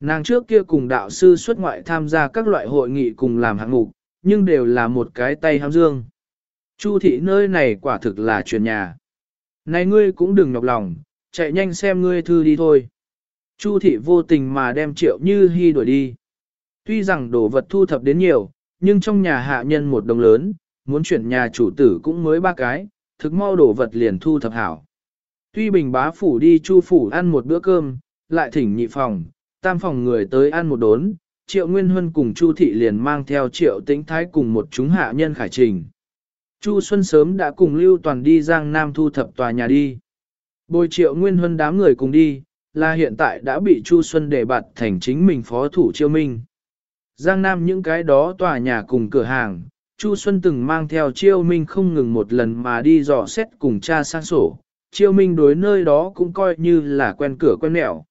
Nàng trước kia cùng đạo sư xuất ngoại tham gia các loại hội nghị cùng làm hạng mục, nhưng đều là một cái tay hám dương. Chu thị nơi này quả thực là truyền nhà. Này ngươi cũng đừng nhọc lòng, chạy nhanh xem ngươi thư đi thôi. Chu thị vô tình mà đem triệu như hy đuổi đi. Tuy rằng đồ vật thu thập đến nhiều, nhưng trong nhà hạ nhân một đồng lớn, muốn chuyển nhà chủ tử cũng mới ba cái, thực mau đồ vật liền thu thập hảo. Tuy bình bá phủ đi chu phủ ăn một bữa cơm, lại thỉnh nhị phòng, tam phòng người tới ăn một đốn, triệu nguyên huân cùng chu thị liền mang theo triệu tĩnh thái cùng một chúng hạ nhân khải trình. Chu Xuân sớm đã cùng Lưu Toàn đi Giang Nam thu thập tòa nhà đi. Bồi triệu nguyên huân đám người cùng đi, là hiện tại đã bị Chu Xuân đề bạt thành chính mình phó thủ chiêu minh. Giang Nam những cái đó tòa nhà cùng cửa hàng, Chu Xuân từng mang theo chiêu minh không ngừng một lần mà đi dò xét cùng cha sang sổ, chiêu minh đối nơi đó cũng coi như là quen cửa quen mẹo.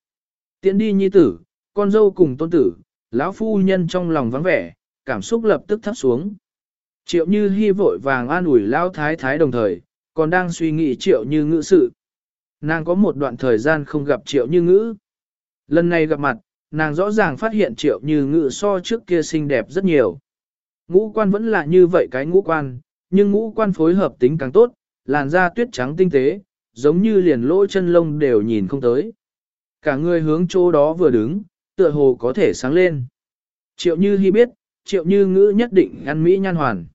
Tiến đi nhi tử, con dâu cùng tôn tử, lão phu nhân trong lòng vắng vẻ, cảm xúc lập tức thấp xuống. Triệu như hy vội vàng an ủi lão thái thái đồng thời, còn đang suy nghĩ triệu như ngữ sự. Nàng có một đoạn thời gian không gặp triệu như ngữ. Lần này gặp mặt, nàng rõ ràng phát hiện triệu như ngự so trước kia xinh đẹp rất nhiều. Ngũ quan vẫn là như vậy cái ngũ quan, nhưng ngũ quan phối hợp tính càng tốt, làn da tuyết trắng tinh tế, giống như liền lỗ chân lông đều nhìn không tới. Cả người hướng chỗ đó vừa đứng, tựa hồ có thể sáng lên. Triệu Như hy biết, Triệu Như Ngữ nhất định ăn Mỹ nhan hoàn.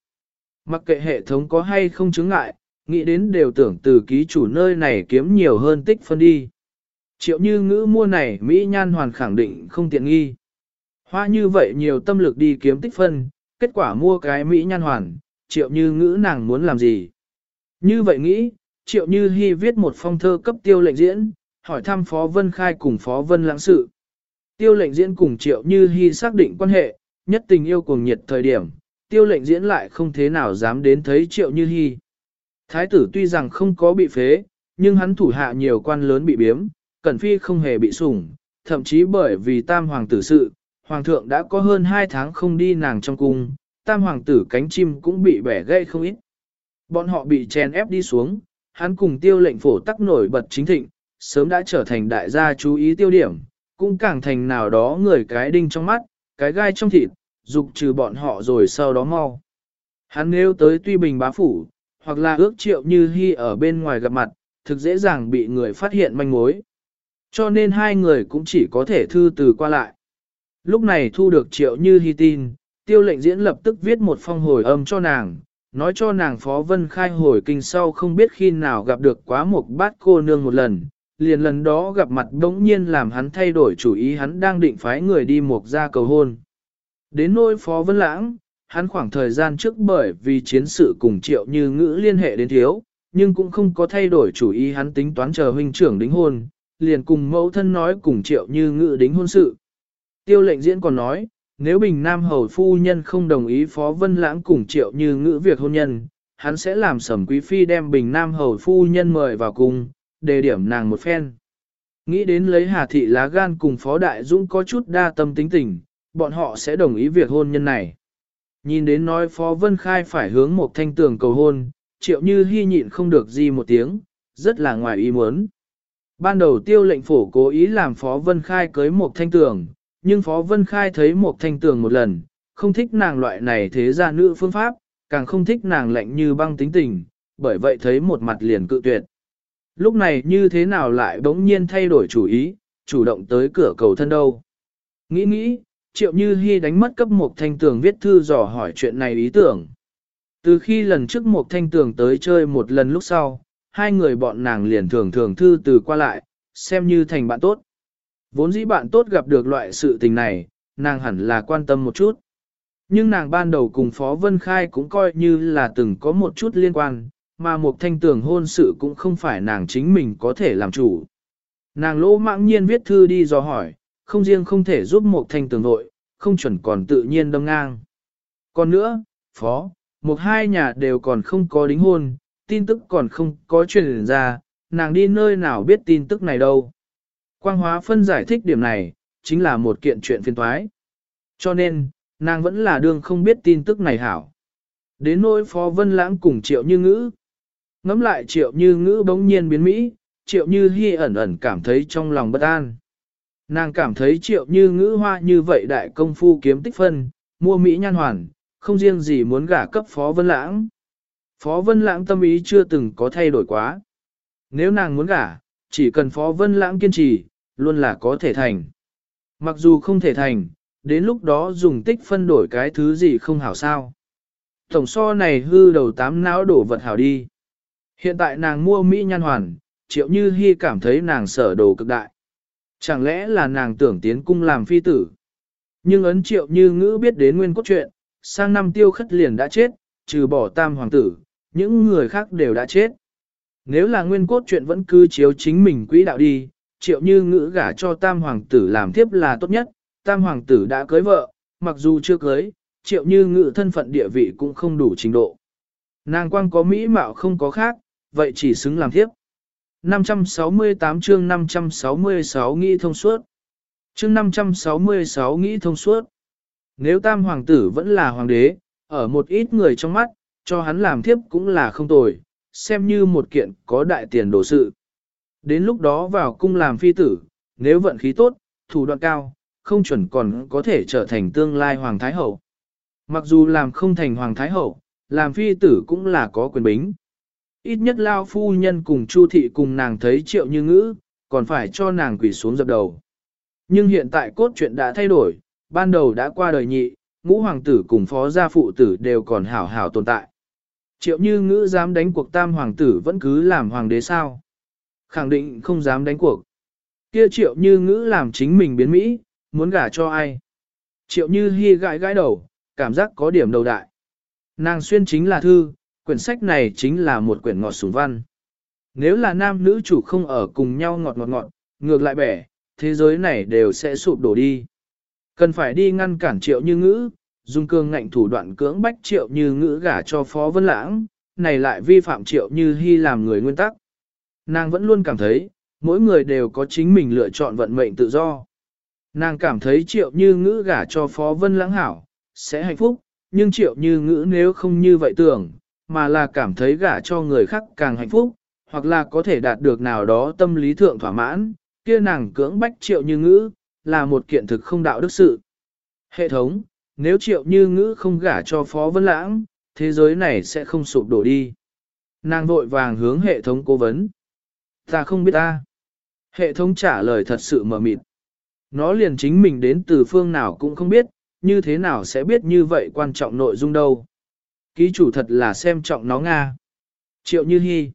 Mặc kệ hệ thống có hay không chứng ngại, nghĩ đến đều tưởng từ ký chủ nơi này kiếm nhiều hơn tích phân đi. Triệu Như Ngữ mua này Mỹ nhan hoàn khẳng định không tiện nghi. Hoa như vậy nhiều tâm lực đi kiếm tích phân, kết quả mua cái Mỹ nhan hoàn, Triệu Như Ngữ nàng muốn làm gì? Như vậy nghĩ, Triệu Như Hi viết một phong thơ cấp tiêu lệnh diễn, hỏi thăm Phó Vân Khai cùng Phó Vân lãng sự. Tiêu lệnh diễn cùng Triệu Như Hi xác định quan hệ, nhất tình yêu cuồng nhiệt thời điểm, tiêu lệnh diễn lại không thế nào dám đến thấy Triệu Như Hi. Thái tử tuy rằng không có bị phế, nhưng hắn thủ hạ nhiều quan lớn bị biếm, Cẩn Phi không hề bị sủng, thậm chí bởi vì tam hoàng tử sự, hoàng thượng đã có hơn 2 tháng không đi nàng trong cung, tam hoàng tử cánh chim cũng bị bẻ gãy không ít. Bọn họ bị chèn ép đi xuống, hắn cùng tiêu lệnh phổ tắc nổi bật chính thịnh, sớm đã trở thành đại gia chú ý tiêu điểm, cũng càng thành nào đó người cái đinh trong mắt, cái gai trong thịt, dục trừ bọn họ rồi sau đó mau. Hắn nếu tới tuy bình bá phủ, hoặc là ước triệu như hy ở bên ngoài gặp mặt, thực dễ dàng bị người phát hiện manh mối. Cho nên hai người cũng chỉ có thể thư từ qua lại. Lúc này thu được triệu như hy tin, tiêu lệnh diễn lập tức viết một phong hồi âm cho nàng, nói cho nàng Phó Vân Khai hồi kinh sau không biết khi nào gặp được quá một bát cô nương một lần, liền lần đó gặp mặt đống nhiên làm hắn thay đổi chủ ý hắn đang định phái người đi mục ra cầu hôn. Đến nỗi Phó Vân Lãng, hắn khoảng thời gian trước bởi vì chiến sự cùng triệu như ngữ liên hệ đến thiếu, nhưng cũng không có thay đổi chủ ý hắn tính toán chờ huynh trưởng đính hôn, liền cùng mẫu thân nói cùng triệu như ngự đính hôn sự. Tiêu lệnh diễn còn nói, nếu Bình Nam Hầu Phu Nhân không đồng ý Phó Vân Lãng cùng triệu như ngữ việc hôn nhân, hắn sẽ làm sẩm quý phi đem Bình Nam Hầu Phu Nhân mời vào cùng đề điểm nàng một phen. Nghĩ đến lấy Hà Thị lá gan cùng Phó Đại Dũng có chút đa tâm tính tình, bọn họ sẽ đồng ý việc hôn nhân này. Nhìn đến nói Phó Vân Khai phải hướng một thanh tường cầu hôn, triệu như hy nhịn không được gì một tiếng, rất là ngoài ý muốn. Ban đầu tiêu lệnh phổ cố ý làm Phó Vân Khai cưới một thanh tường, nhưng Phó Vân Khai thấy một thanh tường một lần, không thích nàng loại này thế gia nữ phương pháp, càng không thích nàng lạnh như băng tính tình, bởi vậy thấy một mặt liền cự tuyệt. Lúc này như thế nào lại bỗng nhiên thay đổi chủ ý, chủ động tới cửa cầu thân đâu. Nghĩ nghĩ, triệu như hy đánh mất cấp một thanh tường viết thư dò hỏi chuyện này ý tưởng. Từ khi lần trước một thanh tường tới chơi một lần lúc sau, hai người bọn nàng liền thường thường thư từ qua lại, xem như thành bạn tốt. Vốn dĩ bạn tốt gặp được loại sự tình này, nàng hẳn là quan tâm một chút. Nhưng nàng ban đầu cùng Phó Vân Khai cũng coi như là từng có một chút liên quan, mà một thanh tường hôn sự cũng không phải nàng chính mình có thể làm chủ. Nàng lỗ mãng nhiên viết thư đi dò hỏi, không riêng không thể giúp một thanh tường nội, không chuẩn còn tự nhiên đâm ngang. Còn nữa, Phó, một hai nhà đều còn không có đính hôn, tin tức còn không có truyền ra, nàng đi nơi nào biết tin tức này đâu. Quang hóa phân giải thích điểm này, chính là một kiện chuyện phiền thoái. Cho nên, nàng vẫn là đương không biết tin tức này hảo. Đến nỗi phó vân lãng cùng triệu như ngữ. Ngắm lại triệu như ngữ bỗng nhiên biến Mỹ, triệu như hy ẩn ẩn cảm thấy trong lòng bất an. Nàng cảm thấy triệu như ngữ hoa như vậy đại công phu kiếm tích phân, mua Mỹ nhan hoàn, không riêng gì muốn gả cấp phó vân lãng. Phó vân lãng tâm ý chưa từng có thay đổi quá. Nếu nàng muốn gả, chỉ cần phó vân lãng kiên trì, luôn là có thể thành. Mặc dù không thể thành, đến lúc đó dùng tích phân đổi cái thứ gì không hảo sao. Tổng so này hư đầu tám não đổ vật hảo đi. Hiện tại nàng mua Mỹ nhan hoàn, triệu như hy cảm thấy nàng sở đồ cực đại. Chẳng lẽ là nàng tưởng tiến cung làm phi tử? Nhưng ấn triệu như ngữ biết đến nguyên cốt truyện, sang năm tiêu khất liền đã chết, trừ bỏ tam hoàng tử, những người khác đều đã chết. Nếu là nguyên cốt chuyện vẫn cứ chiếu chính mình quỹ đạo đi, triệu như ngữ gả cho tam hoàng tử làm tiếp là tốt nhất, tam hoàng tử đã cưới vợ, mặc dù chưa cưới, triệu như ngữ thân phận địa vị cũng không đủ trình độ. Nàng quang có mỹ mạo không có khác, vậy chỉ xứng làm tiếp. 568 chương 566 nghĩ thông suốt. Chương 566 nghĩ thông suốt. Nếu tam hoàng tử vẫn là hoàng đế, ở một ít người trong mắt, cho hắn làm thiếp cũng là không tồi, xem như một kiện có đại tiền đồ sự. Đến lúc đó vào cung làm phi tử, nếu vận khí tốt, thủ đoạn cao, không chuẩn còn có thể trở thành tương lai hoàng thái hậu. Mặc dù làm không thành hoàng thái hậu, làm phi tử cũng là có quyền bính. Ít nhất lao phu nhân cùng chu thị cùng nàng thấy triệu như ngữ, còn phải cho nàng quỳ xuống dập đầu. Nhưng hiện tại cốt truyện đã thay đổi, ban đầu đã qua đời nhị, ngũ hoàng tử cùng phó gia phụ tử đều còn hảo hảo tồn tại. Triệu như ngữ dám đánh cuộc tam hoàng tử vẫn cứ làm hoàng đế sao. Khẳng định không dám đánh cuộc. Kia triệu như ngữ làm chính mình biến Mỹ, muốn gả cho ai. Triệu như hy gãi gãi đầu, cảm giác có điểm đầu đại. Nàng xuyên chính là thư, quyển sách này chính là một quyển ngọt sủng văn. Nếu là nam nữ chủ không ở cùng nhau ngọt ngọt ngọt, ngược lại bẻ, thế giới này đều sẽ sụp đổ đi. Cần phải đi ngăn cản triệu như ngữ, dùng cương ngạnh thủ đoạn cưỡng bách triệu như ngữ gả cho phó vân lãng, này lại vi phạm triệu như hy làm người nguyên tắc. Nàng vẫn luôn cảm thấy, mỗi người đều có chính mình lựa chọn vận mệnh tự do. Nàng cảm thấy triệu như ngữ gả cho phó vân lãng hảo, sẽ hạnh phúc, nhưng triệu như ngữ nếu không như vậy tưởng, mà là cảm thấy gả cho người khác càng hạnh phúc, hoặc là có thể đạt được nào đó tâm lý thượng thỏa mãn, kia nàng cưỡng bách triệu như ngữ, là một kiện thực không đạo đức sự. Hệ thống, nếu triệu như ngữ không gả cho phó vân lãng, thế giới này sẽ không sụp đổ đi. Nàng vội vàng hướng hệ thống cố vấn. Ta không biết ta. Hệ thống trả lời thật sự mờ mịt. Nó liền chính mình đến từ phương nào cũng không biết, như thế nào sẽ biết như vậy quan trọng nội dung đâu. Ký chủ thật là xem trọng nó Nga. Triệu Như Hi.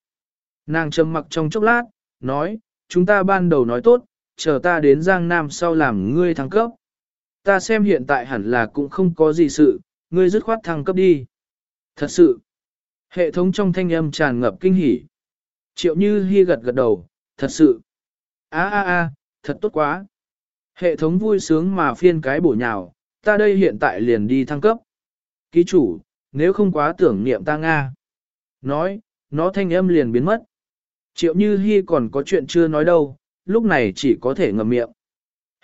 Nàng trầm mặc trong chốc lát, nói, chúng ta ban đầu nói tốt, chờ ta đến Giang Nam sau làm ngươi thăng cấp. Ta xem hiện tại hẳn là cũng không có gì sự, ngươi dứt khoát thăng cấp đi. Thật sự, hệ thống trong thanh âm tràn ngập kinh hỉ. Triệu Như Hi gật gật đầu, thật sự. a a a, thật tốt quá. Hệ thống vui sướng mà phiên cái bổ nhào, ta đây hiện tại liền đi thăng cấp. Ký chủ, nếu không quá tưởng niệm ta Nga. Nói, nó thanh âm liền biến mất. Triệu Như Hi còn có chuyện chưa nói đâu, lúc này chỉ có thể ngậm miệng.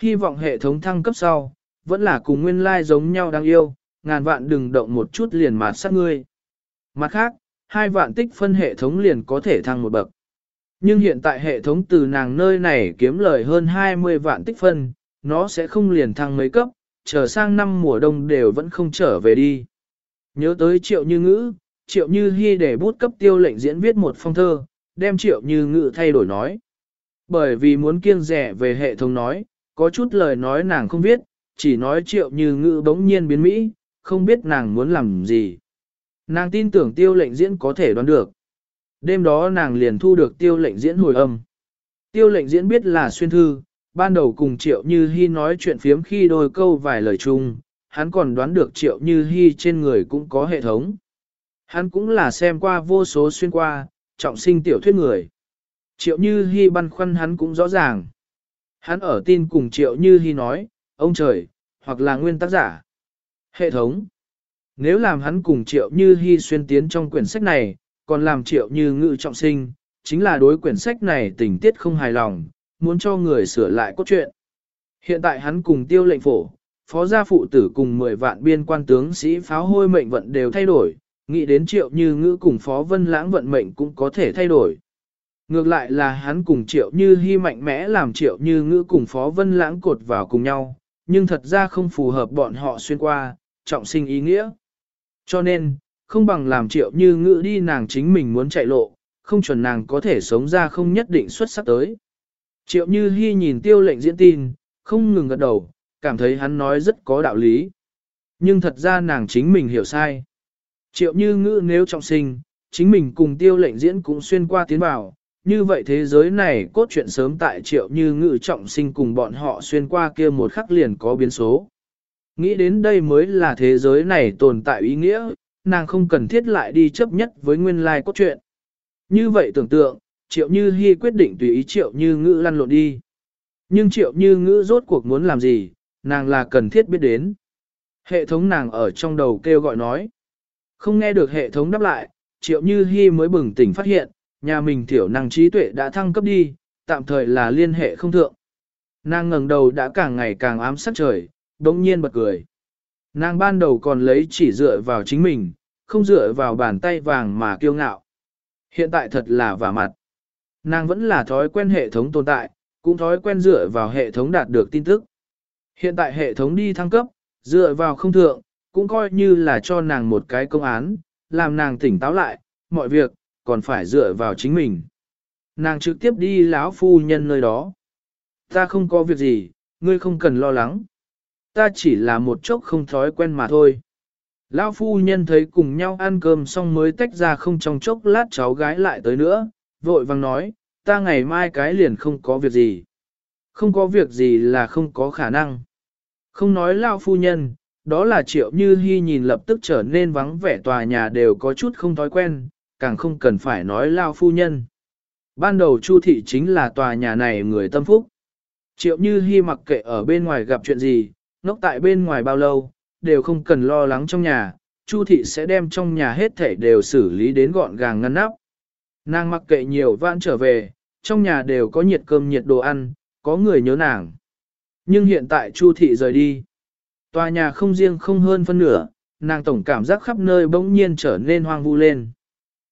Hy vọng hệ thống thăng cấp sau, vẫn là cùng nguyên lai giống nhau đang yêu, ngàn vạn đừng động một chút liền mà sát ngươi. Mặt khác, hai vạn tích phân hệ thống liền có thể thăng một bậc. Nhưng hiện tại hệ thống từ nàng nơi này kiếm lời hơn 20 vạn tích phân, nó sẽ không liền thăng mấy cấp, chờ sang năm mùa đông đều vẫn không trở về đi. Nhớ tới triệu như ngữ, triệu như hy để bút cấp tiêu lệnh diễn viết một phong thơ, đem triệu như ngữ thay đổi nói. Bởi vì muốn kiêng rẻ về hệ thống nói, có chút lời nói nàng không viết, chỉ nói triệu như ngữ bỗng nhiên biến Mỹ, không biết nàng muốn làm gì. Nàng tin tưởng tiêu lệnh diễn có thể đoán được. Đêm đó nàng liền thu được tiêu lệnh diễn hồi âm. Tiêu lệnh diễn biết là xuyên thư, ban đầu cùng triệu như hy nói chuyện phiếm khi đôi câu vài lời chung, hắn còn đoán được triệu như hy trên người cũng có hệ thống. Hắn cũng là xem qua vô số xuyên qua, trọng sinh tiểu thuyết người. Triệu như hy băn khoăn hắn cũng rõ ràng. Hắn ở tin cùng triệu như hy nói, ông trời, hoặc là nguyên tác giả. Hệ thống. Nếu làm hắn cùng triệu như hy xuyên tiến trong quyển sách này, còn làm triệu như ngự trọng sinh, chính là đối quyển sách này tình tiết không hài lòng, muốn cho người sửa lại cốt truyện. Hiện tại hắn cùng tiêu lệnh phổ, phó gia phụ tử cùng 10 vạn biên quan tướng sĩ pháo hôi mệnh vận đều thay đổi, nghĩ đến triệu như ngữ cùng phó vân lãng vận mệnh cũng có thể thay đổi. Ngược lại là hắn cùng triệu như hy mạnh mẽ làm triệu như ngữ cùng phó vân lãng cột vào cùng nhau, nhưng thật ra không phù hợp bọn họ xuyên qua, trọng sinh ý nghĩa. Cho nên, không bằng làm triệu như ngữ đi nàng chính mình muốn chạy lộ, không chuẩn nàng có thể sống ra không nhất định xuất sắc tới. Triệu như hy nhìn tiêu lệnh diễn tin, không ngừng gật đầu, cảm thấy hắn nói rất có đạo lý. Nhưng thật ra nàng chính mình hiểu sai. Triệu như ngữ nếu trọng sinh, chính mình cùng tiêu lệnh diễn cũng xuyên qua tiến vào, như vậy thế giới này cốt truyện sớm tại triệu như ngữ trọng sinh cùng bọn họ xuyên qua kia một khắc liền có biến số. Nghĩ đến đây mới là thế giới này tồn tại ý nghĩa, nàng không cần thiết lại đi chấp nhất với nguyên lai cốt truyện. Như vậy tưởng tượng, triệu như hy quyết định tùy ý triệu như ngữ lăn lộn đi. Nhưng triệu như ngữ rốt cuộc muốn làm gì, nàng là cần thiết biết đến. Hệ thống nàng ở trong đầu kêu gọi nói. Không nghe được hệ thống đáp lại, triệu như hy mới bừng tỉnh phát hiện, nhà mình thiểu năng trí tuệ đã thăng cấp đi, tạm thời là liên hệ không thượng. Nàng ngẩng đầu đã càng ngày càng ám sát trời, đống nhiên bật cười. Nàng ban đầu còn lấy chỉ dựa vào chính mình, không dựa vào bàn tay vàng mà kiêu ngạo. Hiện tại thật là vả mặt. Nàng vẫn là thói quen hệ thống tồn tại, cũng thói quen dựa vào hệ thống đạt được tin tức. Hiện tại hệ thống đi thăng cấp, dựa vào không thượng, cũng coi như là cho nàng một cái công án, làm nàng tỉnh táo lại, mọi việc, còn phải dựa vào chính mình. Nàng trực tiếp đi lão phu nhân nơi đó. Ta không có việc gì, ngươi không cần lo lắng. Ta chỉ là một chốc không thói quen mà thôi. Lão phu nhân thấy cùng nhau ăn cơm xong mới tách ra không trong chốc lát cháu gái lại tới nữa, vội vàng nói, ta ngày mai cái liền không có việc gì. Không có việc gì là không có khả năng. Không nói lão phu nhân, đó là triệu như hy nhìn lập tức trở nên vắng vẻ tòa nhà đều có chút không thói quen, càng không cần phải nói lao phu nhân. Ban đầu Chu thị chính là tòa nhà này người tâm phúc. Triệu như hy mặc kệ ở bên ngoài gặp chuyện gì, ngốc tại bên ngoài bao lâu, đều không cần lo lắng trong nhà, Chu thị sẽ đem trong nhà hết thảy đều xử lý đến gọn gàng ngăn nắp. Nàng mặc kệ nhiều vãn trở về, trong nhà đều có nhiệt cơm nhiệt đồ ăn, có người nhớ nàng. Nhưng hiện tại Chu thị rời đi. Tòa nhà không riêng không hơn phân nửa, nàng tổng cảm giác khắp nơi bỗng nhiên trở nên hoang vu lên.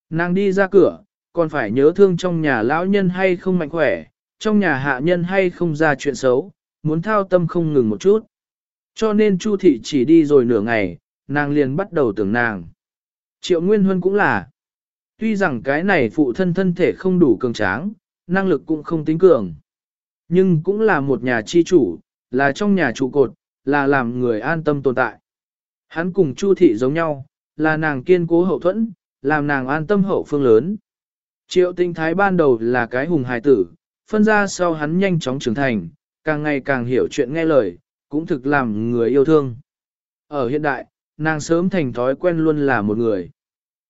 Nàng đi ra cửa, còn phải nhớ thương trong nhà lão nhân hay không mạnh khỏe, trong nhà hạ nhân hay không ra chuyện xấu, muốn thao tâm không ngừng một chút. Cho nên Chu thị chỉ đi rồi nửa ngày, nàng liền bắt đầu tưởng nàng. Triệu Nguyên Huân cũng là. Tuy rằng cái này phụ thân thân thể không đủ cường tráng, năng lực cũng không tính cường. Nhưng cũng là một nhà chi chủ, là trong nhà trụ cột, là làm người an tâm tồn tại. Hắn cùng Chu thị giống nhau, là nàng kiên cố hậu thuẫn, làm nàng an tâm hậu phương lớn. Triệu tinh thái ban đầu là cái hùng hài tử, phân ra sau hắn nhanh chóng trưởng thành, càng ngày càng hiểu chuyện nghe lời, cũng thực làm người yêu thương. Ở hiện đại, nàng sớm thành thói quen luôn là một người.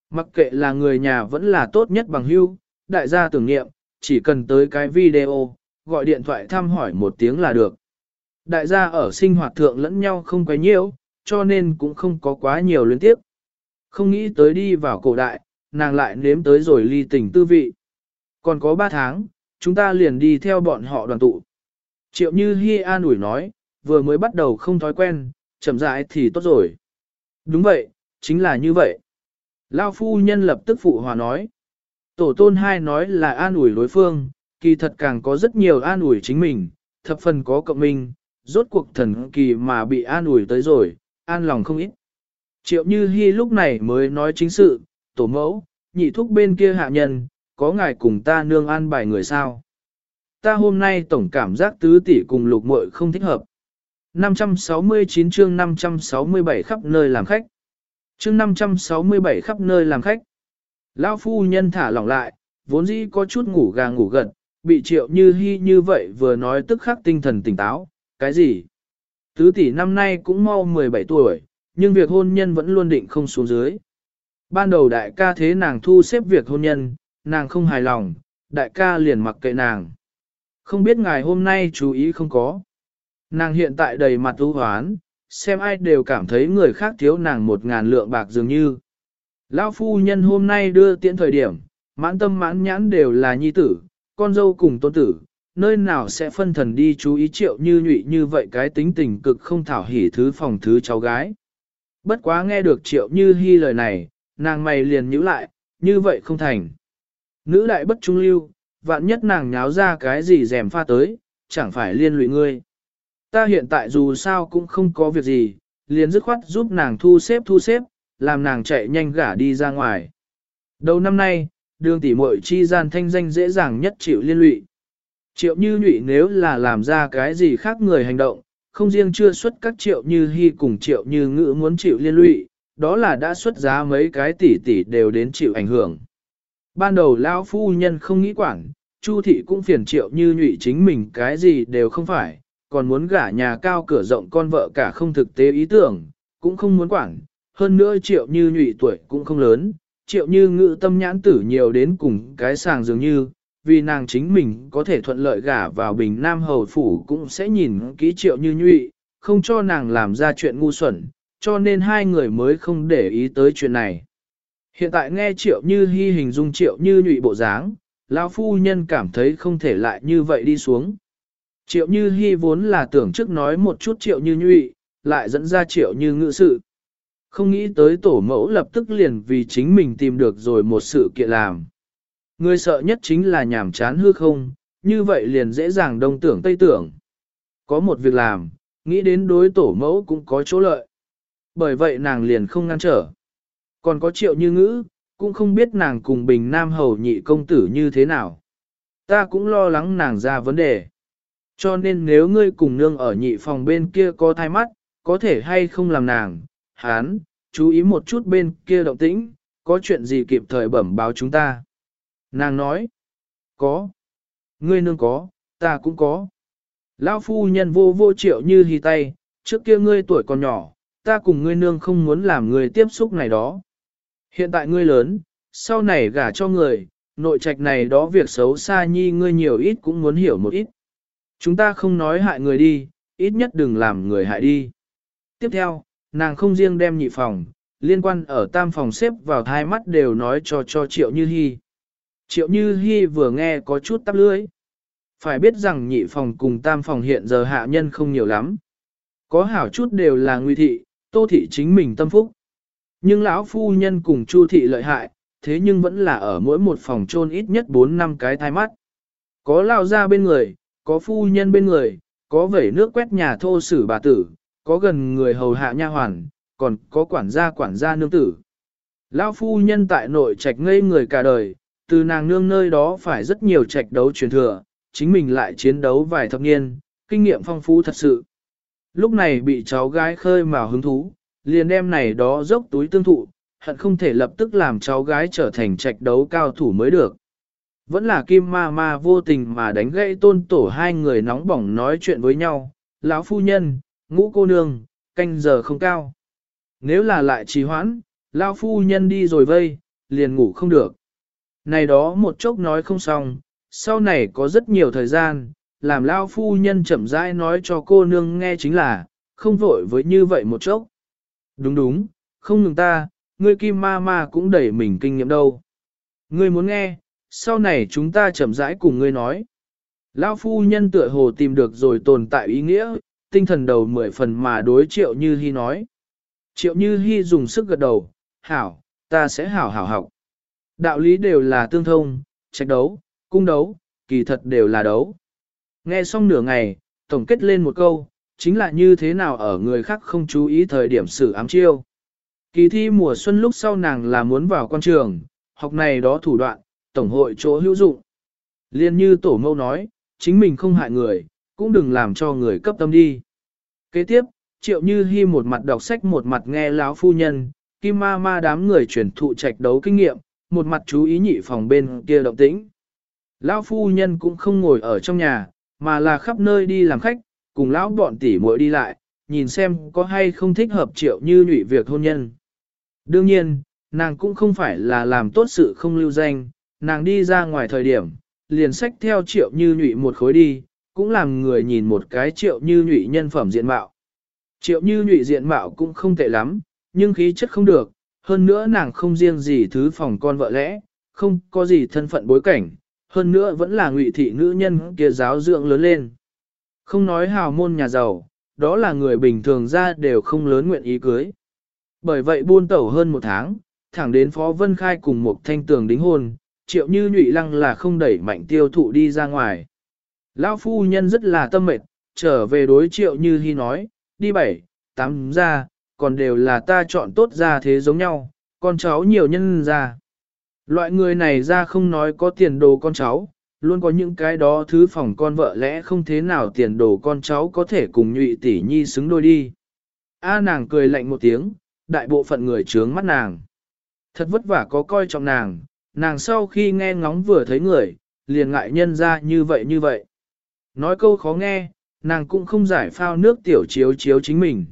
Mặc kệ là người nhà vẫn là tốt nhất bằng hưu, đại gia tưởng nghiệm, chỉ cần tới cái video, gọi điện thoại thăm hỏi một tiếng là được. Đại gia ở sinh hoạt thượng lẫn nhau không quấy nhiễu, cho nên cũng không có quá nhiều liên tiếp. Không nghĩ tới đi vào cổ đại, nàng lại nếm tới rồi ly tình tư vị. Còn có 3 tháng, chúng ta liền đi theo bọn họ đoàn tụ. Triệu Như Hi an ủi nói, vừa mới bắt đầu không thói quen, chậm rãi thì tốt rồi. Đúng vậy, chính là như vậy. Lao phu nhân lập tức phụ hòa nói. Tổ tôn hai nói là an ủi đối phương, kỳ thật càng có rất nhiều an ủi chính mình, thập phần có cộng minh, rốt cuộc thần kỳ mà bị an ủi tới rồi, an lòng không ít. Triệu Như Hi lúc này mới nói chính sự, tổ mẫu, nhị thúc bên kia hạ nhân, có ngài cùng ta nương an bài người sao. Ta hôm nay tổng cảm giác tứ tỷ cùng lục muội không thích hợp. 569 chương 567 khắp nơi làm khách. Chương 567 khắp nơi làm khách. Lão phu nhân thả lỏng lại, vốn dĩ có chút ngủ gà ngủ gật, bị triệu như hy như vậy vừa nói tức khắc tinh thần tỉnh táo, cái gì? Tứ tỷ năm nay cũng mau 17 tuổi, nhưng việc hôn nhân vẫn luôn định không xuống dưới. Ban đầu đại ca thế nàng thu xếp việc hôn nhân, nàng không hài lòng, đại ca liền mặc kệ nàng. Không biết ngài hôm nay chú ý không có. Nàng hiện tại đầy mặt ưu hoán, xem ai đều cảm thấy người khác thiếu nàng một ngàn lượng bạc dường như. Lão phu nhân hôm nay đưa tiễn thời điểm, mãn tâm mãn nhãn đều là nhi tử, con dâu cùng tôn tử, nơi nào sẽ phân thần đi chú ý triệu như nhụy như vậy cái tính tình cực không thảo hỉ thứ phòng thứ cháu gái. Bất quá nghe được triệu như hy lời này, nàng mày liền nhíu lại, như vậy không thành. Nữ đại bất trung lưu, vạn nhất nàng nháo ra cái gì rèm pha tới, chẳng phải liên lụy ngươi. Ta hiện tại dù sao cũng không có việc gì, liền dứt khoát giúp nàng thu xếp thu xếp, làm nàng chạy nhanh gả đi ra ngoài. Đầu năm nay, đường tỷ muội chi gian thanh danh dễ dàng nhất chịu liên lụy. Triệu như nhụy nếu là làm ra cái gì khác người hành động, không riêng chưa xuất các triệu như hy cùng triệu như ngữ muốn chịu liên lụy, đó là đã xuất giá mấy cái tỷ tỷ đều đến chịu ảnh hưởng. Ban đầu lão phu nhân không nghĩ quản, Chu thị cũng phiền triệu như nhụy chính mình cái gì đều không phải, còn muốn gả nhà cao cửa rộng con vợ cả không thực tế ý tưởng, cũng không muốn quản. Hơn nữa triệu như nhụy tuổi cũng không lớn, triệu như ngữ tâm nhãn tử nhiều đến cùng cái sàng dường như, vì nàng chính mình có thể thuận lợi gả vào bình nam hầu phủ cũng sẽ nhìn kỹ triệu như nhụy, không cho nàng làm ra chuyện ngu xuẩn, cho nên hai người mới không để ý tới chuyện này. Hiện tại nghe triệu như hy hình dung triệu như nhụy bộ dáng, lão phu nhân cảm thấy không thể lại như vậy đi xuống. Triệu như hy vốn là tưởng trước nói một chút triệu như nhụy, lại dẫn ra triệu như ngữ sự. Không nghĩ tới tổ mẫu lập tức liền vì chính mình tìm được rồi một sự kiện làm. Người sợ nhất chính là nhảm chán hư không, như vậy liền dễ dàng đông tưởng tây tưởng. Có một việc làm, nghĩ đến đối tổ mẫu cũng có chỗ lợi. Bởi vậy nàng liền không ngăn trở. Còn có triệu như ngữ, cũng không biết nàng cùng bình nam hầu nhị công tử như thế nào. Ta cũng lo lắng nàng ra vấn đề. Cho nên nếu ngươi cùng nương ở nhị phòng bên kia có thai mắt, có thể hay không làm nàng, hán, chú ý một chút bên kia động tĩnh, có chuyện gì kịp thời bẩm báo chúng ta. Nàng nói, có, ngươi nương có, ta cũng có. Lão phu nhân vô vô triệu như hì tay, trước kia ngươi tuổi còn nhỏ, ta cùng ngươi nương không muốn làm người tiếp xúc này đó. Hiện tại ngươi lớn, sau này gả cho người, nội trạch này đó việc xấu xa nhi ngươi nhiều ít cũng muốn hiểu một ít. Chúng ta không nói hại người đi, ít nhất đừng làm người hại đi. Tiếp theo, nàng không riêng đem nhị phòng, liên quan ở tam phòng xếp vào hai mắt đều nói cho cho Triệu Như hy. Triệu Như Hi vừa nghe có chút tắp lưới. Phải biết rằng nhị phòng cùng tam phòng hiện giờ hạ nhân không nhiều lắm. Có hảo chút đều là nguy thị, tô thị chính mình tâm phúc. Nhưng lão phu nhân cùng chu thị lợi hại, thế nhưng vẫn là ở mỗi một phòng trôn ít nhất 4 năm cái thai mắt. Có lao ra bên người, có phu nhân bên người, có vẩy nước quét nhà thô sử bà tử, có gần người hầu hạ nha hoàn, còn có quản gia quản gia nương tử. Lão phu nhân tại nội trạch ngây người cả đời, từ nàng nương nơi đó phải rất nhiều trạch đấu truyền thừa, chính mình lại chiến đấu vài thập niên, kinh nghiệm phong phú thật sự. Lúc này bị cháu gái khơi mào hứng thú, liền đem này đó dốc túi tương thụ, hận không thể lập tức làm cháu gái trở thành trạch đấu cao thủ mới được. Vẫn là kim ma ma vô tình mà đánh gãy tôn tổ hai người nóng bỏng nói chuyện với nhau, lão phu nhân, ngũ cô nương, canh giờ không cao. Nếu là lại trì hoãn, lão phu nhân đi rồi vây, liền ngủ không được. Này đó một chốc nói không xong, sau này có rất nhiều thời gian, làm lão phu nhân chậm rãi nói cho cô nương nghe chính là, không vội với như vậy một chốc. Đúng đúng, không ngừng ta, ngươi kim ma ma cũng đẩy mình kinh nghiệm đâu. Ngươi muốn nghe, sau này chúng ta chậm rãi cùng ngươi nói. Lão phu nhân tựa hồ tìm được rồi tồn tại ý nghĩa, tinh thần đầu mười phần mà đối triệu như hy nói. Triệu như hy dùng sức gật đầu, hảo, ta sẽ hảo hảo học. Đạo lý đều là tương thông, trạch đấu, cung đấu, kỳ thật đều là đấu. Nghe xong nửa ngày, tổng kết lên một câu, chính là như thế nào ở người khác không chú ý thời điểm xử ám chiêu. Kỳ thi mùa xuân lúc sau nàng là muốn vào quan trường, học này đó thủ đoạn, tổng hội chỗ hữu dụng. Liên như tổ mâu nói, chính mình không hại người, cũng đừng làm cho người cấp tâm đi. Kế tiếp, triệu như hy một mặt đọc sách một mặt nghe láo phu nhân, kim ma ma đám người truyền thụ trạch đấu kinh nghiệm, một mặt chú ý nhị phòng bên kia động tĩnh. Lão phu nhân cũng không ngồi ở trong nhà, mà là khắp nơi đi làm khách, cùng lão bọn tỷ muội đi lại, nhìn xem có hay không thích hợp triệu như nhụy việc hôn nhân. Đương nhiên, nàng cũng không phải là làm tốt sự không lưu danh, nàng đi ra ngoài thời điểm, liền sách theo triệu như nhụy một khối đi, cũng làm người nhìn một cái triệu như nhụy nhân phẩm diện mạo. Triệu như nhụy diện mạo cũng không tệ lắm, nhưng khí chất không được, hơn nữa nàng không riêng gì thứ phòng con vợ lẽ, không có gì thân phận bối cảnh, hơn nữa vẫn là ngụy thị nữ nhân kia giáo dưỡng lớn lên. Không nói hào môn nhà giàu, đó là người bình thường ra đều không lớn nguyện ý cưới. Bởi vậy buôn tẩu hơn một tháng, thẳng đến Phó Vân Khai cùng một thanh tường đính hôn, triệu như nhụy lăng là không đẩy mạnh tiêu thụ đi ra ngoài. Lão phu nhân rất là tâm mệt, trở về đối triệu như hy nói, đi bảy, tám ra, còn đều là ta chọn tốt ra thế giống nhau, con cháu nhiều nhân ra. Loại người này ra không nói có tiền đồ con cháu, luôn có những cái đó thứ phòng con vợ lẽ không thế nào tiền đồ con cháu có thể cùng nhụy tỷ nhi xứng đôi đi. A nàng cười lạnh một tiếng, đại bộ phận người trướng mắt nàng. Thật vất vả có coi trọng nàng, nàng sau khi nghe ngóng vừa thấy người, liền ngại nhân ra như vậy như vậy. Nói câu khó nghe, nàng cũng không giải phao nước tiểu chiếu chiếu chính mình.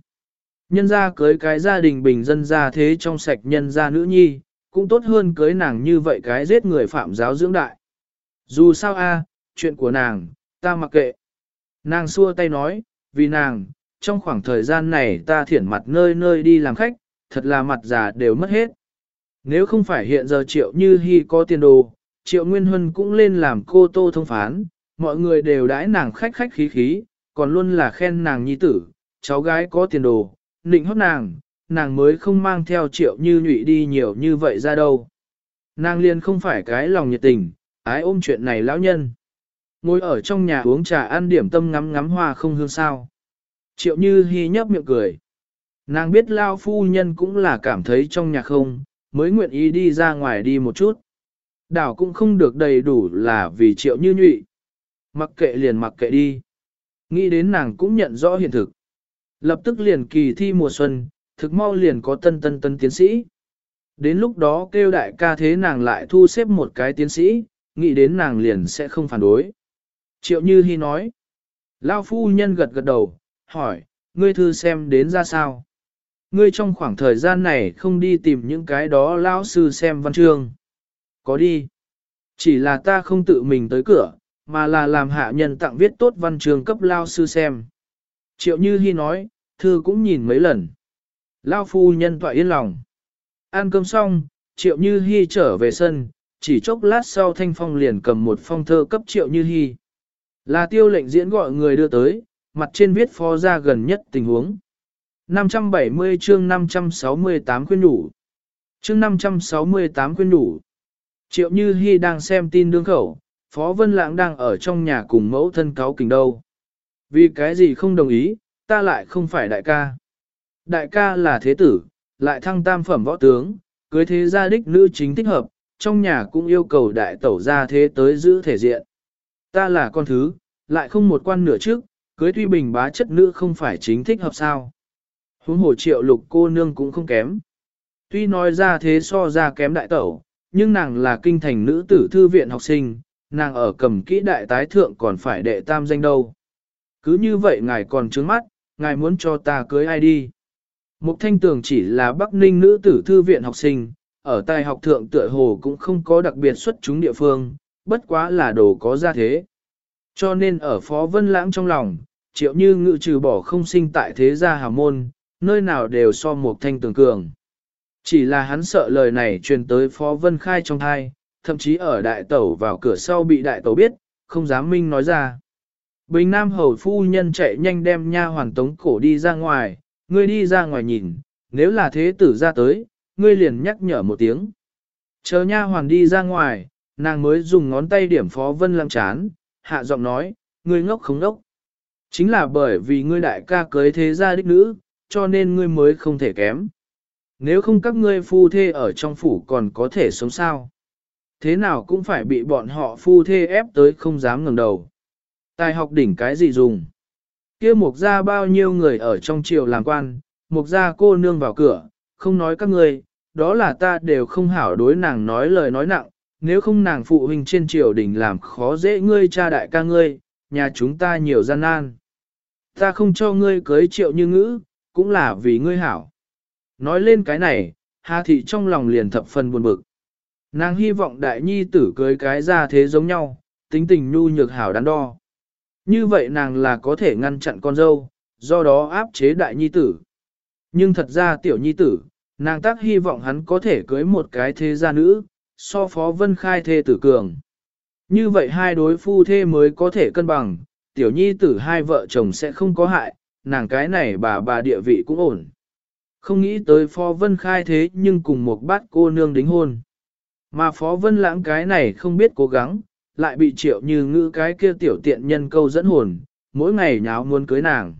Nhân ra cưới cái gia đình bình dân ra thế trong sạch nhân ra nữ nhi, cũng tốt hơn cưới nàng như vậy cái giết người phạm giáo dưỡng đại. Dù sao a, chuyện của nàng, ta mặc kệ. Nàng xua tay nói, vì nàng, trong khoảng thời gian này ta thiển mặt nơi nơi đi làm khách, thật là mặt già đều mất hết. Nếu không phải hiện giờ triệu như hy có tiền đồ, triệu nguyên huân cũng lên làm cô tô thông phán, mọi người đều đãi nàng khách khách khí khí, còn luôn là khen nàng nhi tử, cháu gái có tiền đồ, nịnh hót nàng, nàng mới không mang theo triệu như nhụy đi nhiều như vậy ra đâu. Nàng liền không phải cái lòng nhiệt tình, ái ôm chuyện này lão nhân. Ngồi ở trong nhà uống trà ăn điểm tâm ngắm ngắm hoa không hương sao. Triệu như hy nhấp miệng cười. Nàng biết lao phu nhân cũng là cảm thấy trong nhà không, mới nguyện ý đi ra ngoài đi một chút. Đảo cũng không được đầy đủ là vì triệu như nhụy. Mặc kệ liền mặc kệ đi. Nghĩ đến nàng cũng nhận rõ hiện thực. Lập tức liền kỳ thi mùa xuân, thực mau liền có tân tân tân tiến sĩ. Đến lúc đó kêu đại ca thế nàng lại thu xếp một cái tiến sĩ, nghĩ đến nàng liền sẽ không phản đối. Triệu Như Hi nói. Lao phu nhân gật gật đầu, hỏi, ngươi thư xem đến ra sao? Ngươi trong khoảng thời gian này không đi tìm những cái đó lão sư xem văn chương. Có đi. Chỉ là ta không tự mình tới cửa, mà là làm hạ nhân tặng viết tốt văn chương cấp lao sư xem. Triệu Như Hi nói, thư cũng nhìn mấy lần. Lao phu nhân tọa yên lòng. Ăn cơm xong, Triệu Như Hi trở về sân, chỉ chốc lát sau Thanh Phong liền cầm một phong thơ cấp Triệu Như Hi. Là tiêu lệnh diễn gọi người đưa tới, mặt trên viết phó ra gần nhất tình huống. 570 chương 568 khuyên đủ. Chương 568 khuyên đủ. Triệu Như Hi đang xem tin đương khẩu, Phó Vân Lãng đang ở trong nhà cùng mẫu thân cáo kình đâu. Vì cái gì không đồng ý, ta lại không phải đại ca. Đại ca là thế tử, lại thăng tam phẩm võ tướng, cưới thế gia đích nữ chính thích hợp, trong nhà cũng yêu cầu đại tẩu gia thế tới giữ thể diện. Ta là con thứ, lại không một quan nửa trước, cưới tuy bình bá chất nữ không phải chính thích hợp sao. Huống hồ triệu lục cô nương cũng không kém. Tuy nói ra thế so ra kém đại tẩu, nhưng nàng là kinh thành nữ tử thư viện học sinh, nàng ở cầm kỹ đại tái thượng còn phải đệ tam danh đâu. Cứ như vậy ngài còn trướng mắt, ngài muốn cho ta cưới ai đi. Mục thanh tường chỉ là Bắc Ninh nữ tử thư viện học sinh, ở tài học thượng tựa hồ cũng không có đặc biệt xuất chúng địa phương, bất quá là đồ có ra thế. Cho nên ở Phó Vân Lãng trong lòng, triệu như ngự trừ bỏ không sinh tại thế gia hào môn, nơi nào đều so Mục thanh tường cường. Chỉ là hắn sợ lời này truyền tới Phó Vân Khai trong thai, thậm chí ở đại tẩu vào cửa sau bị đại tẩu biết, không dám minh nói ra. Bình Nam hầu phu nhân chạy nhanh đem nha hoàn tống cổ đi ra ngoài, ngươi đi ra ngoài nhìn, nếu là thế tử ra tới, ngươi liền nhắc nhở một tiếng. Chờ nha hoàn đi ra ngoài, nàng mới dùng ngón tay điểm phó vân lăng chán, hạ giọng nói, ngươi ngốc không ngốc. Chính là bởi vì ngươi đại ca cưới thế gia đích nữ, cho nên ngươi mới không thể kém. Nếu không các ngươi phu thê ở trong phủ còn có thể sống sao? Thế nào cũng phải bị bọn họ phu thê ép tới không dám ngẩng đầu. Tài học đỉnh cái gì dùng? kia mục ra bao nhiêu người ở trong triều làm quan, mục ra cô nương vào cửa, không nói các ngươi, đó là ta đều không hảo đối nàng nói lời nói nặng, nếu không nàng phụ huynh trên triều đình làm khó dễ ngươi cha đại ca ngươi, nhà chúng ta nhiều gian nan. Ta không cho ngươi cưới triệu như ngữ, cũng là vì ngươi hảo. Nói lên cái này, Hà Thị trong lòng liền thập phần buồn bực. Nàng hy vọng đại nhi tử cưới cái ra thế giống nhau, tính tình nhu nhược hảo đắn đo. Như vậy nàng là có thể ngăn chặn con dâu, do đó áp chế đại nhi tử. Nhưng thật ra tiểu nhi tử, nàng tác hy vọng hắn có thể cưới một cái thế gia nữ, so phó vân khai thê tử cường. Như vậy hai đối phu thê mới có thể cân bằng, tiểu nhi tử hai vợ chồng sẽ không có hại, nàng cái này bà bà địa vị cũng ổn. Không nghĩ tới phó vân khai thế nhưng cùng một bát cô nương đính hôn. Mà phó vân lãng cái này không biết cố gắng, lại bị triệu như ngữ cái kia tiểu tiện nhân câu dẫn hồn, mỗi ngày nháo muốn cưới nàng.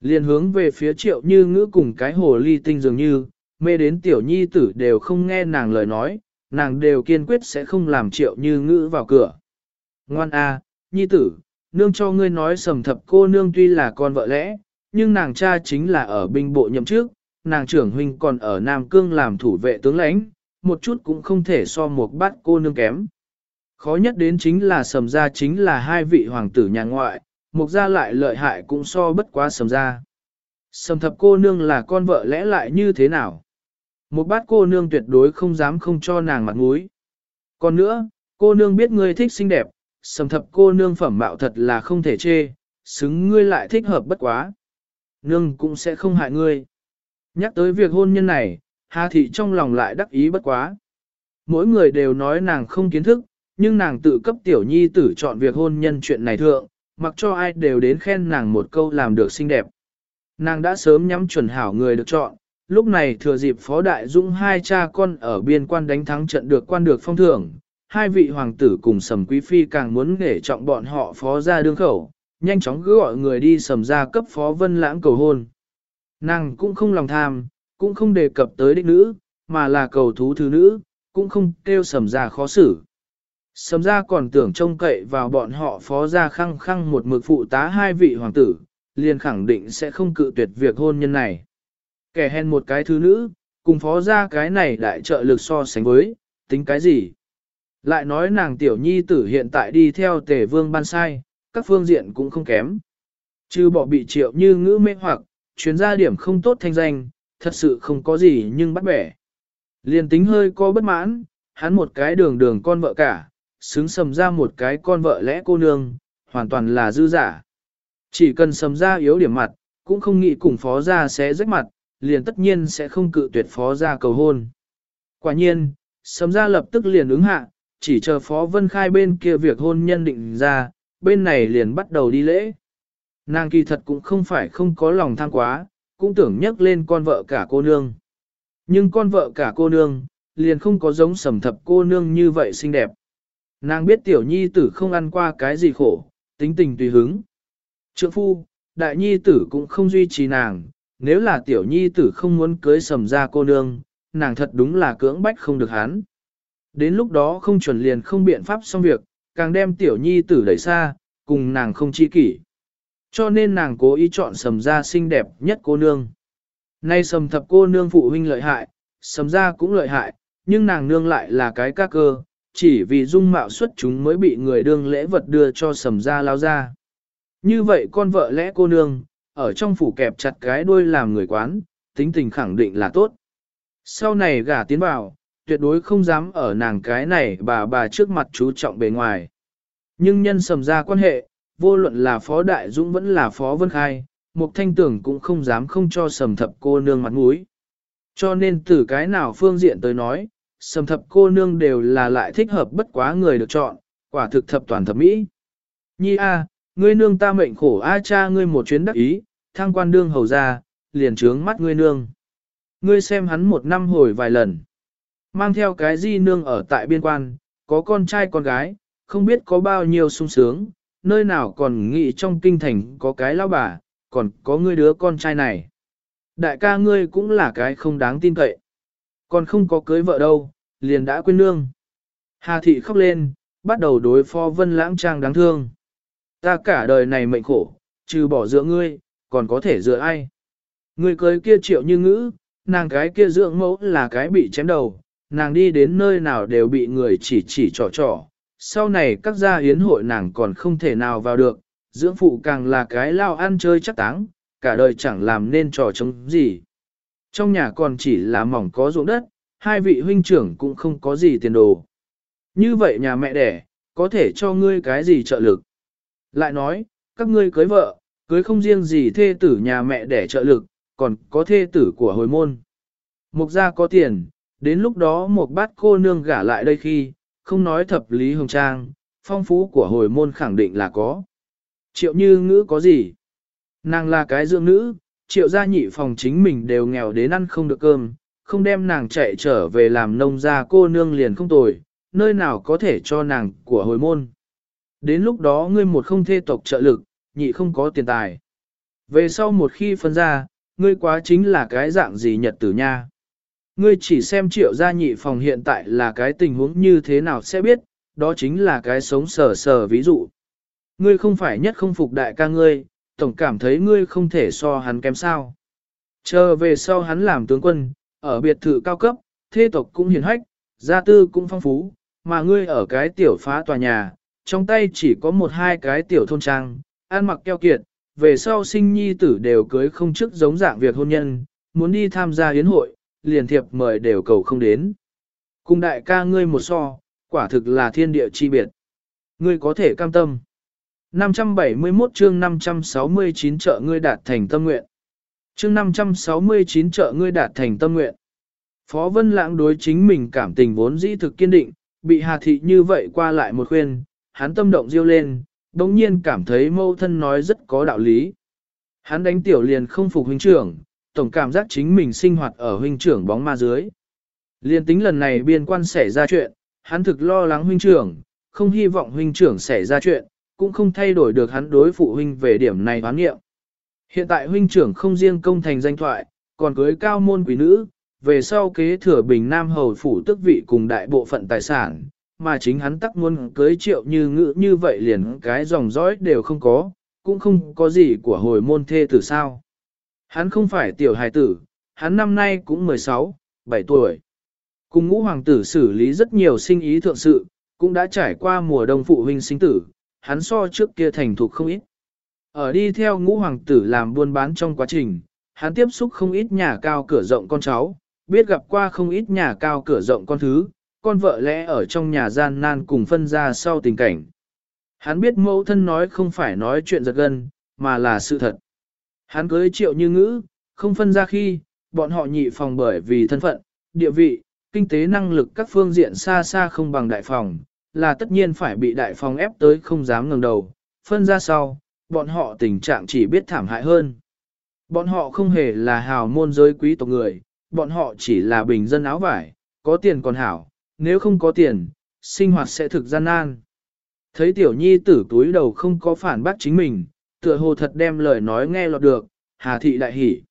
Liên hướng về phía triệu như ngữ cùng cái hồ ly tinh dường như, mê đến tiểu nhi tử đều không nghe nàng lời nói, nàng đều kiên quyết sẽ không làm triệu như ngữ vào cửa. Ngoan a, nhi tử, nương cho ngươi nói sầm thập cô nương tuy là con vợ lẽ, nhưng nàng cha chính là ở binh bộ nhậm trước, nàng trưởng huynh còn ở Nam Cương làm thủ vệ tướng lãnh, một chút cũng không thể so một bát cô nương kém. Khó nhất đến chính là sầm gia chính là hai vị hoàng tử nhà ngoại, mục gia lại lợi hại cũng so bất quá sầm gia. Sầm thập cô nương là con vợ lẽ lại như thế nào? Một bát cô nương tuyệt đối không dám không cho nàng mặt mũi. Còn nữa, cô nương biết ngươi thích xinh đẹp, sầm thập cô nương phẩm mạo thật là không thể chê, xứng ngươi lại thích hợp bất quá. Nương cũng sẽ không hại ngươi. Nhắc tới việc hôn nhân này, Hà Thị trong lòng lại đắc ý bất quá. Mỗi người đều nói nàng không kiến thức, nhưng nàng tự cấp tiểu nhi tử chọn việc hôn nhân chuyện này thượng, mặc cho ai đều đến khen nàng một câu làm được xinh đẹp. Nàng đã sớm nhắm chuẩn hảo người được chọn, lúc này thừa dịp Phó Đại Dũng hai cha con ở biên quan đánh thắng trận được quan được phong thưởng, hai vị hoàng tử cùng sầm quý phi càng muốn để trọng bọn họ phó ra đương khẩu, nhanh chóng cứ gọi người đi sầm ra cấp phó vân lãng cầu hôn. Nàng cũng không lòng tham, cũng không đề cập tới đích nữ, mà là cầu thú thứ nữ, cũng không kêu sầm ra khó xử. Sầm ra còn tưởng trông cậy vào bọn họ phó ra khăng khăng một mực phụ tá hai vị hoàng tử, liền khẳng định sẽ không cự tuyệt việc hôn nhân này. Kẻ hèn một cái thứ nữ, cùng phó ra cái này đại trợ lực so sánh với, tính cái gì? Lại nói nàng tiểu nhi tử hiện tại đi theo tề vương ban sai, các phương diện cũng không kém. Chứ bỏ bị triệu như ngữ mê hoặc, chuyến ra điểm không tốt thanh danh, thật sự không có gì nhưng bắt bẻ. Liền tính hơi có bất mãn, hắn một cái đường đường con vợ cả, xứng sầm ra một cái con vợ lẽ cô nương, hoàn toàn là dư giả. Chỉ cần sầm ra yếu điểm mặt, cũng không nghĩ cùng phó gia sẽ rách mặt, liền tất nhiên sẽ không cự tuyệt phó gia cầu hôn. Quả nhiên, sầm ra lập tức liền ứng hạ, chỉ chờ phó vân khai bên kia việc hôn nhân định ra, bên này liền bắt đầu đi lễ. Nàng kỳ thật cũng không phải không có lòng tham quá, cũng tưởng nhắc lên con vợ cả cô nương. Nhưng con vợ cả cô nương, liền không có giống sầm thập cô nương như vậy xinh đẹp. Nàng biết tiểu nhi tử không ăn qua cái gì khổ, tính tình tùy hứng. Trượng phu, đại nhi tử cũng không duy trì nàng, nếu là tiểu nhi tử không muốn cưới sầm ra cô nương, nàng thật đúng là cưỡng bách không được hắn. Đến lúc đó không chuẩn liền không biện pháp xong việc, càng đem tiểu nhi tử đẩy xa, cùng nàng không chi kỷ. Cho nên nàng cố ý chọn sầm ra xinh đẹp nhất cô nương. Nay sầm thập cô nương phụ huynh lợi hại, sầm ra cũng lợi hại, nhưng nàng nương lại là cái ca cơ, chỉ vì dung mạo xuất chúng mới bị người đương lễ vật đưa cho sầm ra lao ra. Như vậy con vợ lẽ cô nương, ở trong phủ kẹp chặt cái đuôi làm người quán, tính tình khẳng định là tốt. Sau này gả tiến vào, tuyệt đối không dám ở nàng cái này bà bà trước mặt chú trọng bề ngoài. Nhưng nhân sầm ra quan hệ, vô luận là Phó Đại Dũng vẫn là Phó Vân Khai, Mục Thanh Tưởng cũng không dám không cho sầm thập cô nương mặt mũi. Cho nên từ cái nào phương diện tới nói, sầm thập cô nương đều là lại thích hợp bất quá người được chọn, quả thực thập toàn thập mỹ. Nhi a, ngươi nương ta mệnh khổ a cha ngươi một chuyến đắc ý, thang quan đương hầu ra, liền trướng mắt ngươi nương. Ngươi xem hắn một năm hồi vài lần. Mang theo cái di nương ở tại biên quan, có con trai con gái, không biết có bao nhiêu sung sướng, nơi nào còn nghĩ trong kinh thành có cái lão bà, còn có ngươi đứa con trai này. Đại ca ngươi cũng là cái không đáng tin cậy. Còn không có cưới vợ đâu, liền đã quên nương. Hà thị khóc lên, bắt đầu đối phó vân lãng trang đáng thương. Ta cả đời này mệnh khổ, trừ bỏ dựa ngươi, còn có thể dựa ai. Ngươi cưới kia triệu như ngữ, nàng cái kia dưỡng mẫu là cái bị chém đầu, nàng đi đến nơi nào đều bị người chỉ chỉ trò trò. Sau này các gia hiến hội nàng còn không thể nào vào được, dưỡng phụ càng là cái lao ăn chơi chắc táng, cả đời chẳng làm nên trò chống gì. Trong nhà còn chỉ là mỏng có ruộng đất, hai vị huynh trưởng cũng không có gì tiền đồ. Như vậy nhà mẹ đẻ, có thể cho ngươi cái gì trợ lực. Lại nói, các ngươi cưới vợ, cưới không riêng gì thê tử nhà mẹ đẻ trợ lực, còn có thê tử của hồi môn. Mục gia có tiền, đến lúc đó một bát cô nương gả lại đây khi, không nói thập lý hồng trang, phong phú của hồi môn khẳng định là có. Triệu như ngữ có gì? Nàng là cái dưỡng nữ, triệu gia nhị phòng chính mình đều nghèo đến ăn không được cơm, không đem nàng chạy trở về làm nông gia cô nương liền không tồi, nơi nào có thể cho nàng của hồi môn. Đến lúc đó ngươi một không thê tộc trợ lực, nhị không có tiền tài. Về sau một khi phân ra, ngươi quá chính là cái dạng gì nhật tử nha. Ngươi chỉ xem triệu gia nhị phòng hiện tại là cái tình huống như thế nào sẽ biết, đó chính là cái sống sờ sờ ví dụ. Ngươi không phải nhất không phục đại ca ngươi, tổng cảm thấy ngươi không thể so hắn kém sao. Chờ về sau hắn làm tướng quân, ở biệt thự cao cấp, thế tộc cũng hiền hách, gia tư cũng phong phú, mà ngươi ở cái tiểu phá tòa nhà, trong tay chỉ có một hai cái tiểu thôn trang, ăn mặc keo kiệt, về sau sinh nhi tử đều cưới không chức giống dạng việc hôn nhân, muốn đi tham gia hiến hội, liền thiệp mời đều cầu không đến. Cùng đại ca ngươi một so, quả thực là thiên địa chi biệt. Ngươi có thể cam tâm. 571 chương 569 trợ ngươi đạt thành tâm nguyện. Chương 569 trợ ngươi đạt thành tâm nguyện. Phó Vân Lãng đối chính mình cảm tình vốn dĩ thực kiên định, bị Hà Thị như vậy qua lại một khuyên, hắn tâm động riêu lên, đồng nhiên cảm thấy mâu thân nói rất có đạo lý. Hắn đánh tiểu liền không phục huynh trưởng, tổng cảm giác chính mình sinh hoạt ở huynh trưởng bóng ma dưới. Liên tính lần này biên quan xảy ra chuyện, hắn thực lo lắng huynh trưởng, không hy vọng huynh trưởng xảy ra chuyện, cũng không thay đổi được hắn đối phụ huynh về điểm này hoán nghiệm. Hiện tại huynh trưởng không riêng công thành danh thoại, còn cưới cao môn quý nữ, về sau kế thừa bình nam hầu phủ tức vị cùng đại bộ phận tài sản, mà chính hắn tắc muốn cưới triệu như ngữ như vậy liền cái dòng dõi đều không có, cũng không có gì của hồi môn thê tử sao. Hắn không phải tiểu hài tử, hắn năm nay cũng 16, 7 tuổi. Cùng ngũ hoàng tử xử lý rất nhiều sinh ý thượng sự, cũng đã trải qua mùa đông phụ huynh sinh tử, hắn so trước kia thành thục không ít. Ở đi theo ngũ hoàng tử làm buôn bán trong quá trình, hắn tiếp xúc không ít nhà cao cửa rộng con cháu, biết gặp qua không ít nhà cao cửa rộng con thứ, con vợ lẽ ở trong nhà gian nan cùng phân ra sau tình cảnh. Hắn biết mẫu thân nói không phải nói chuyện giật gân, mà là sự thật. Hắn cưới triệu như ngữ, không phân ra khi, bọn họ nhị phòng bởi vì thân phận, địa vị, kinh tế năng lực các phương diện xa xa không bằng đại phòng, là tất nhiên phải bị đại phòng ép tới không dám ngẩng đầu, phân ra sau, bọn họ tình trạng chỉ biết thảm hại hơn. Bọn họ không hề là hào môn giới quý tộc người, bọn họ chỉ là bình dân áo vải, có tiền còn hảo, nếu không có tiền, sinh hoạt sẽ thực gian nan. Thấy tiểu nhi tử túi đầu không có phản bác chính mình, tựa hồ thật đem lời nói nghe lọt được, hà thị đại hỉ.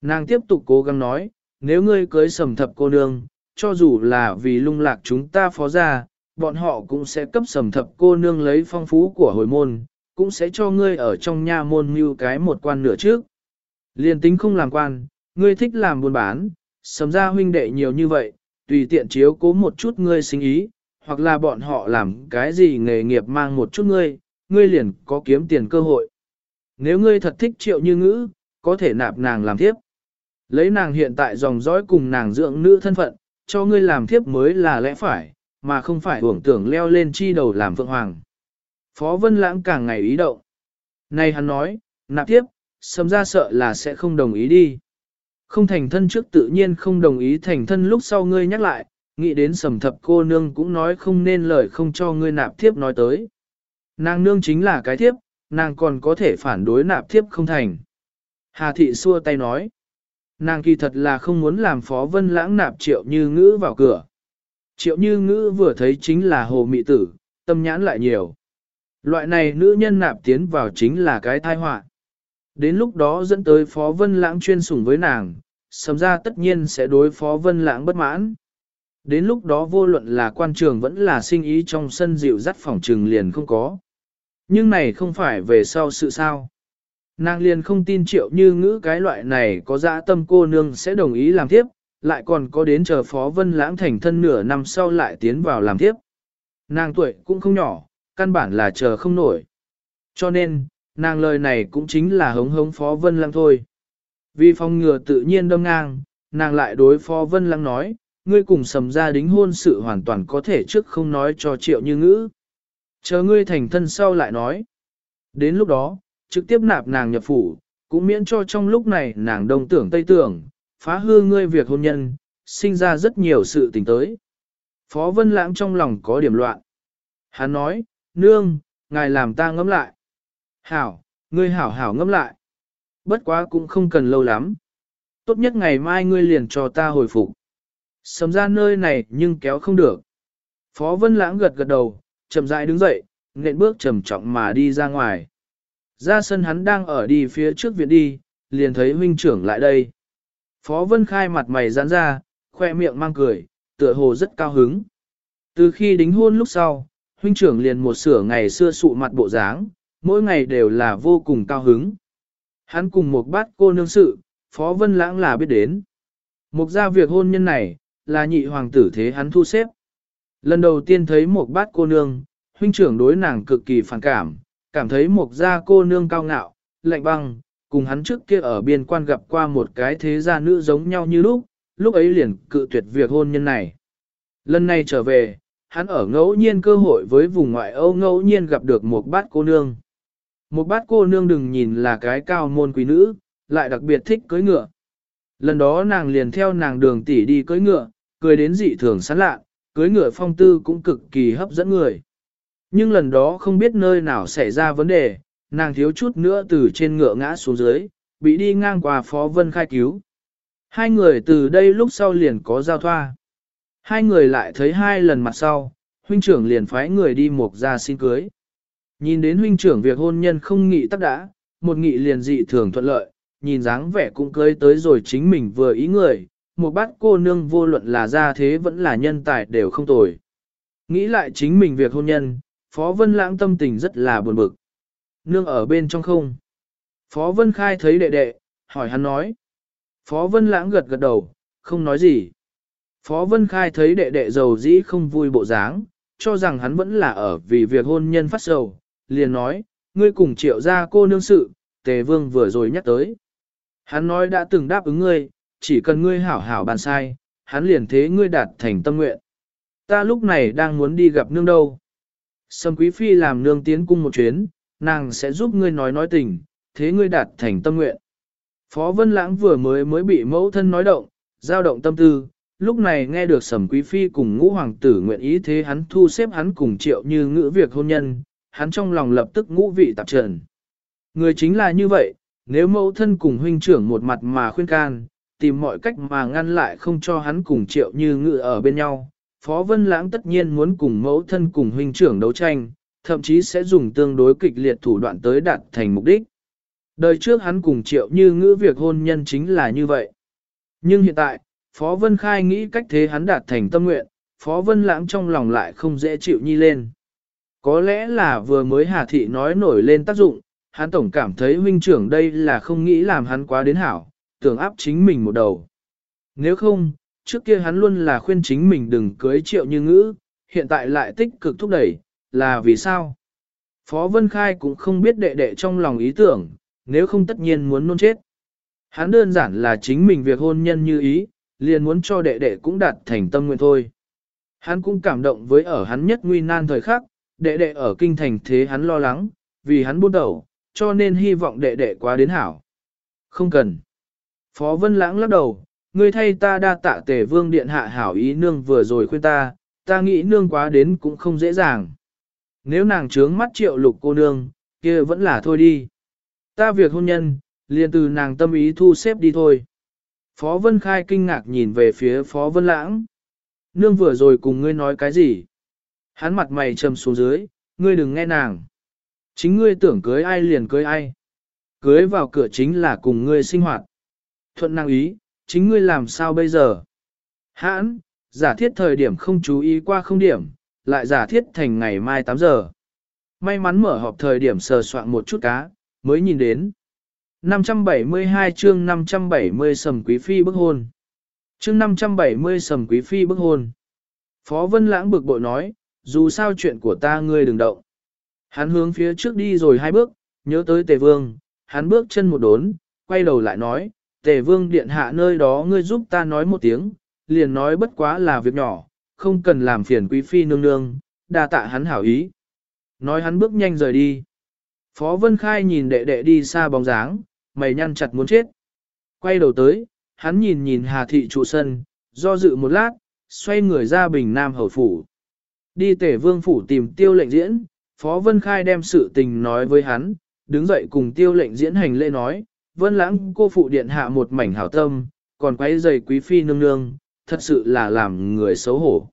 Nàng tiếp tục cố gắng nói, nếu ngươi cưới sầm thập cô nương, cho dù là vì lung lạc chúng ta phó ra, bọn họ cũng sẽ cấp sầm thập cô nương lấy phong phú của hồi môn, cũng sẽ cho ngươi ở trong nha môn mưu cái một quan nửa trước. Liên tính không làm quan, ngươi thích làm buôn bán, sầm ra huynh đệ nhiều như vậy, tùy tiện chiếu cố một chút ngươi sinh ý, hoặc là bọn họ làm cái gì nghề nghiệp mang một chút ngươi, ngươi liền có kiếm tiền cơ hội. Nếu ngươi thật thích triệu như ngữ, có thể nạp nàng làm thiếp. Lấy nàng hiện tại dòng dõi cùng nàng dưỡng nữ thân phận, cho ngươi làm thiếp mới là lẽ phải, mà không phải hưởng tưởng leo lên chi đầu làm phượng hoàng. Phó Vân Lãng càng ngày ý động. Này hắn nói, nạp tiếp, sầm ra sợ là sẽ không đồng ý đi. Không thành thân trước tự nhiên không đồng ý thành thân lúc sau ngươi nhắc lại, nghĩ đến sầm thập cô nương cũng nói không nên lời không cho ngươi nạp tiếp nói tới. Nàng nương chính là cái tiếp, nàng còn có thể phản đối nạp tiếp không thành. Hà thị xua tay nói, nàng kỳ thật là không muốn làm phó vân lãng nạp triệu như ngữ vào cửa. Triệu như ngữ vừa thấy chính là hồ mị tử, tâm nhãn lại nhiều. Loại này nữ nhân nạp tiến vào chính là cái tai họa. Đến lúc đó dẫn tới Phó Vân Lãng chuyên sủng với nàng, sầm ra tất nhiên sẽ đối Phó Vân Lãng bất mãn. Đến lúc đó vô luận là quan trường vẫn là sinh ý trong sân dịu dắt phòng trường liền không có. Nhưng này không phải về sau sự sao. Nàng liền không tin triệu như ngữ cái loại này có dã tâm cô nương sẽ đồng ý làm tiếp, lại còn có đến chờ Phó Vân Lãng thành thân nửa năm sau lại tiến vào làm tiếp. Nàng tuổi cũng không nhỏ, căn bản là chờ không nổi. Cho nên, nàng lời này cũng chính là hống hống Phó Vân Lăng thôi. Vì phòng ngừa tự nhiên đâm ngang, nàng lại đối Phó Vân Lăng nói, ngươi cùng sầm gia đính hôn sự hoàn toàn có thể trước không nói cho triệu như ngữ. Chờ ngươi thành thân sau lại nói. Đến lúc đó, trực tiếp nạp nàng nhập phủ, cũng miễn cho trong lúc này nàng đông tưởng tây tưởng, phá hư ngươi việc hôn nhân, sinh ra rất nhiều sự tình tới. Phó Vân Lãng trong lòng có điểm loạn. Hắn nói, nương, ngài làm ta ngẫm lại. Hảo, ngươi hảo hảo ngẫm lại. Bất quá cũng không cần lâu lắm. Tốt nhất ngày mai ngươi liền cho ta hồi phục. Sầm ra nơi này nhưng kéo không được. Phó Vân Lãng gật gật đầu, chậm rãi đứng dậy, nện bước trầm trọng mà đi ra ngoài. Ra sân hắn đang ở đi phía trước viện đi, liền thấy huynh trưởng lại đây. Phó Vân Khai mặt mày giãn ra, khoe miệng mang cười, tựa hồ rất cao hứng. Từ khi đính hôn lúc sau, huynh trưởng liền một sửa ngày xưa sụ mặt bộ dáng, mỗi ngày đều là vô cùng cao hứng. Hắn cùng một bát cô nương sự, Phó Vân Lãng là biết đến. Mục ra việc hôn nhân này, là nhị hoàng tử thế hắn thu xếp. Lần đầu tiên thấy một bát cô nương, huynh trưởng đối nàng cực kỳ phản cảm, cảm thấy một gia cô nương cao ngạo, lạnh băng, cùng hắn trước kia ở biên quan gặp qua một cái thế gia nữ giống nhau như lúc, lúc ấy liền cự tuyệt việc hôn nhân này. Lần này trở về, hắn ở ngẫu nhiên cơ hội với vùng ngoại Âu ngẫu nhiên gặp được một bát cô nương. Một bát cô nương đừng nhìn là cái cao môn quý nữ, lại đặc biệt thích cưới ngựa. Lần đó nàng liền theo nàng đường tỷ đi cưới ngựa, cười đến dị thường sán lạ, cưới ngựa phong tư cũng cực kỳ hấp dẫn người. Nhưng lần đó không biết nơi nào xảy ra vấn đề, nàng thiếu chút nữa từ trên ngựa ngã xuống dưới, bị đi ngang qua Phó Vân khai cứu. Hai người từ đây lúc sau liền có giao thoa. Hai người lại thấy hai lần mặt sau, huynh trưởng liền phái người đi mục ra xin cưới. Nhìn đến huynh trưởng việc hôn nhân không nghị tắc đã, một nghị liền dị thường thuận lợi, nhìn dáng vẻ cũng cưới tới rồi chính mình vừa ý người, một bát cô nương vô luận là ra thế vẫn là nhân tài đều không tồi. Nghĩ lại chính mình việc hôn nhân, Phó Vân Lãng tâm tình rất là buồn bực. Nương ở bên trong không? Phó Vân Khai thấy đệ đệ, hỏi hắn nói. Phó Vân Lãng gật gật đầu, không nói gì. Phó Vân Khai thấy đệ đệ giàu dĩ không vui bộ dáng, cho rằng hắn vẫn là ở vì việc hôn nhân phát sầu, liền nói, ngươi cùng triệu ra cô nương sự, tề vương vừa rồi nhắc tới. Hắn nói đã từng đáp ứng ngươi, chỉ cần ngươi hảo hảo bàn sai, hắn liền thế ngươi đạt thành tâm nguyện. Ta lúc này đang muốn đi gặp nương đâu. Sâm Quý Phi làm nương tiến cung một chuyến, nàng sẽ giúp ngươi nói nói tình, thế ngươi đạt thành tâm nguyện. Phó Vân Lãng vừa mới mới bị mẫu thân nói động, giao động tâm tư, lúc này nghe được Sầm Quý Phi cùng ngũ hoàng tử nguyện ý thế hắn thu xếp hắn cùng triệu như ngữ việc hôn nhân, hắn trong lòng lập tức ngũ vị tạp trần. Người chính là như vậy, nếu mẫu thân cùng huynh trưởng một mặt mà khuyên can, tìm mọi cách mà ngăn lại không cho hắn cùng triệu như ngữ ở bên nhau, Phó Vân Lãng tất nhiên muốn cùng mẫu thân cùng huynh trưởng đấu tranh, thậm chí sẽ dùng tương đối kịch liệt thủ đoạn tới đạt thành mục đích. Đời trước hắn cùng triệu như ngữ việc hôn nhân chính là như vậy. Nhưng hiện tại, Phó Vân Khai nghĩ cách thế hắn đạt thành tâm nguyện, Phó Vân Lãng trong lòng lại không dễ chịu nhi lên. Có lẽ là vừa mới Hà Thị nói nổi lên tác dụng, hắn tổng cảm thấy huynh trưởng đây là không nghĩ làm hắn quá đến hảo, tưởng áp chính mình một đầu. Nếu không, trước kia hắn luôn là khuyên chính mình đừng cưới triệu như ngữ, hiện tại lại tích cực thúc đẩy, là vì sao? Phó Vân Khai cũng không biết đệ đệ trong lòng ý tưởng, nếu không tất nhiên muốn nôn chết. Hắn đơn giản là chính mình việc hôn nhân như ý, liền muốn cho đệ đệ cũng đạt thành tâm nguyện thôi. Hắn cũng cảm động với ở hắn nhất nguy nan thời khắc, đệ đệ ở kinh thành thế hắn lo lắng, vì hắn buôn đầu, cho nên hy vọng đệ đệ quá đến hảo. Không cần. Phó Vân Lãng lắc đầu, ngươi thay ta đa tạ tề vương điện hạ hảo ý nương vừa rồi khuyên ta, ta nghĩ nương quá đến cũng không dễ dàng. Nếu nàng trướng mắt triệu lục cô nương, kia vẫn là thôi đi. Ta việc hôn nhân, liền từ nàng tâm ý thu xếp đi thôi. Phó Vân Khai kinh ngạc nhìn về phía Phó Vân Lãng. Nương vừa rồi cùng ngươi nói cái gì? Hắn mặt mày trầm xuống dưới, ngươi đừng nghe nàng. Chính ngươi tưởng cưới ai liền cưới ai. Cưới vào cửa chính là cùng ngươi sinh hoạt. Thuận năng ý, chính ngươi làm sao bây giờ? Hãn, giả thiết thời điểm không chú ý qua không điểm, lại giả thiết thành ngày mai 8 giờ. May mắn mở họp thời điểm sờ soạn một chút cá, mới nhìn đến. 572 chương 570 sầm quý phi bức hôn. Chương 570 sầm quý phi bức hôn. Phó Vân Lãng bực bội nói, dù sao chuyện của ta ngươi đừng động. Hắn hướng phía trước đi rồi hai bước, nhớ tới tề vương, hắn bước chân một đốn, quay đầu lại nói, tề vương điện hạ nơi đó ngươi giúp ta nói một tiếng, liền nói bất quá là việc nhỏ, không cần làm phiền quý phi nương nương, đa tạ hắn hảo ý. Nói hắn bước nhanh rời đi. Phó Vân Khai nhìn đệ đệ đi xa bóng dáng, mày nhăn chặt muốn chết. Quay đầu tới, hắn nhìn nhìn Hà Thị trụ sân, do dự một lát, xoay người ra Bình Nam Hầu Phủ. Đi tể vương phủ tìm tiêu lệnh diễn, Phó Vân Khai đem sự tình nói với hắn, đứng dậy cùng tiêu lệnh diễn hành lễ nói, Vân Lãng cô phụ điện hạ một mảnh hảo tâm, còn quấy giày quý phi nương nương, thật sự là làm người xấu hổ.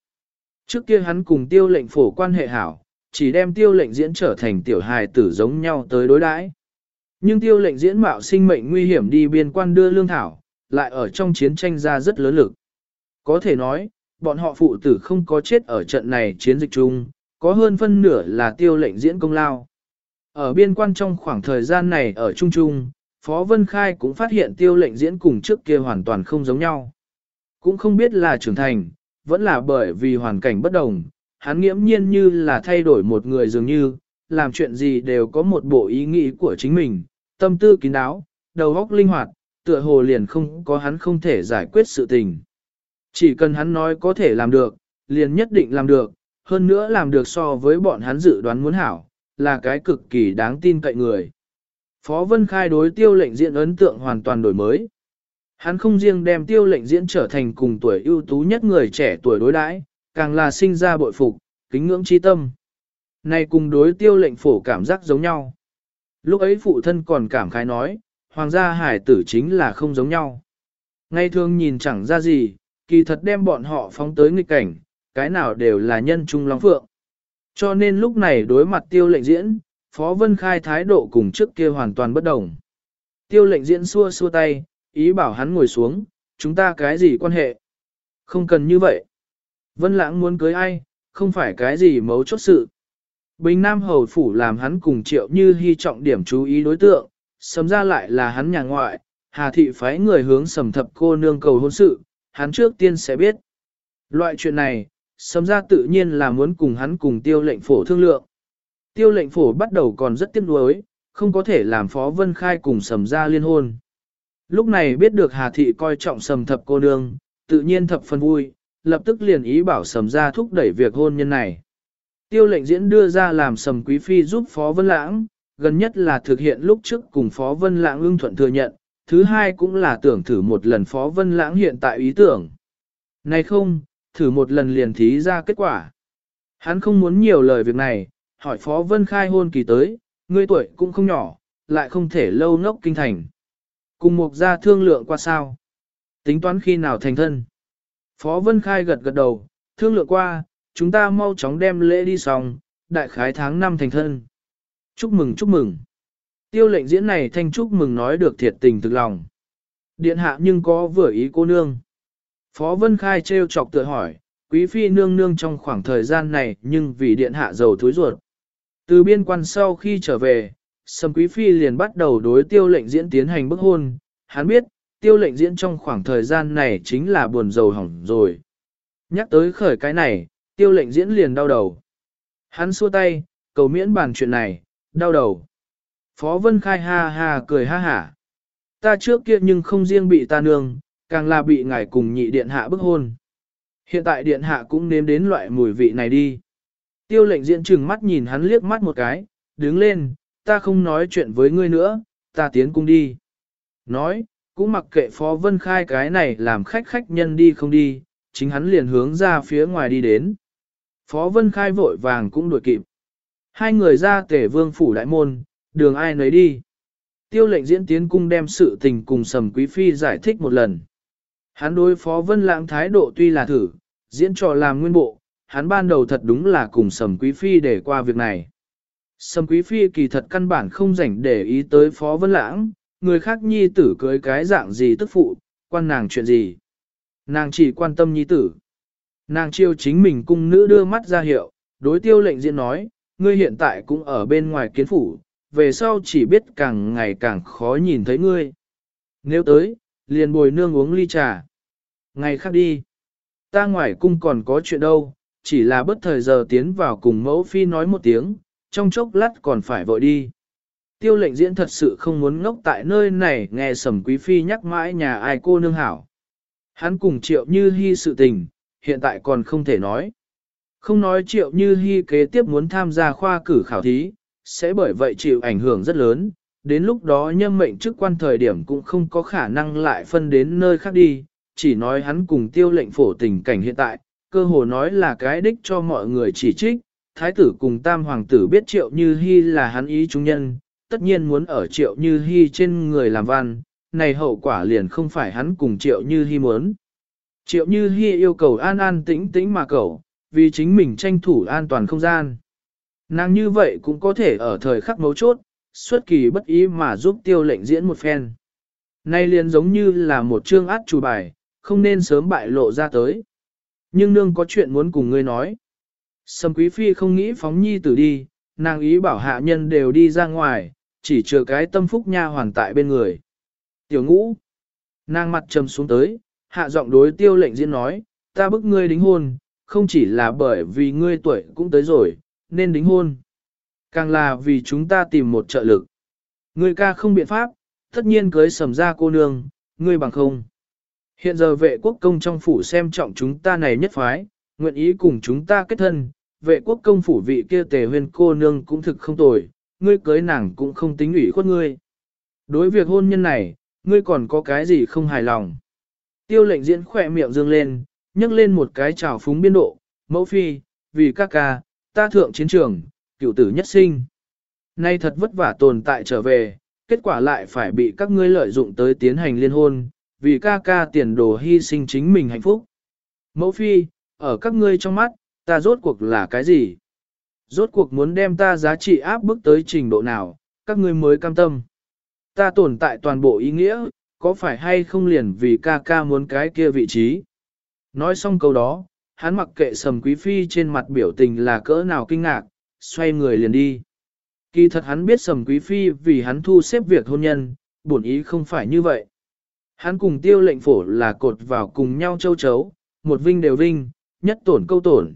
Trước kia hắn cùng tiêu lệnh phổ quan hệ hảo, chỉ đem tiêu lệnh diễn trở thành tiểu hài tử giống nhau tới đối đãi. Nhưng tiêu lệnh diễn mạo sinh mệnh nguy hiểm đi biên quan đưa lương thảo, lại ở trong chiến tranh ra rất lớn lực. Có thể nói, bọn họ phụ tử không có chết ở trận này chiến dịch chung, có hơn phân nửa là tiêu lệnh diễn công lao. Ở biên quan trong khoảng thời gian này ở Trung Trung, Phó Vân Khai cũng phát hiện tiêu lệnh diễn cùng trước kia hoàn toàn không giống nhau. Cũng không biết là trưởng thành, vẫn là bởi vì hoàn cảnh bất đồng, hắn nghiễm nhiên như là thay đổi một người dường như, làm chuyện gì đều có một bộ ý nghĩ của chính mình, tâm tư kín đáo, đầu óc linh hoạt, tựa hồ liền không có hắn không thể giải quyết sự tình. Chỉ cần hắn nói có thể làm được, liền nhất định làm được, hơn nữa làm được so với bọn hắn dự đoán muốn hảo, là cái cực kỳ đáng tin cậy người. Phó Vân Khai đối tiêu lệnh diễn ấn tượng hoàn toàn đổi mới. Hắn không riêng đem tiêu lệnh diễn trở thành cùng tuổi ưu tú nhất người trẻ tuổi đối đãi, càng là sinh ra bội phục, kính ngưỡng chi tâm. Này cùng đối tiêu lệnh phổ cảm giác giống nhau. Lúc ấy phụ thân còn cảm khái nói, hoàng gia hải tử chính là không giống nhau. Ngay thường nhìn chẳng ra gì, kỳ thật đem bọn họ phóng tới nghịch cảnh, cái nào đều là nhân trung long phượng. Cho nên lúc này đối mặt tiêu lệnh diễn, Phó Vân Khai thái độ cùng trước kia hoàn toàn bất đồng. Tiêu lệnh diễn xua xua tay, ý bảo hắn ngồi xuống, chúng ta cái gì quan hệ? Không cần như vậy. Vân Lãng muốn cưới ai, không phải cái gì mấu chốt sự. Bình Nam Hầu Phủ làm hắn cùng triệu như hy trọng điểm chú ý đối tượng, sầm ra lại là hắn nhà ngoại, Hà Thị phái người hướng sầm thập cô nương cầu hôn sự, hắn trước tiên sẽ biết. Loại chuyện này, sầm ra tự nhiên là muốn cùng hắn cùng tiêu lệnh phổ thương lượng. Tiêu lệnh phổ bắt đầu còn rất tiếc nuối, không có thể làm Phó Vân Khai cùng sầm ra liên hôn. Lúc này biết được Hà Thị coi trọng sầm thập cô nương, tự nhiên thập phân vui, lập tức liền ý bảo sầm ra thúc đẩy việc hôn nhân này. Tiêu lệnh diễn đưa ra làm sầm quý phi giúp Phó Vân Lãng, gần nhất là thực hiện lúc trước cùng Phó Vân Lãng ưng thuận thừa nhận, thứ hai cũng là tưởng thử một lần Phó Vân Lãng hiện tại ý tưởng. Này không, thử một lần liền thí ra kết quả. Hắn không muốn nhiều lời việc này, hỏi Phó Vân khai hôn kỳ tới, ngươi tuổi cũng không nhỏ, lại không thể lâu ngốc kinh thành. Cùng một gia thương lượng qua sao? Tính toán khi nào thành thân? Phó Vân Khai gật gật đầu, thương lượng qua, chúng ta mau chóng đem lễ đi xong, đại khái tháng 5 thành thân. Chúc mừng chúc mừng. Tiêu lệnh diễn này thanh chúc mừng nói được thiệt tình thực lòng. Điện hạ nhưng có vừa ý cô nương. Phó Vân Khai trêu chọc tự hỏi, quý phi nương nương trong khoảng thời gian này nhưng vì điện hạ giàu thối ruột. Từ biên quan sau khi trở về, Sầm Quý Phi liền bắt đầu đối tiêu lệnh diễn tiến hành bức hôn. Hắn biết, tiêu lệnh diễn trong khoảng thời gian này chính là buồn giàu hỏng rồi. Nhắc tới khởi cái này, tiêu lệnh diễn liền đau đầu. Hắn xua tay, cầu miễn bàn chuyện này, đau đầu. Phó Vân Khai ha ha cười ha hả. Ta trước kia nhưng không riêng bị ta nương, càng là bị ngài cùng nhị điện hạ bức hôn. Hiện tại điện hạ cũng nếm đến loại mùi vị này đi. Tiêu lệnh diễn trừng mắt nhìn hắn liếc mắt một cái, đứng lên, ta không nói chuyện với ngươi nữa, ta tiến cung đi. Nói, cũng mặc kệ Phó Vân Khai cái này làm khách khách nhân đi không đi, chính hắn liền hướng ra phía ngoài đi đến. Phó Vân Khai vội vàng cũng đuổi kịp. Hai người ra tể vương phủ đại môn, đường ai nấy đi. Tiêu lệnh diễn tiến cung đem sự tình cùng Sầm Quý Phi giải thích một lần. Hắn đối Phó Vân Lãng thái độ tuy là thử, diễn trò làm nguyên bộ, hắn ban đầu thật đúng là cùng Sầm Quý Phi để qua việc này. Sầm Quý Phi kỳ thật căn bản không rảnh để ý tới Phó Vân Lãng, người khác nhi tử cưới cái dạng gì tức phụ, quan nàng chuyện gì. Nàng chỉ quan tâm nhi tử. Nàng chiêu chính mình cung nữ đưa mắt ra hiệu, đối tiêu lệnh diễn nói, ngươi hiện tại cũng ở bên ngoài kiến phủ, về sau chỉ biết càng ngày càng khó nhìn thấy ngươi. Nếu tới, liền bồi nương uống ly trà. Ngày khác đi. Ta ngoài cung còn có chuyện đâu, chỉ là bất thời giờ tiến vào cùng mẫu phi nói một tiếng, trong chốc lát còn phải vội đi. Tiêu lệnh diễn thật sự không muốn ngốc tại nơi này nghe sầm quý phi nhắc mãi nhà ai cô nương hảo. Hắn cùng triệu như hy sự tình, hiện tại còn không thể nói. Không nói triệu như hy kế tiếp muốn tham gia khoa cử khảo thí, sẽ bởi vậy chịu ảnh hưởng rất lớn, đến lúc đó nhâm mệnh chức quan thời điểm cũng không có khả năng lại phân đến nơi khác đi, chỉ nói hắn cùng tiêu lệnh phổ tình cảnh hiện tại, cơ hồ nói là cái đích cho mọi người chỉ trích, thái tử cùng tam hoàng tử biết triệu như hy là hắn ý chúng nhân, tất nhiên muốn ở triệu như hy trên người làm văn, này hậu quả liền không phải hắn cùng triệu như hy muốn. Triệu như hy yêu cầu an an tĩnh tĩnh mà cầu, vì chính mình tranh thủ an toàn không gian. Nàng như vậy cũng có thể ở thời khắc mấu chốt, xuất kỳ bất ý mà giúp tiêu lệnh diễn một phen. Nay liền giống như là một chương át chủ bài, không nên sớm bại lộ ra tới. Nhưng nương có chuyện muốn cùng ngươi nói. Sầm quý phi không nghĩ phóng nhi tử đi, nàng ý bảo hạ nhân đều đi ra ngoài, chỉ chừa cái tâm phúc nha hoàn tại bên người. Tiểu ngũ, nàng mặt trầm xuống tới, hạ giọng đối tiêu lệnh diễn nói, ta bức ngươi đính hôn, không chỉ là bởi vì ngươi tuổi cũng tới rồi, nên đính hôn. Càng là vì chúng ta tìm một trợ lực. Ngươi ca không biện pháp, tất nhiên cưới sầm ra cô nương, ngươi bằng không. Hiện giờ vệ quốc công trong phủ xem trọng chúng ta này nhất phái, nguyện ý cùng chúng ta kết thân, vệ quốc công phủ vị kia tề huyền cô nương cũng thực không tồi, ngươi cưới nàng cũng không tính ủy khuất ngươi. Đối việc hôn nhân này, ngươi còn có cái gì không hài lòng. Tiêu lệnh diễn khỏe miệng dương lên, nhấc lên một cái trào phúng biên độ, mẫu phi, vì ca ca, ta thượng chiến trường, cựu tử nhất sinh. Nay thật vất vả tồn tại trở về, kết quả lại phải bị các ngươi lợi dụng tới tiến hành liên hôn, vì ca ca tiền đồ hy sinh chính mình hạnh phúc. Mẫu phi, ở các ngươi trong mắt, ta rốt cuộc là cái gì? Rốt cuộc muốn đem ta giá trị áp bức tới trình độ nào, các ngươi mới cam tâm. Ta tồn tại toàn bộ ý nghĩa, có phải hay không liền vì ca ca muốn cái kia vị trí? Nói xong câu đó, hắn mặc kệ sầm quý phi trên mặt biểu tình là cỡ nào kinh ngạc, xoay người liền đi. Kỳ thật hắn biết sầm quý phi vì hắn thu xếp việc hôn nhân, bổn ý không phải như vậy. Hắn cùng tiêu lệnh phổ là cột vào cùng nhau châu chấu, một vinh đều vinh, nhất tổn câu tổn.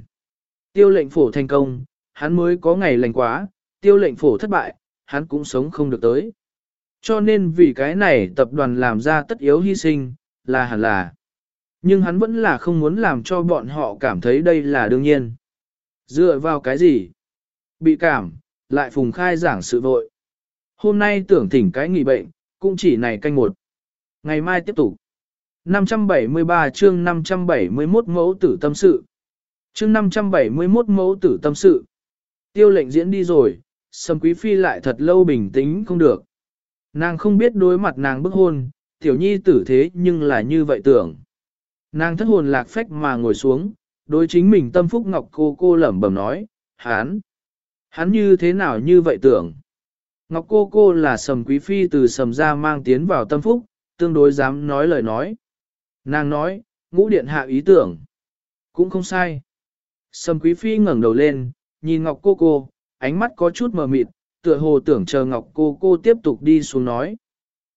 Tiêu lệnh phổ thành công, hắn mới có ngày lành quá, tiêu lệnh phổ thất bại, hắn cũng sống không được tới. Cho nên vì cái này tập đoàn làm ra tất yếu hy sinh, là hẳn là. Nhưng hắn vẫn là không muốn làm cho bọn họ cảm thấy đây là đương nhiên. Dựa vào cái gì? Bị cảm, lại phùng khai giảng sự vội. Hôm nay tưởng thỉnh cái nghỉ bệnh, cũng chỉ này canh một. Ngày mai tiếp tục. 573 chương 571 mẫu tử tâm sự. Chương 571 mẫu tử tâm sự. Tiêu lệnh diễn đi rồi, Sầm Quý Phi lại thật lâu bình tĩnh không được. Nàng không biết đối mặt nàng bức hôn, tiểu nhi tử thế nhưng là như vậy tưởng. Nàng thất hồn lạc phách mà ngồi xuống, đối chính mình tâm phúc ngọc cô cô lẩm bẩm nói, hán, hắn như thế nào như vậy tưởng. Ngọc cô cô là sầm quý phi từ sầm ra mang tiến vào tâm phúc, tương đối dám nói lời nói. Nàng nói, ngũ điện hạ ý tưởng. Cũng không sai. Sầm quý phi ngẩng đầu lên, nhìn ngọc cô cô, ánh mắt có chút mờ mịt, tựa hồ tưởng chờ ngọc cô cô tiếp tục đi xuống nói.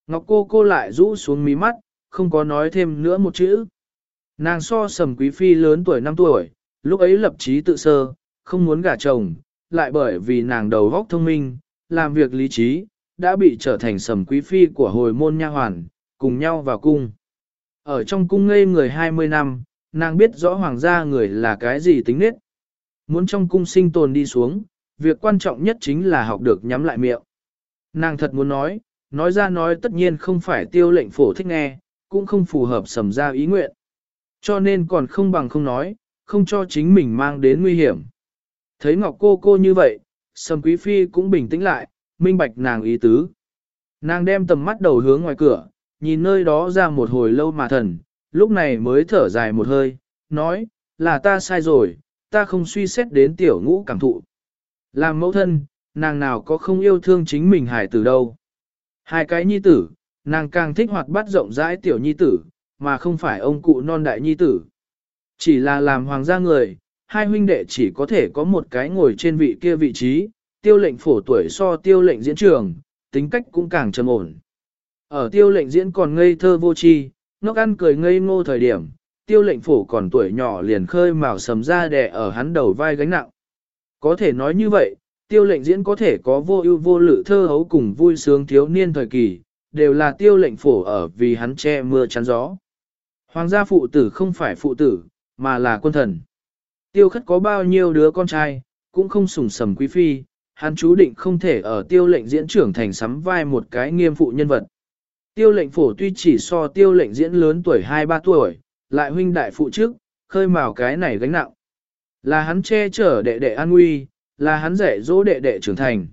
Ngọc cô cô lại rũ xuống mí mắt, không có nói thêm nữa một chữ. Nàng so sầm quý phi lớn tuổi 5 tuổi, lúc ấy lập chí tự sơ, không muốn gả chồng, lại bởi vì nàng đầu óc thông minh, làm việc lý trí, đã bị trở thành sầm quý phi của hồi môn nha hoàn, cùng nhau vào cung. Ở trong cung ngây người 20 năm, nàng biết rõ hoàng gia người là cái gì tính nết. Muốn trong cung sinh tồn đi xuống, việc quan trọng nhất chính là học được nhắm lại miệng. Nàng thật muốn nói, nói ra nói tất nhiên không phải tiêu lệnh phổ thích nghe, cũng không phù hợp sầm ra ý nguyện. Cho nên còn không bằng không nói, không cho chính mình mang đến nguy hiểm. Thấy Ngọc cô cô như vậy, Sầm Quý Phi cũng bình tĩnh lại, minh bạch nàng ý tứ. Nàng đem tầm mắt đầu hướng ngoài cửa, nhìn nơi đó ra một hồi lâu mà thần, lúc này mới thở dài một hơi, nói, là ta sai rồi, ta không suy xét đến tiểu ngũ cảm thụ. Làm mẫu thân, nàng nào có không yêu thương chính mình hải tử đâu. Hai cái nhi tử, nàng càng thích hoạt bát rộng rãi tiểu nhi tử, mà không phải ông cụ non đại nhi tử. Chỉ là làm hoàng gia người, hai huynh đệ chỉ có thể có một cái ngồi trên vị kia vị trí, tiêu lệnh phổ tuổi so tiêu lệnh diễn trường, tính cách cũng càng trầm ổn. Ở tiêu lệnh diễn còn ngây thơ vô tri, ngốc ăn cười ngây ngô thời điểm, tiêu lệnh phổ còn tuổi nhỏ liền khơi mào sầm ra đè ở hắn đầu vai gánh nặng. Có thể nói như vậy, tiêu lệnh diễn có thể có vô ưu vô lự thơ hấu cùng vui sướng thiếu niên thời kỳ, đều là tiêu lệnh phổ ở vì hắn che mưa chắn gió. Hoàng gia phụ tử không phải phụ tử, mà là quân thần. Tiêu khất có bao nhiêu đứa con trai, cũng không sủng sầm quý phi, hắn chú định không thể ở tiêu lệnh diễn trưởng thành sắm vai một cái nghiêm phụ nhân vật. Tiêu lệnh phổ tuy chỉ so tiêu lệnh diễn lớn tuổi 2-3 tuổi, lại huynh đại phụ trước, khơi mào cái này gánh nặng. Là hắn che chở đệ đệ an nguy, là hắn dạy dỗ đệ đệ trưởng thành.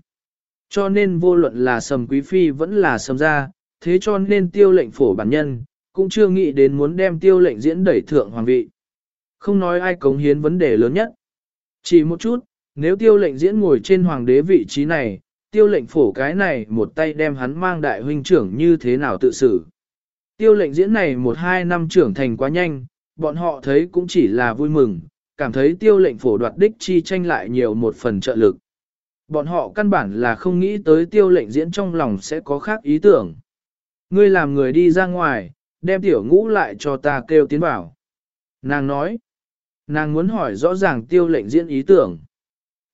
Cho nên vô luận là sầm quý phi vẫn là sầm gia, thế cho nên tiêu lệnh phổ bản nhân, cũng chưa nghĩ đến muốn đem tiêu lệnh diễn đẩy thượng hoàng vị. Không nói ai cống hiến vấn đề lớn nhất. Chỉ một chút, nếu tiêu lệnh diễn ngồi trên hoàng đế vị trí này, tiêu lệnh phổ cái này một tay đem hắn mang đại huynh trưởng như thế nào tự xử. Tiêu lệnh diễn này một hai năm trưởng thành quá nhanh, bọn họ thấy cũng chỉ là vui mừng, cảm thấy tiêu lệnh phổ đoạt đích chi tranh lại nhiều một phần trợ lực. Bọn họ căn bản là không nghĩ tới tiêu lệnh diễn trong lòng sẽ có khác ý tưởng. Ngươi làm người đi ra ngoài, đem tiểu ngũ lại cho ta kêu tiến vào. Nàng nói, nàng muốn hỏi rõ ràng tiêu lệnh diễn ý tưởng.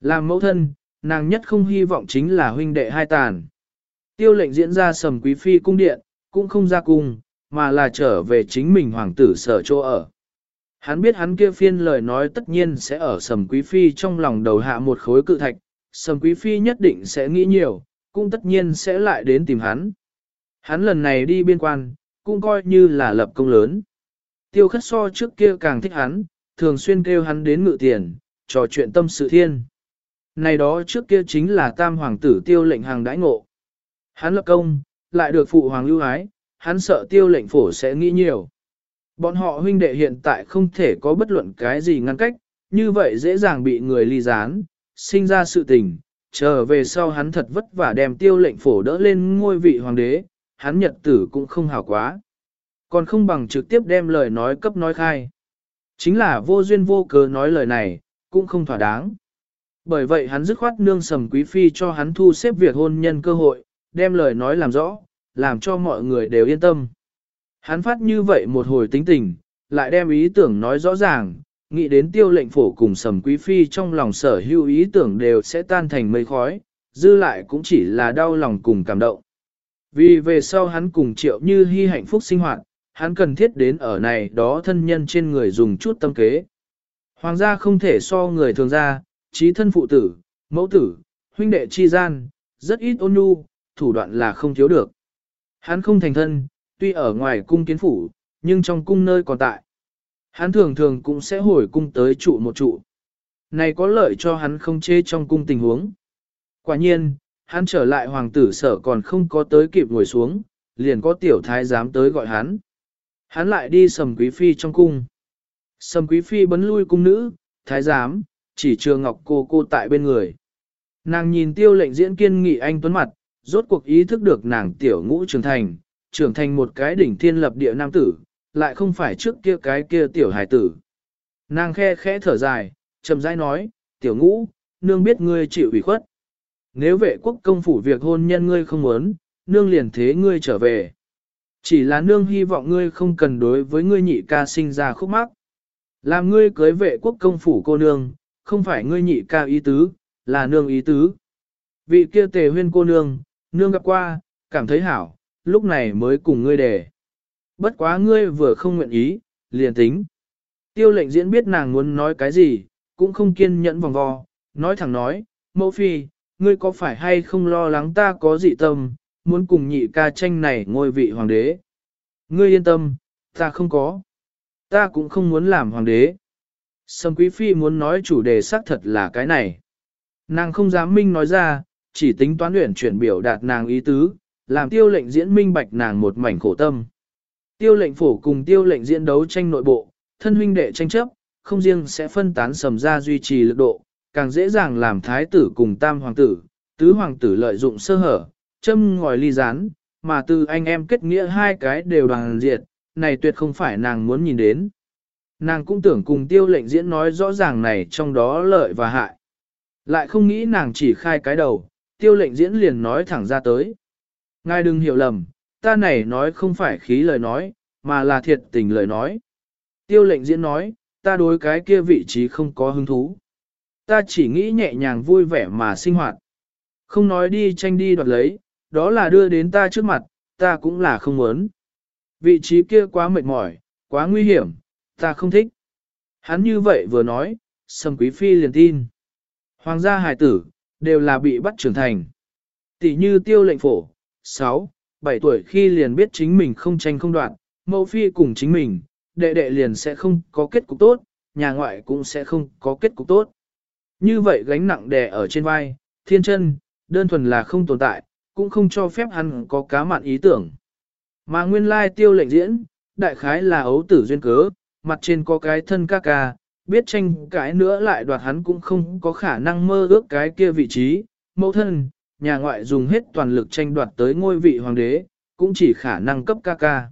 Làm mẫu thân, nàng nhất không hy vọng chính là huynh đệ hai tàn. Tiêu lệnh diễn ra sầm quý phi cung điện, cũng không ra cung, mà là trở về chính mình hoàng tử sở chỗ ở. Hắn biết hắn kia phiên lời nói tất nhiên sẽ ở sầm quý phi trong lòng đầu hạ một khối cự thạch, sầm quý phi nhất định sẽ nghĩ nhiều, cũng tất nhiên sẽ lại đến tìm hắn. Hắn lần này đi biên quan, cũng coi như là lập công lớn. Tiêu khất so trước kia càng thích hắn, thường xuyên kêu hắn đến ngự tiền, trò chuyện tâm sự thiên. Này đó trước kia chính là tam hoàng tử tiêu lệnh hàng đãi ngộ. Hắn lập công, lại được phụ hoàng lưu ái, hắn sợ tiêu lệnh phổ sẽ nghĩ nhiều. Bọn họ huynh đệ hiện tại không thể có bất luận cái gì ngăn cách, như vậy dễ dàng bị người ly gián, sinh ra sự tình, trở về sau hắn thật vất vả đem tiêu lệnh phổ đỡ lên ngôi vị hoàng đế, hắn nhật tử cũng không hảo quá. Còn không bằng trực tiếp đem lời nói cấp nói khai. Chính là vô duyên vô cớ nói lời này, cũng không thỏa đáng. Bởi vậy hắn dứt khoát nương sầm quý phi cho hắn thu xếp việc hôn nhân cơ hội, đem lời nói làm rõ, làm cho mọi người đều yên tâm. Hắn phát như vậy một hồi tính tình, lại đem ý tưởng nói rõ ràng, nghĩ đến tiêu lệnh phổ cùng sầm quý phi trong lòng sở hữu ý tưởng đều sẽ tan thành mây khói, dư lại cũng chỉ là đau lòng cùng cảm động. Vì về sau hắn cùng triệu như hy hạnh phúc sinh hoạt, hắn cần thiết đến ở này đó thân nhân trên người dùng chút tâm kế. Hoàng gia không thể so người thường gia, trí thân phụ tử, mẫu tử, huynh đệ chi gian, rất ít ôn nhu, thủ đoạn là không thiếu được. Hắn không thành thân, tuy ở ngoài cung kiến phủ, nhưng trong cung nơi còn tại. Hắn thường thường cũng sẽ hồi cung tới trụ một trụ. Này có lợi cho hắn không chê trong cung tình huống. Quả nhiên, hắn trở lại hoàng tử sở còn không có tới kịp ngồi xuống, liền có tiểu thái giám tới gọi hắn. Hắn lại đi sầm quý phi trong cung. Sầm quý phi bấn lui cung nữ, thái giám, chỉ trường ngọc cô cô tại bên người. Nàng nhìn tiêu lệnh diễn kiên nghị anh tuấn mặt, rốt cuộc ý thức được nàng tiểu ngũ trưởng thành, trưởng thành một cái đỉnh thiên lập địa nam tử, lại không phải trước kia cái kia tiểu hải tử. Nàng khe khẽ thở dài, chậm rãi nói, tiểu ngũ, nương biết ngươi chịu ủy khuất. Nếu vệ quốc công phủ việc hôn nhân ngươi không muốn, nương liền thế ngươi trở về. Chỉ là nương hy vọng ngươi không cần đối với ngươi nhị ca sinh ra khúc mắc. Làm ngươi cưới vệ quốc công phủ cô nương, không phải ngươi nhị ca ý tứ, là nương ý tứ. Vị kia tề huyên cô nương, nương gặp qua, cảm thấy hảo, lúc này mới cùng ngươi đề. Bất quá ngươi vừa không nguyện ý, liền tính. Tiêu lệnh diễn biết nàng muốn nói cái gì, cũng không kiên nhẫn vòng vo, nói thẳng nói, mẫu phi, ngươi có phải hay không lo lắng ta có dị tâm, muốn cùng nhị ca tranh này ngôi vị hoàng đế. Ngươi yên tâm, ta không có. Ta cũng không muốn làm hoàng đế. Sâm Quý Phi muốn nói chủ đề xác thật là cái này. Nàng không dám minh nói ra, chỉ tính toán luyện chuyển biểu đạt nàng ý tứ, làm tiêu lệnh diễn minh bạch nàng một mảnh khổ tâm. Tiêu lệnh phổ cùng tiêu lệnh diễn đấu tranh nội bộ, thân huynh đệ tranh chấp, không riêng sẽ phân tán sầm ra duy trì lực độ, càng dễ dàng làm thái tử cùng tam hoàng tử, tứ hoàng tử lợi dụng sơ hở, châm ngòi ly rán, mà từ anh em kết nghĩa hai cái đều đoàn diệt, này tuyệt không phải nàng muốn nhìn đến. Nàng cũng tưởng cùng tiêu lệnh diễn nói rõ ràng này trong đó lợi và hại. Lại không nghĩ nàng chỉ khai cái đầu, tiêu lệnh diễn liền nói thẳng ra tới. Ngài đừng hiểu lầm, ta này nói không phải khí lời nói, mà là thiệt tình lời nói. Tiêu lệnh diễn nói, ta đối cái kia vị trí không có hứng thú. ta chỉ nghĩ nhẹ nhàng vui vẻ mà sinh hoạt. Không nói đi tranh đi đoạt lấy, đó là đưa đến ta trước mặt, ta cũng là không muốn. Vị trí kia quá mệt mỏi, quá nguy hiểm, ta không thích. Hắn như vậy vừa nói, Sầm Quý Phi liền tin. Hoàng gia hải tử, đều là bị bắt trưởng thành. Tỷ như tiêu lệnh phổ, 6, 7 tuổi khi liền biết chính mình không tranh không đoạn, mẫu phi cùng chính mình, đệ đệ liền sẽ không có kết cục tốt, nhà ngoại cũng sẽ không có kết cục tốt. Như vậy gánh nặng đè ở trên vai, thiên chân, đơn thuần là không tồn tại, cũng không cho phép hắn có cá mặn ý tưởng. Mà nguyên lai tiêu lệnh diễn, đại khái là ấu tử duyên cớ, mặt trên có cái thân ca ca, biết tranh cái nữa lại đoạt hắn cũng không có khả năng mơ ước cái kia vị trí, mẫu thân, nhà ngoại dùng hết toàn lực tranh đoạt tới ngôi vị hoàng đế, cũng chỉ khả năng cấp ca ca.